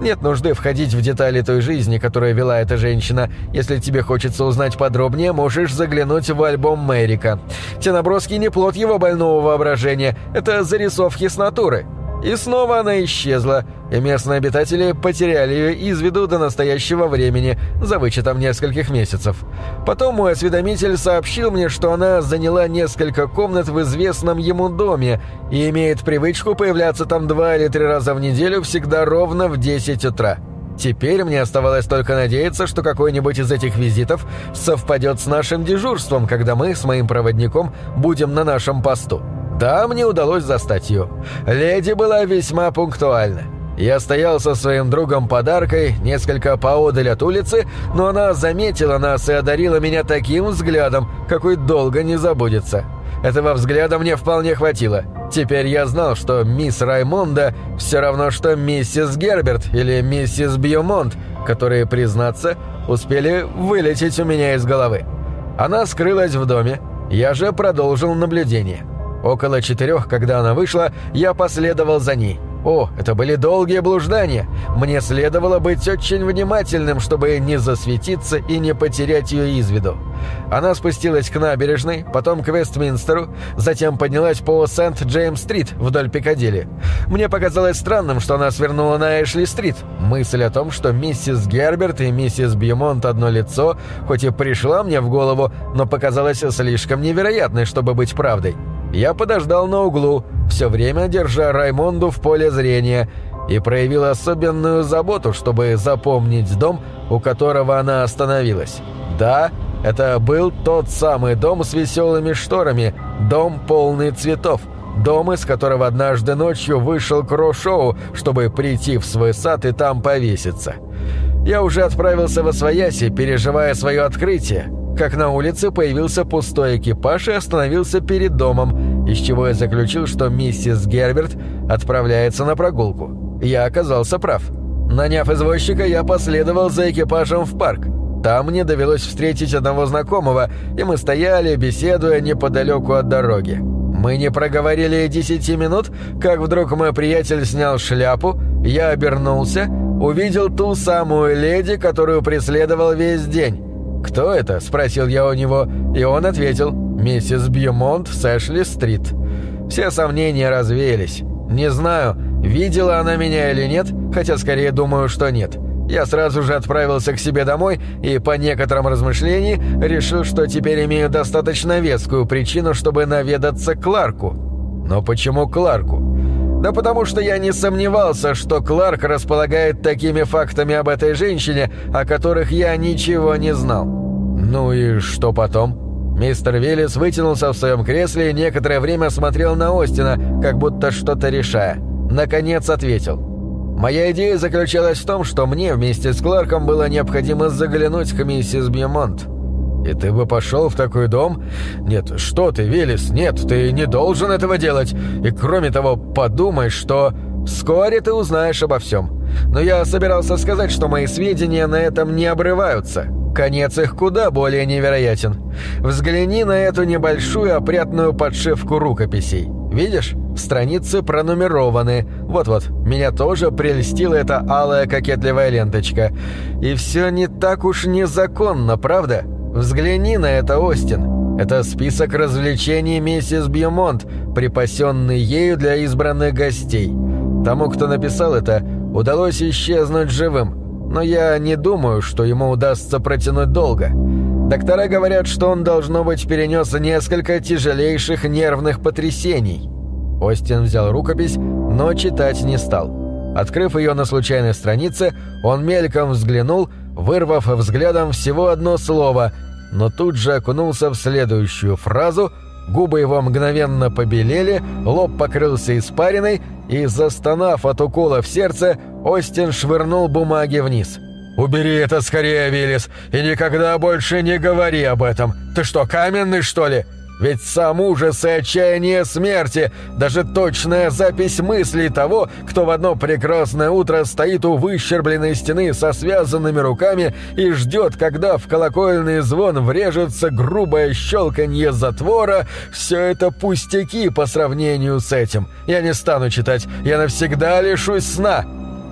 Нет нужды входить в детали той жизни, которую вела эта женщина. Если тебе хочется узнать подробнее, можешь заглянуть в альбом Мэрика. Те наброски не плод его больного воображения, это зарисовки с натуры. И снова она исчезла, и местные обитатели потеряли ее из виду до настоящего времени, за вычетом нескольких месяцев. Потом мой осведомитель сообщил мне, что она заняла несколько комнат в известном ему доме и имеет привычку появляться там два или три раза в неделю всегда ровно в 10 утра. Теперь мне оставалось только надеяться, что какой-нибудь из этих визитов совпадет с нашим дежурством, когда мы с моим проводником будем на нашем посту. Да, мне удалось застать ее. Леди была весьма пунктуальна. Я стоял со своим другом подаркой несколько поодаль от улицы, но она заметила нас и одарила меня таким взглядом, какой долго не забудется. Этого взгляда мне вполне хватило. Теперь я знал, что мисс Раймонда все равно, что миссис Герберт или миссис Бьюмонт, которые, признаться, успели вылететь у меня из головы. Она скрылась в доме, я же продолжил наблюдение. Около четырех, когда она вышла, я последовал за ней. О, это были долгие блуждания. Мне следовало быть очень внимательным, чтобы не засветиться и не потерять ее из виду. Она спустилась к набережной, потом к Вестминстеру, затем поднялась по Сент-Джеймс-стрит вдоль Пикадилли. Мне показалось странным, что она свернула на Эшли-стрит. Мысль о том, что миссис Герберт и миссис Бьюмонт одно лицо, хоть и пришла мне в голову, но показалась слишком невероятной, чтобы быть правдой. Я подождал на углу, все время держа Раймонду в поле зрения, и проявил особенную заботу, чтобы запомнить дом, у которого она остановилась. Да, это был тот самый дом с веселыми шторами, дом полный цветов, дом, из которого однажды ночью вышел Крошоу, чтобы прийти в свой сад и там повеситься. Я уже отправился во Свояси, переживая свое открытие, как на улице появился пустой экипаж и остановился перед домом, из чего я заключил, что миссис Герберт отправляется на прогулку. Я оказался прав. Наняв извозчика, я последовал за экипажем в парк. Там мне довелось встретить одного знакомого, и мы стояли, беседуя неподалеку от дороги. Мы не проговорили десяти минут, как вдруг мой приятель снял шляпу, я обернулся, увидел ту самую леди, которую преследовал весь день. «Кто это?» – спросил я у него, и он ответил «Миссис Бьюмонт с Эшли-стрит». Все сомнения развеялись. Не знаю, видела она меня или нет, хотя скорее думаю, что нет. Я сразу же отправился к себе домой и, по некоторым размышлениям, решил, что теперь имею достаточно вескую причину, чтобы наведаться к Кларку. Но почему Кларку? Да потому что я не сомневался, что Кларк располагает такими фактами об этой женщине, о которых я ничего не знал. Ну и что потом? Мистер Виллис вытянулся в своем кресле и некоторое время смотрел на Остина, как будто что-то решая. Наконец ответил. Моя идея заключалась в том, что мне вместе с Кларком было необходимо заглянуть к миссис Бьемонт. «И ты бы пошел в такой дом? Нет, что ты, Велес, нет, ты не должен этого делать. И кроме того, подумай, что вскоре ты узнаешь обо всем. Но я собирался сказать, что мои сведения на этом не обрываются. Конец их куда более невероятен. Взгляни на эту небольшую опрятную подшивку рукописей. Видишь? Страницы пронумерованы. Вот-вот, меня тоже прельстила эта алая кокетливая ленточка. И все не так уж незаконно, правда?» Взгляни на это, Остин. Это список развлечений миссис Бьюмонт, припасенный ею для избранных гостей. Тому, кто написал это, удалось исчезнуть живым, но я не думаю, что ему удастся протянуть долго. Доктора говорят, что он, должно быть, перенес несколько тяжелейших нервных потрясений. Остин взял рукопись, но читать не стал. Открыв ее на случайной странице, он мельком взглянул, вырвав взглядом всего одно слово, но тут же окунулся в следующую фразу, губы его мгновенно побелели, лоб покрылся испариной, и, застонав от укола в сердце, Остин швырнул бумаги вниз. «Убери это скорее, Виллис, и никогда больше не говори об этом. Ты что, каменный, что ли? Ведь сам ужас и отчаяние смерти, даже точная запись мыслей того, кто в одно прекрасное утро стоит у выщербленной стены со связанными руками и ждет, когда в колокольный звон врежется грубое щелканье затвора, все это пустяки по сравнению с этим. Я не стану читать, я навсегда лишусь сна.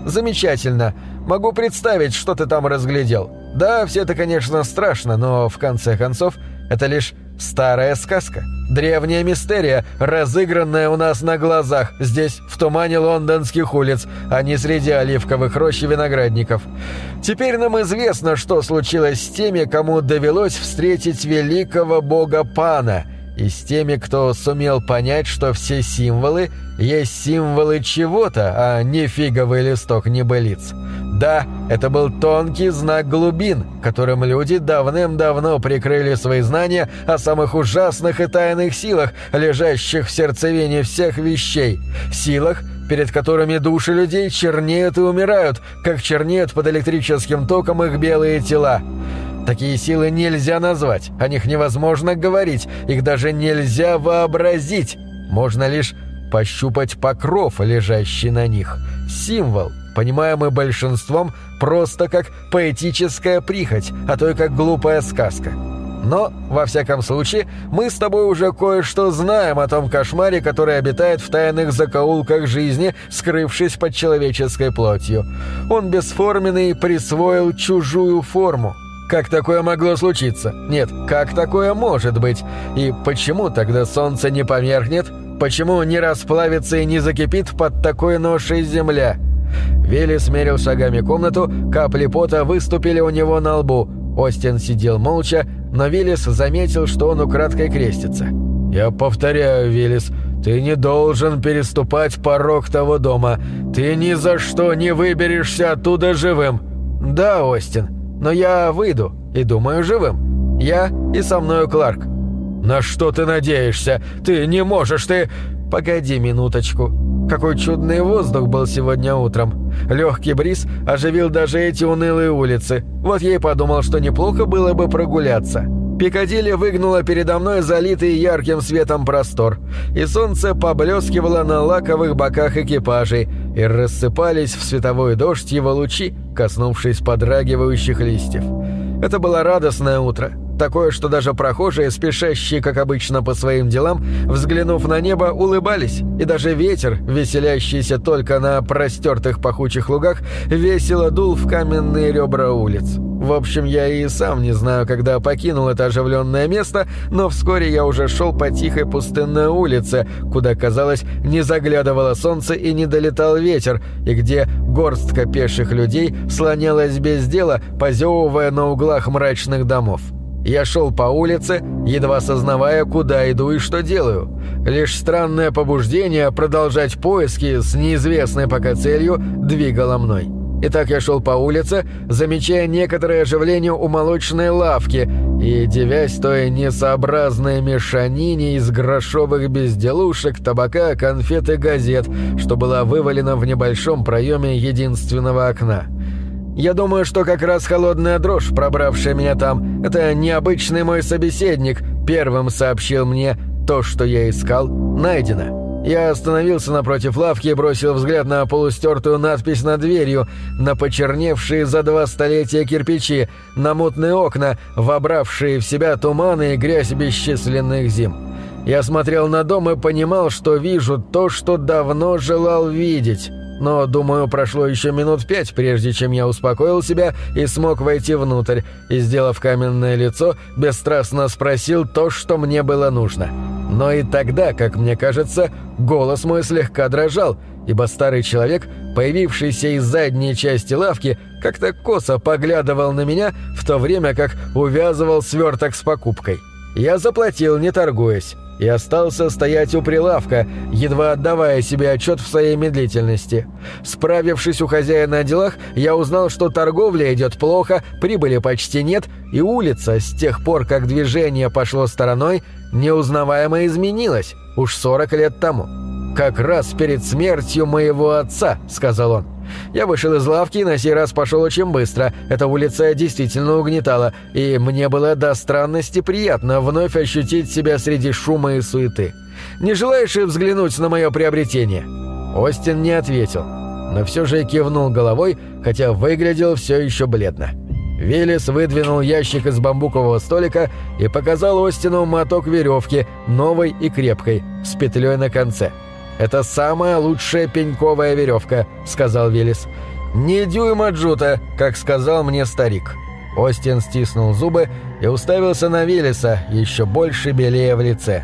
Замечательно. Могу представить, что ты там разглядел. Да, все это, конечно, страшно, но в конце концов это лишь Старая сказка. Древняя мистерия, разыгранная у нас на глазах, здесь, в тумане лондонских улиц, а не среди оливковых рощ и виноградников. Теперь нам известно, что случилось с теми, кому довелось встретить великого бога Пана, и с теми, кто сумел понять, что все символы есть символы чего-то, а не фиговый листок небылиц. Да, это был тонкий знак глубин, которым люди давным-давно прикрыли свои знания о самых ужасных и тайных силах, лежащих в сердцевине всех вещей. Силах, перед которыми души людей чернеют и умирают, как чернеют под электрическим током их белые тела. Такие силы нельзя назвать, о них невозможно говорить, их даже нельзя вообразить. Можно лишь пощупать покров, лежащий на них. Символ — понимаемый большинством просто как поэтическая прихоть, а то и как глупая сказка. Но, во всяком случае, мы с тобой уже кое-что знаем о том кошмаре, который обитает в тайных закоулках жизни, скрывшись под человеческой плотью. Он бесформенный присвоил чужую форму. Как такое могло случиться? Нет, как такое может быть? И почему тогда солнце не померкнет? Почему не расплавится и не закипит под такой ношей земля? Вилли смерил шагами комнату, капли пота выступили у него на лбу. Остин сидел молча, но Виллис заметил, что он украдкой крестится. «Я повторяю, Виллис, ты не должен переступать порог того дома. Ты ни за что не выберешься оттуда живым». «Да, Остин, но я выйду, и думаю, живым. Я и со мною Кларк». «На что ты надеешься? Ты не можешь, ты...» «Погоди минуточку. Какой чудный воздух был сегодня утром. Легкий бриз оживил даже эти унылые улицы. Вот и подумал, что неплохо было бы прогуляться. Пикадилли выгнула передо мной залитый ярким светом простор, и солнце поблескивало на лаковых боках экипажей, и рассыпались в световой дождь его лучи, коснувшись подрагивающих листьев. Это было радостное утро. Такое, что даже прохожие, спешащие, как обычно, по своим делам, взглянув на небо, улыбались, и даже ветер, веселящийся только на простертых пахучих лугах, весело дул в каменные ребра улиц. В общем, я и сам не знаю, когда покинул это оживленное место, но вскоре я уже шел по тихой пустынной улице, куда, казалось, не заглядывало солнце и не долетал ветер, и где горстка пеших людей слонялась без дела, позевывая на углах мрачных домов. Я шел по улице, едва сознавая, куда иду и что делаю. Лишь странное побуждение продолжать поиски с неизвестной пока целью двигало мной. Итак, я шел по улице, замечая некоторое оживление у молочной лавки и девясь той несообразной мешанине из грошовых безделушек, табака, конфет и газет, что была вывалена в небольшом проеме единственного окна. Я думаю, что как раз холодная дрожь, пробравшая меня там, это необычный мой собеседник, первым сообщил мне то, что я искал, найдено. Я остановился напротив лавки и бросил взгляд на полустертую надпись над дверью, на почерневшие за два столетия кирпичи, на мутные окна, вобравшие в себя туманы и грязь бесчисленных зим. Я смотрел на дом и понимал, что вижу то, что давно желал видеть — но, думаю, прошло еще минут пять, прежде чем я успокоил себя и смог войти внутрь, и, сделав каменное лицо, бесстрастно спросил то, что мне было нужно. Но и тогда, как мне кажется, голос мой слегка дрожал, ибо старый человек, появившийся из задней части лавки, как-то косо поглядывал на меня, в то время как увязывал сверток с покупкой. Я заплатил, не торгуясь и остался стоять у прилавка, едва отдавая себе отчет в своей медлительности. Справившись у хозяина о делах, я узнал, что торговля идет плохо, прибыли почти нет, и улица, с тех пор, как движение пошло стороной, неузнаваемо изменилась, уж 40 лет тому. «Как раз перед смертью моего отца», — сказал он. Я вышел из лавки и на сей раз пошел очень быстро. Эта улица действительно угнетала, и мне было до странности приятно вновь ощутить себя среди шума и суеты. «Не желаешь взглянуть на мое приобретение?» Остин не ответил, но все же кивнул головой, хотя выглядел все еще бледно. Велес выдвинул ящик из бамбукового столика и показал Остину моток веревки, новой и крепкой, с петлей на конце. «Это самая лучшая пеньковая веревка», — сказал Виллис. «Не дюйма джута, как сказал мне старик». Остин стиснул зубы и уставился на Виллиса, еще больше белее в лице.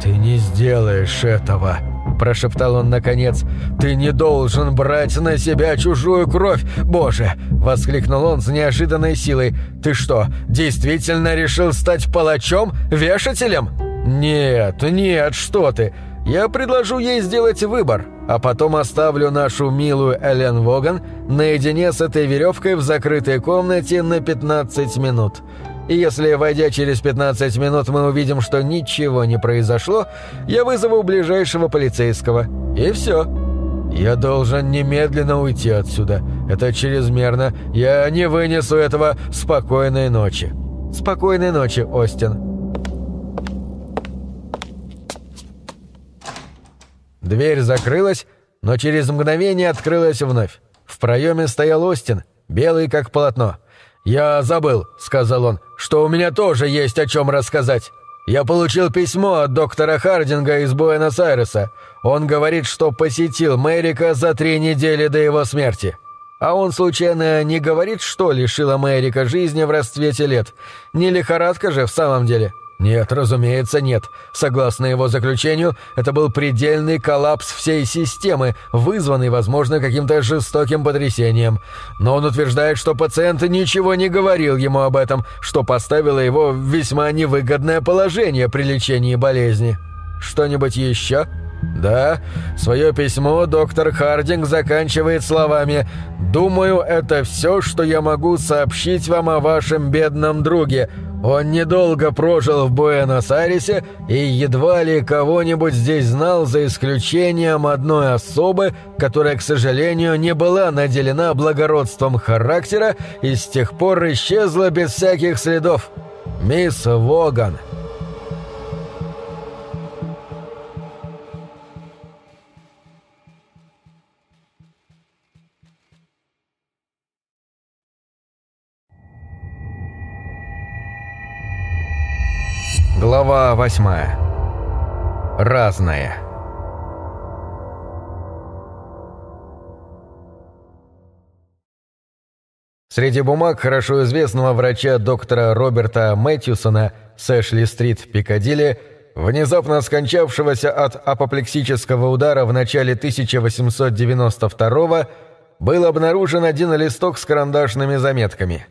«Ты не сделаешь этого», – прошептал он наконец. «Ты не должен брать на себя чужую кровь! Боже!» – воскликнул он с неожиданной силой. «Ты что, действительно решил стать палачом? Вешателем?» «Нет, нет, что ты! Я предложу ей сделать выбор, а потом оставлю нашу милую Эллен Воган наедине с этой веревкой в закрытой комнате на 15 минут. И если, войдя через 15 минут, мы увидим, что ничего не произошло, я вызову ближайшего полицейского. И все. Я должен немедленно уйти отсюда. Это чрезмерно. Я не вынесу этого. Спокойной ночи. Спокойной ночи, Остин. Дверь закрылась, но через мгновение открылась вновь. В проеме стоял Остин, белый как полотно. «Я забыл», — сказал он, — «что у меня тоже есть о чем рассказать. Я получил письмо от доктора Хардинга из Буэнос-Айреса. Он говорит, что посетил Мэрика за три недели до его смерти». А он, случайно, не говорит, что лишило Мэрика жизни в расцвете лет? Не лихорадка же в самом деле?» Нет, разумеется, нет. Согласно его заключению, это был предельный коллапс всей системы, вызванный, возможно, каким-то жестоким потрясением. Но он утверждает, что пациент ничего не говорил ему об этом, что поставило его в весьма невыгодное положение при лечении болезни. Что-нибудь еще? Да, свое письмо доктор Хардинг заканчивает словами «Думаю, это все, что я могу сообщить вам о вашем бедном друге. Он недолго прожил в Буэнос-Айресе и едва ли кого-нибудь здесь знал за исключением одной особы, которая, к сожалению, не была наделена благородством характера и с тех пор исчезла без всяких следов. Мисс Воган». Глава восьмая. Разное. Среди бумаг хорошо известного врача доктора Роберта Мэтьюсона с Эшли-стрит, Пикадилли, внезапно скончавшегося от апоплексического удара в начале 1892 был обнаружен один листок с карандашными заметками.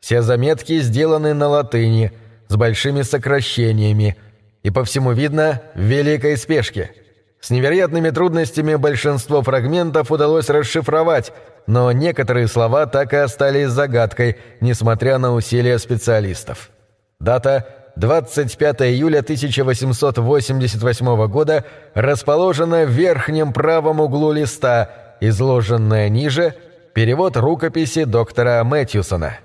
Все заметки сделаны на латыни – с большими сокращениями, и по всему видно в великой спешке. С невероятными трудностями большинство фрагментов удалось расшифровать, но некоторые слова так и остались загадкой, несмотря на усилия специалистов. Дата 25 июля 1888 года расположена в верхнем правом углу листа, изложенная ниже, перевод рукописи доктора Мэтьюсона.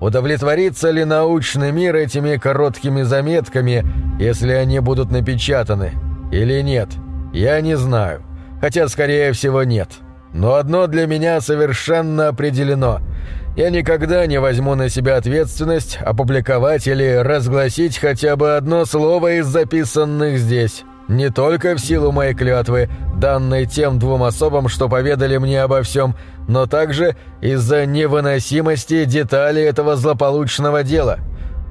Удовлетворится ли научный мир этими короткими заметками, если они будут напечатаны? Или нет? Я не знаю. Хотя, скорее всего, нет. Но одно для меня совершенно определено. Я никогда не возьму на себя ответственность опубликовать или разгласить хотя бы одно слово из записанных здесь. Не только в силу моей клятвы, данной тем двум особам, что поведали мне обо всем, но также из-за невыносимости деталей этого злополучного дела.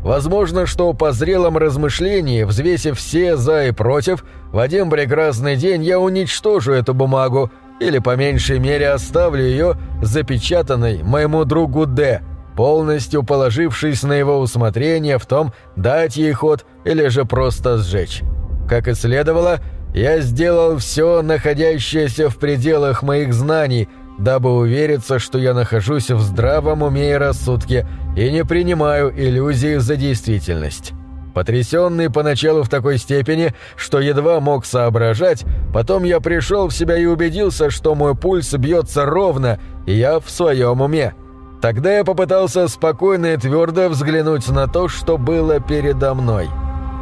Возможно, что по зрелом размышлении, взвесив все «за» и «против», в один прекрасный день я уничтожу эту бумагу или по меньшей мере оставлю ее запечатанной моему другу Д, полностью положившись на его усмотрение в том, дать ей ход или же просто сжечь. Как и следовало, я сделал все, находящееся в пределах моих знаний, дабы увериться, что я нахожусь в здравом уме и рассудке и не принимаю иллюзии за действительность. Потрясенный поначалу в такой степени, что едва мог соображать, потом я пришел в себя и убедился, что мой пульс бьется ровно, и я в своем уме. Тогда я попытался спокойно и твердо взглянуть на то, что было передо мной.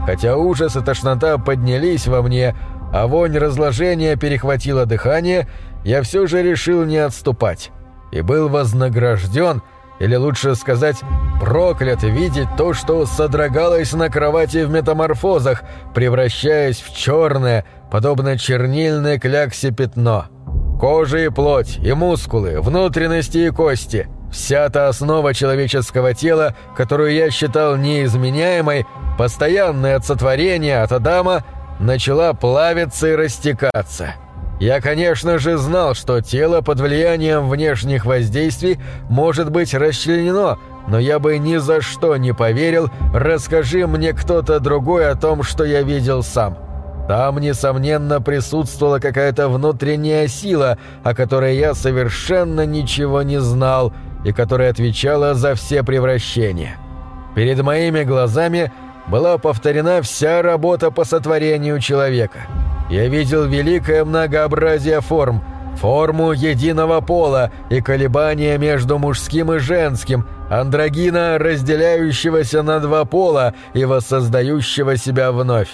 Хотя ужас и тошнота поднялись во мне, а вонь разложения перехватила дыхание, я все же решил не отступать. И был вознагражден, или лучше сказать, проклят видеть то, что содрогалось на кровати в метаморфозах, превращаясь в черное, подобно чернильной кляксе пятно. Кожа и плоть, и мускулы, внутренности и кости — Вся та основа человеческого тела, которую я считал неизменяемой, постоянное от сотворения от Адама, начала плавиться и растекаться. Я, конечно же, знал, что тело под влиянием внешних воздействий может быть расчленено, но я бы ни за что не поверил, расскажи мне кто-то другой о том, что я видел сам. Там, несомненно, присутствовала какая-то внутренняя сила, о которой я совершенно ничего не знал – и которая отвечала за все превращения. Перед моими глазами была повторена вся работа по сотворению человека. Я видел великое многообразие форм, форму единого пола и колебания между мужским и женским, андрогина, разделяющегося на два пола и воссоздающего себя вновь.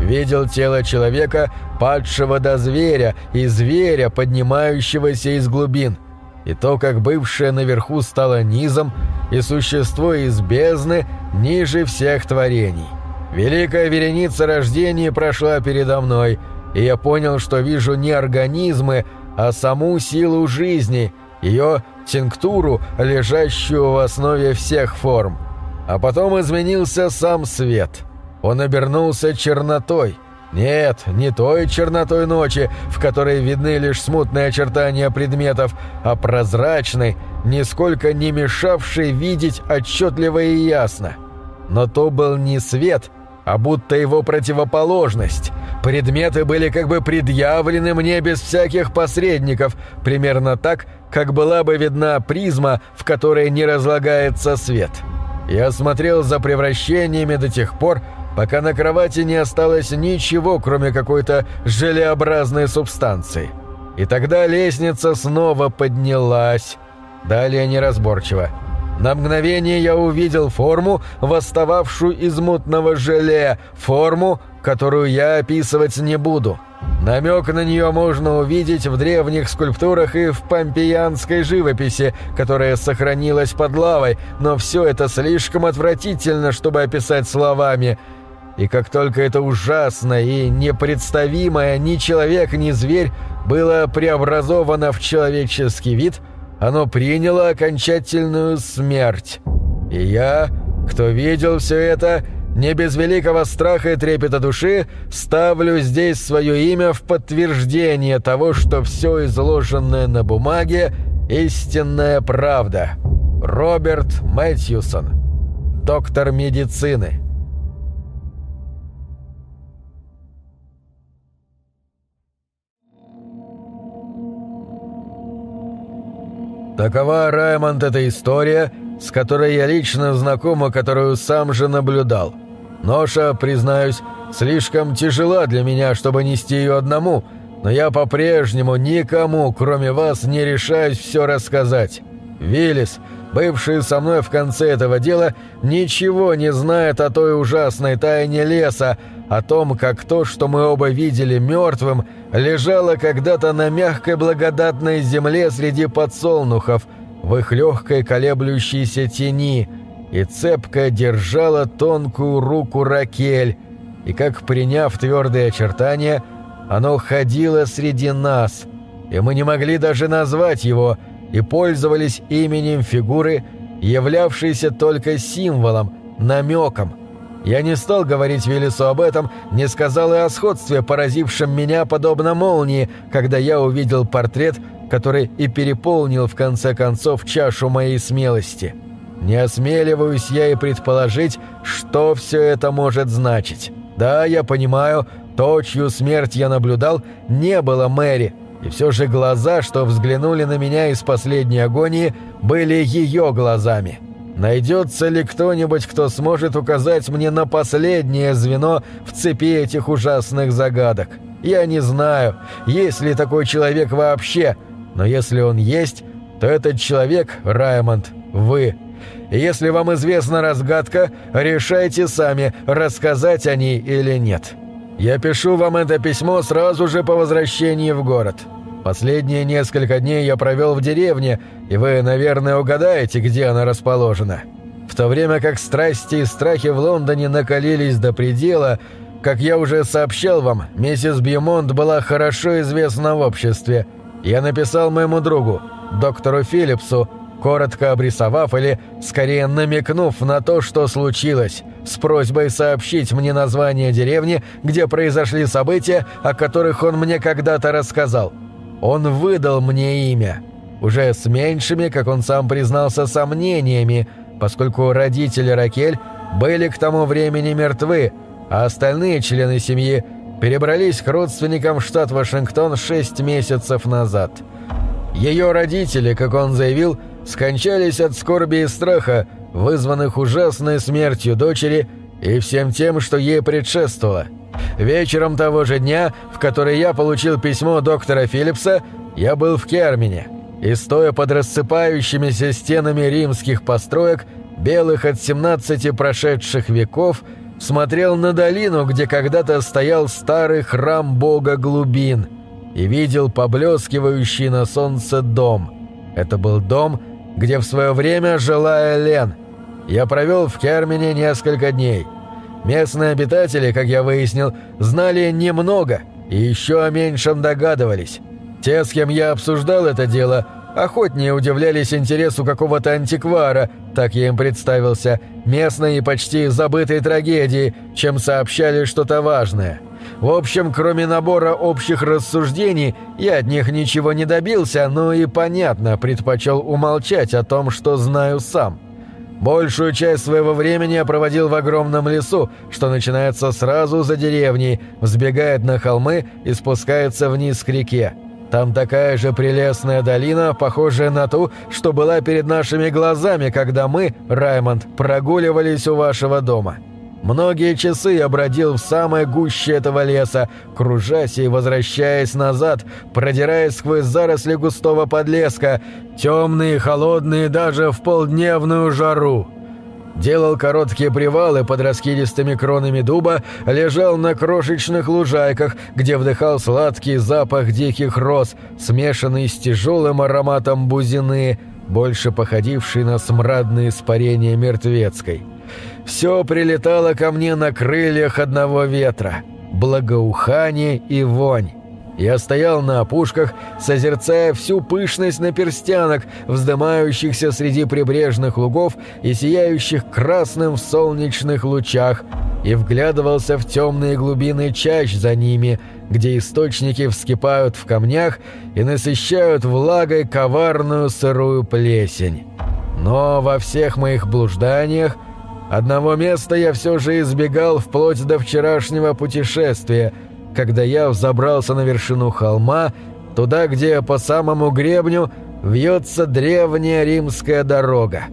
Видел тело человека, падшего до зверя, и зверя, поднимающегося из глубин – и то, как бывшее наверху стало низом, и существо из бездны ниже всех творений. Великая вереница рождений прошла передо мной, и я понял, что вижу не организмы, а саму силу жизни, ее тинктуру, лежащую в основе всех форм. А потом изменился сам свет. Он обернулся чернотой — нет, не той чернотой ночи, в которой видны лишь смутные очертания предметов, а прозрачной, нисколько не мешавшей видеть отчетливо и ясно. Но то был не свет, а будто его противоположность. Предметы были как бы предъявлены мне без всяких посредников, примерно так, как была бы видна призма, в которой не разлагается свет. Я смотрел за превращениями до тех пор, пока на кровати не осталось ничего, кроме какой-то желеобразной субстанции. И тогда лестница снова поднялась. Далее неразборчиво. На мгновение я увидел форму, восстававшую из мутного желе, форму, которую я описывать не буду. Намек на нее можно увидеть в древних скульптурах и в помпеянской живописи, которая сохранилась под лавой, но все это слишком отвратительно, чтобы описать словами – и как только это ужасное и непредставимое ни человек, ни зверь было преобразовано в человеческий вид, оно приняло окончательную смерть. И я, кто видел все это, не без великого страха и трепета души, ставлю здесь свое имя в подтверждение того, что все изложенное на бумаге – истинная правда. Роберт Мэтьюсон, доктор медицины. Такова, Раймонд, эта история, с которой я лично знаком и которую сам же наблюдал. Ноша, признаюсь, слишком тяжела для меня, чтобы нести ее одному, но я по-прежнему никому, кроме вас, не решаюсь все рассказать. Виллис, бывший со мной в конце этого дела, ничего не знает о той ужасной тайне леса, о том, как то, что мы оба видели мертвым, лежало когда-то на мягкой благодатной земле среди подсолнухов, в их легкой колеблющейся тени, и цепко держала тонкую руку Ракель, и как, приняв твердые очертания, оно ходило среди нас, и мы не могли даже назвать его, и пользовались именем фигуры, являвшейся только символом, намеком. Я не стал говорить Велесу об этом, не сказал и о сходстве, поразившем меня подобно молнии, когда я увидел портрет, который и переполнил в конце концов чашу моей смелости. Не осмеливаюсь я и предположить, что все это может значить. Да, я понимаю, то, чью смерть я наблюдал, не было Мэри, и все же глаза, что взглянули на меня из последней агонии, были ее глазами. Найдется ли кто-нибудь, кто сможет указать мне на последнее звено в цепи этих ужасных загадок? Я не знаю, есть ли такой человек вообще, но если он есть, то этот человек, Раймонд, вы. Если вам известна разгадка, решайте сами, рассказать о ней или нет. Я пишу вам это письмо сразу же по возвращении в город. Последние несколько дней я провел в деревне, и вы, наверное, угадаете, где она расположена. В то время как страсти и страхи в Лондоне накалились до предела, как я уже сообщал вам, миссис Бьюмонт была хорошо известна в обществе. Я написал моему другу, доктору Филлипсу, коротко обрисовав или, скорее, намекнув на то, что случилось, с просьбой сообщить мне название деревни, где произошли события, о которых он мне когда-то рассказал. Он выдал мне имя, уже с меньшими, как он сам признался, сомнениями, поскольку родители Ракель были к тому времени мертвы, а остальные члены семьи перебрались к родственникам в штат Вашингтон шесть месяцев назад. Ее родители, как он заявил, скончались от скорби и страха, вызванных ужасной смертью дочери и всем тем, что ей предшествовало – Вечером того же дня, в который я получил письмо доктора Филлипса, я был в Кермине, и стоя под рассыпающимися стенами римских построек, белых от 17 прошедших веков, смотрел на долину, где когда-то стоял старый храм бога глубин, и видел поблескивающий на солнце дом. Это был дом, где в свое время жила Элен. Я провел в Кермине несколько дней – Местные обитатели, как я выяснил, знали немного и еще о меньшем догадывались. Те, с кем я обсуждал это дело, охотнее удивлялись интересу какого-то антиквара, так я им представился, местной и почти забытой трагедии, чем сообщали что-то важное. В общем, кроме набора общих рассуждений, я от них ничего не добился, но и, понятно, предпочел умолчать о том, что знаю сам. Большую часть своего времени я проводил в огромном лесу, что начинается сразу за деревней, взбегает на холмы и спускается вниз к реке. Там такая же прелестная долина, похожая на ту, что была перед нашими глазами, когда мы, Раймонд, прогуливались у вашего дома. Многие часы я бродил в самой гуще этого леса, кружась и возвращаясь назад, продираясь сквозь заросли густого подлеска, темные, холодные даже в полдневную жару. Делал короткие привалы под раскидистыми кронами дуба, лежал на крошечных лужайках, где вдыхал сладкий запах диких роз, смешанный с тяжелым ароматом бузины, больше походивший на смрадные испарения мертвецкой. Все прилетало ко мне на крыльях одного ветра. Благоухание и вонь. Я стоял на опушках, созерцая всю пышность наперстянок, вздымающихся среди прибрежных лугов и сияющих красным в солнечных лучах, и вглядывался в темные глубины чащ за ними, где источники вскипают в камнях и насыщают влагой коварную сырую плесень. Но во всех моих блужданиях Одного места я все же избегал вплоть до вчерашнего путешествия, когда я взобрался на вершину холма, туда, где по самому гребню вьется древняя римская дорога.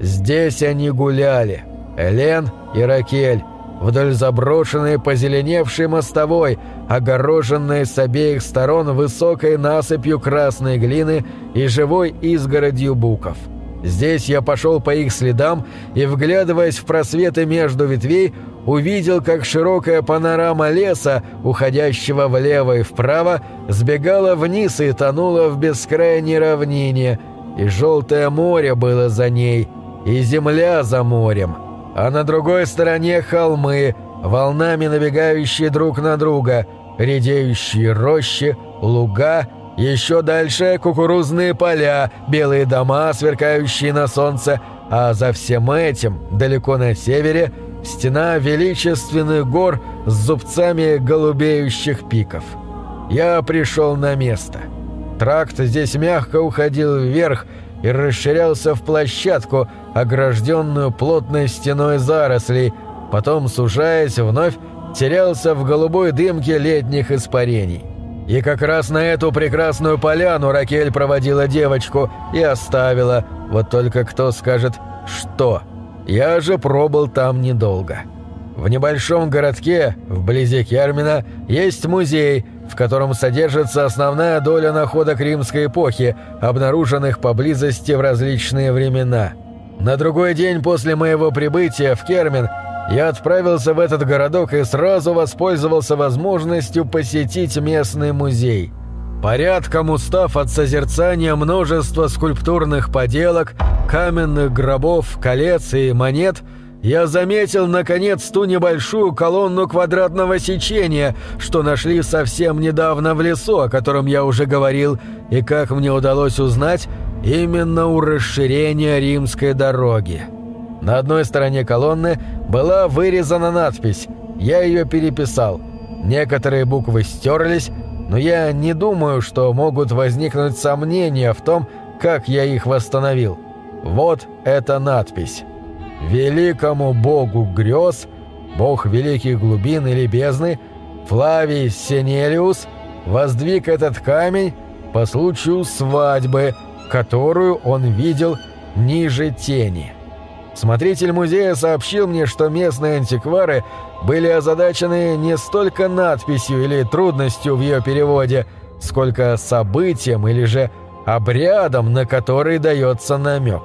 Здесь они гуляли, Элен и Ракель, вдоль заброшенной позеленевшей мостовой, огороженной с обеих сторон высокой насыпью красной глины и живой изгородью буков. Здесь я пошел по их следам и, вглядываясь в просветы между ветвей, увидел, как широкая панорама леса, уходящего влево и вправо, сбегала вниз и тонула в бескрайней равнине, и желтое море было за ней, и земля за морем, а на другой стороне холмы, волнами набегающие друг на друга, редеющие рощи, луга — еще дальше кукурузные поля, белые дома, сверкающие на солнце, а за всем этим, далеко на севере, стена величественных гор с зубцами голубеющих пиков. Я пришел на место. Тракт здесь мягко уходил вверх и расширялся в площадку, огражденную плотной стеной зарослей, потом, сужаясь вновь, терялся в голубой дымке летних испарений. И как раз на эту прекрасную поляну Ракель проводила девочку и оставила. Вот только кто скажет «что?». Я же пробыл там недолго. В небольшом городке, вблизи Кермина, есть музей, в котором содержится основная доля находок римской эпохи, обнаруженных поблизости в различные времена. На другой день после моего прибытия в Кермин – я отправился в этот городок и сразу воспользовался возможностью посетить местный музей. Порядком устав от созерцания множества скульптурных поделок, каменных гробов, колец и монет, я заметил, наконец, ту небольшую колонну квадратного сечения, что нашли совсем недавно в лесу, о котором я уже говорил, и, как мне удалось узнать, именно у расширения римской дороги. На одной стороне колонны была вырезана надпись. Я ее переписал. Некоторые буквы стерлись, но я не думаю, что могут возникнуть сомнения в том, как я их восстановил. Вот эта надпись. «Великому богу грез, бог великих глубин или бездны, Флавий Сенелиус воздвиг этот камень по случаю свадьбы, которую он видел ниже тени». Смотритель музея сообщил мне, что местные антиквары были озадачены не столько надписью или трудностью в ее переводе, сколько событием или же обрядом, на который дается намек.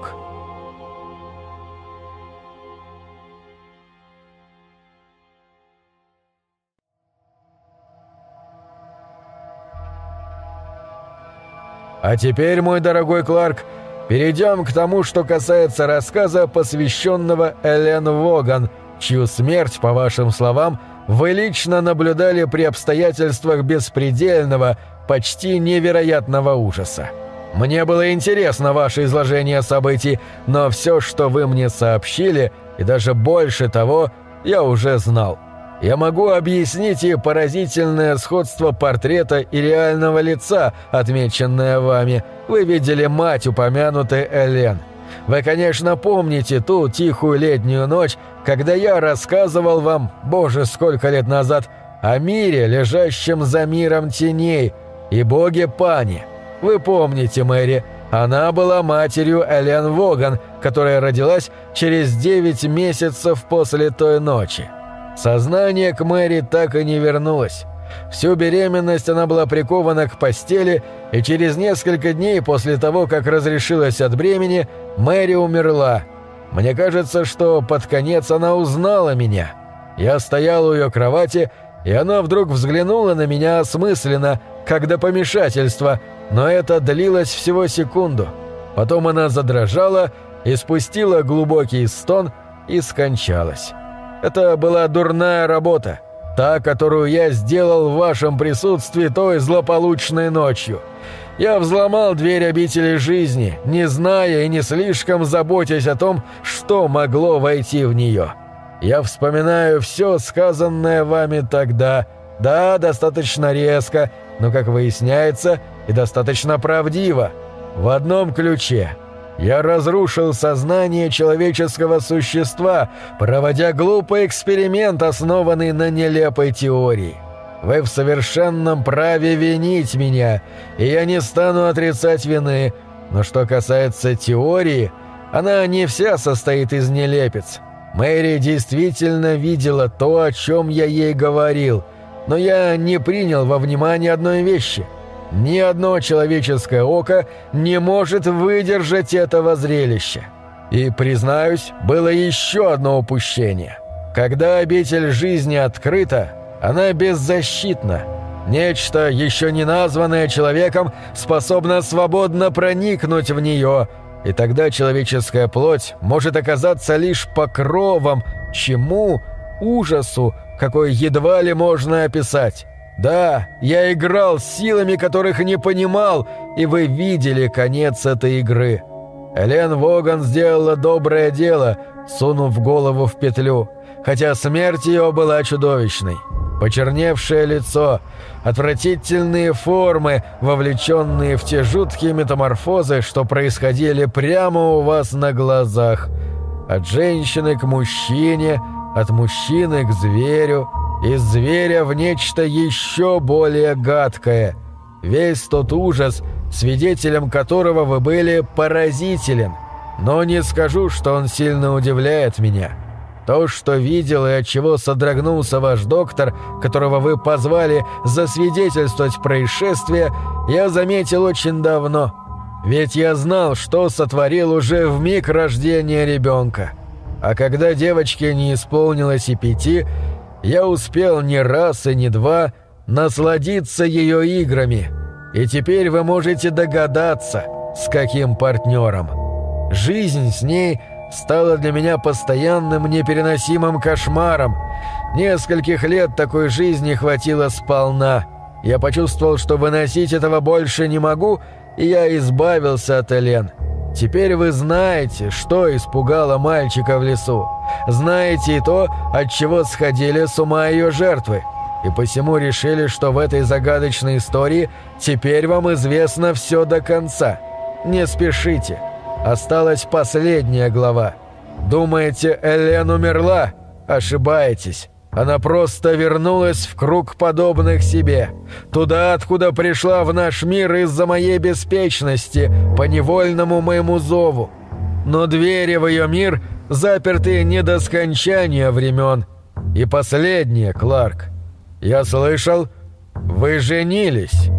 А теперь, мой дорогой Кларк, Перейдем к тому, что касается рассказа, посвященного Элен Воган, чью смерть, по вашим словам, вы лично наблюдали при обстоятельствах беспредельного, почти невероятного ужаса. Мне было интересно ваше изложение событий, но все, что вы мне сообщили, и даже больше того, я уже знал. Я могу объяснить и поразительное сходство портрета и реального лица, отмеченное вами. Вы видели мать упомянутой Элен. Вы, конечно, помните ту тихую летнюю ночь, когда я рассказывал вам, боже, сколько лет назад, о мире, лежащем за миром теней, и боге Пани. Вы помните, Мэри, она была матерью Элен Воган, которая родилась через девять месяцев после той ночи. Сознание к Мэри так и не вернулось. Всю беременность она была прикована к постели, и через несколько дней после того, как разрешилась от бремени, Мэри умерла. Мне кажется, что под конец она узнала меня. Я стоял у ее кровати, и она вдруг взглянула на меня осмысленно, как до помешательства, но это длилось всего секунду. Потом она задрожала и спустила глубокий стон и скончалась. Это была дурная работа, та, которую я сделал в вашем присутствии той злополучной ночью. Я взломал дверь обители жизни, не зная и не слишком заботясь о том, что могло войти в нее. Я вспоминаю все сказанное вами тогда, да, достаточно резко, но, как выясняется, и достаточно правдиво, в одном ключе – я разрушил сознание человеческого существа, проводя глупый эксперимент, основанный на нелепой теории. Вы в совершенном праве винить меня, и я не стану отрицать вины. Но что касается теории, она не вся состоит из нелепец. Мэри действительно видела то, о чем я ей говорил, но я не принял во внимание одной вещи. Ни одно человеческое око не может выдержать этого зрелища. И, признаюсь, было еще одно упущение. Когда обитель жизни открыта, она беззащитна. Нечто, еще не названное человеком, способно свободно проникнуть в нее, и тогда человеческая плоть может оказаться лишь покровом, чему ужасу, какой едва ли можно описать. Да, я играл с силами, которых не понимал, и вы видели конец этой игры. Элен Воган сделала доброе дело, сунув голову в петлю, хотя смерть ее была чудовищной. Почерневшее лицо, отвратительные формы, вовлеченные в те жуткие метаморфозы, что происходили прямо у вас на глазах. От женщины к мужчине, от мужчины к зверю, из зверя в нечто еще более гадкое. Весь тот ужас, свидетелем которого вы были, поразителен. Но не скажу, что он сильно удивляет меня». То, что видел и от чего содрогнулся ваш доктор, которого вы позвали засвидетельствовать происшествие, я заметил очень давно. Ведь я знал, что сотворил уже в миг рождения ребенка. А когда девочке не исполнилось и пяти, я успел не раз и не два насладиться ее играми. И теперь вы можете догадаться, с каким партнером. Жизнь с ней – стало для меня постоянным непереносимым кошмаром. Нескольких лет такой жизни хватило сполна. Я почувствовал, что выносить этого больше не могу, и я избавился от Элен. Теперь вы знаете, что испугало мальчика в лесу. Знаете и то, от чего сходили с ума ее жертвы. И посему решили, что в этой загадочной истории теперь вам известно все до конца. Не спешите. Осталась последняя глава. Думаете, Элен умерла? Ошибаетесь. Она просто вернулась в круг подобных себе. Туда, откуда пришла в наш мир из-за моей беспечности, по невольному моему зову. Но двери в ее мир заперты не до скончания времен. И последнее, Кларк. Я слышал, вы женились».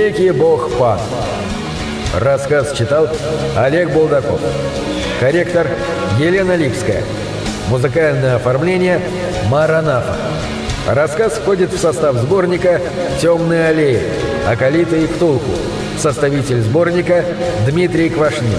Великий бог Пан. Рассказ читал Олег Булдаков. Корректор Елена Липская. Музыкальное оформление Маранафа. Рассказ входит в состав сборника «Темные аллеи» Акалита и Ктулку. Составитель сборника Дмитрий Квашнин.